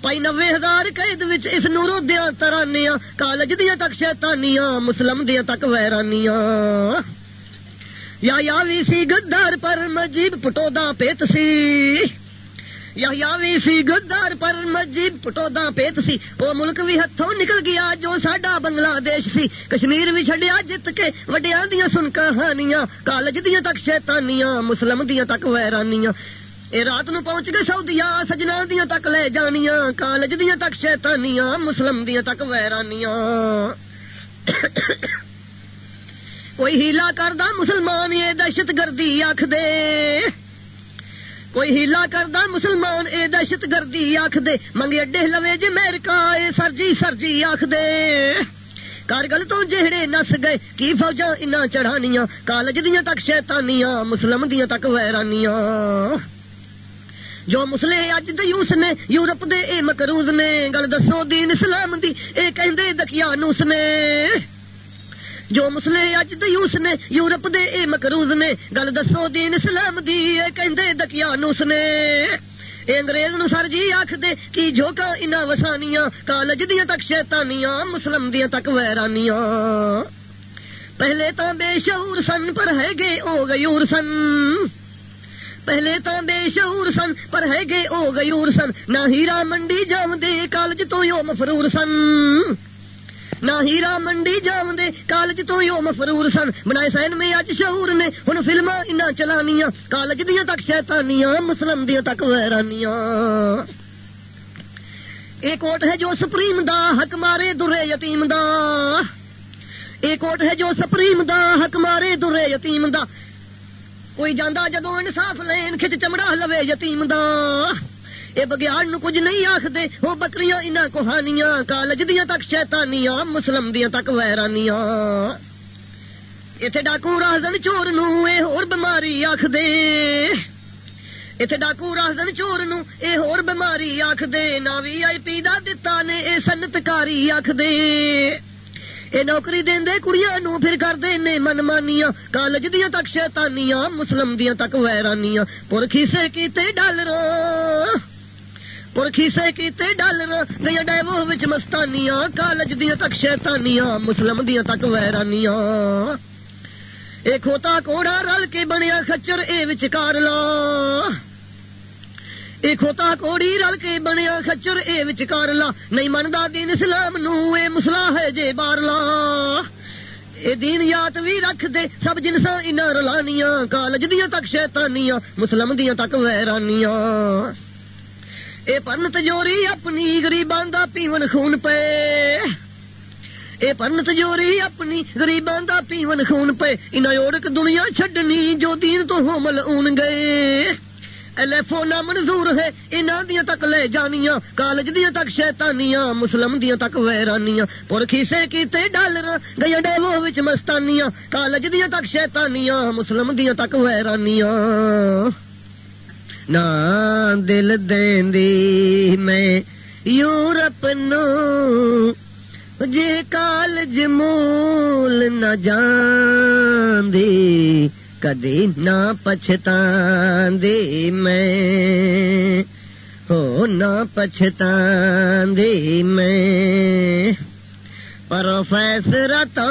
پائی نوے ہزار قید وچ اس نورو دیا ترانیاں، کالج دیا تک شیطانیاں، مسلم دیا تک ویرانیاں۔ یا یا وی سی گدار پر مجیب پٹو دا پیت سی۔ یا وی سی گدار پر مجیب پٹو دا پیت سی۔ وہ ملک بھی ہاتھوں نکل گیا جو ساڈا بنگلہ دیش سی۔ کشمیر بھی چڈیا جت کے وڈیا دیا سن کہانیاں۔ کالج دیا تک شیطانیاں، مسلم دیا تک ویرانیاں۔ اے رات نو پہنچ گئے سعودیا سجنا دیا تک لے جانیاں۔ کالج دیا تک شیطانیاں، مسلم دیا تک ویرانیاں۔ کوئی ہیلا کردہ مسلمان یہ دہشت گردی آخ دے کوئی ہیلا کردہ مسلمان، اے دہشت گردی آخ دے منگے اڈے لوے جی میرکا، اے سرجی سرجی آخ دے کارگل تو جہڑے نس گئے، کی فوجا ان چڑھانیاں؟ کالج دیا تک شیطانیاں، مسلم دیا تک ویرانیاں۔ جو مسلے اج دیوس نے، یورپ دے اے مکروز نے، گل دسو دین اسلام دی، اے کہندے دکیانوس نے۔ جو مسلے اج دیوس نے، یورپ دے اے مکروز نے۔ گل دسو دین اسلام دی، اے کہندے دکیانوس نے۔ اے انگریز نو سر جی آخ دے کی جھوکا انہاں وسانیاں، کالج دیاں تک شیطانیاں، مسلم دیاں تک ویرانیاں۔ پہلے تو بے شعور سن، پر ہے گے او غیور سن۔ پہلے تو بے شعور سن، پر ہے گے او غیور سن۔ نہ ہیرا منڈی جام دے کالج تو یو مفرور سن۔ نہ ہیرا منڈی جام دے کالج تو ہی مفرور سن بنائے سین میں اج شعور نے ہن فلما انہاں چلانیاں کالج دیاں تک شیطانیاں مسلم دیاں تک ویرانیاں ایک کوٹ ہے جو سپریم دا حق مارے درے یتیم دا ایک کوٹ ہے جو سپریم دا حق مارے درے یتیم دا کوئی جانا جدو انصاف لین کھچ چمڑا لوے یتیم دا اے بگیاڑ نو کچھ نہیں آخدے وہ بکریاں انہاں کوہانیاں، کالج دیاں تک شیطانیاں، مسلم دیاں تک ویرانیاں۔ ایتھے ڈاکو راہزن چور نو اے ہور بیماری آخدے۔ اتنے ڈاکو دن چور نو اے ہور بیماری آخ دے نہ وی آئی پی دا دتا نے اے سنتکاری آخ دے اے نوکری دین دے کڑیاں نو پھر کر دے من مانیاں۔ کالج دیا تک شیطانیاں، مسلم دیا تک ویرانیاں۔ پورکھی سے کیتے ڈالر پورکھی کیتے ڈالر گیا ڈیو مستانیاں کالج دیا تک شیطانیاں مسلم دیا تک ویرانیاں اے کھوتا کوڑا رل کے بنیا خچر اے وچکار لا اے کھوتا کوڑی رل کے بنیا خچر اے وچکار لا نہیں منتا دین اسلام نو اے مسلا ہے جے بار لا اے دین یات بھی رکھ دے سب جنسا ان رلانیاں کالج دیا تک شیطانیاں مسلم دیا تک ویرانیاں اے پن تجوری اپنی گریباں دا پیون خون پے۔ اے پن تجوری اپنی گریباں دا پیون خون پے۔ انہاں اوڑک دنیا چھڈنی جو دین تو ہومل اون گئے۔ ایلیفونا منظور ہے، انہاں دیاں تک لے جانیاں۔ کالج دیاں تک شیطانیاں، مسلم دیاں تک ویرانیاں۔ پر کھیسے کیتے ڈالر گیا ڈیوو وچ مستانیاں۔ کالج دیاں تک شیطانیاں، مسلم دیاں تک ویرانیاں۔ نہ دل دین دی میں یورپ نو جے کالج مول نہ جان دی کدی نہ پچھتا دی میں۔ ہو نہ پچھتا دی میں۔ پروفیسر تو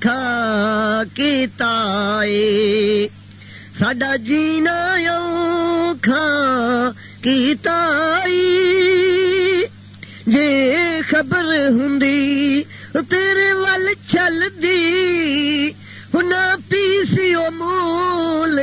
کھا کی تائی۔ ساڈا جینا یوں کھا کی جے خبر ہوں تیرے وال چل دی ہن پی سی او مول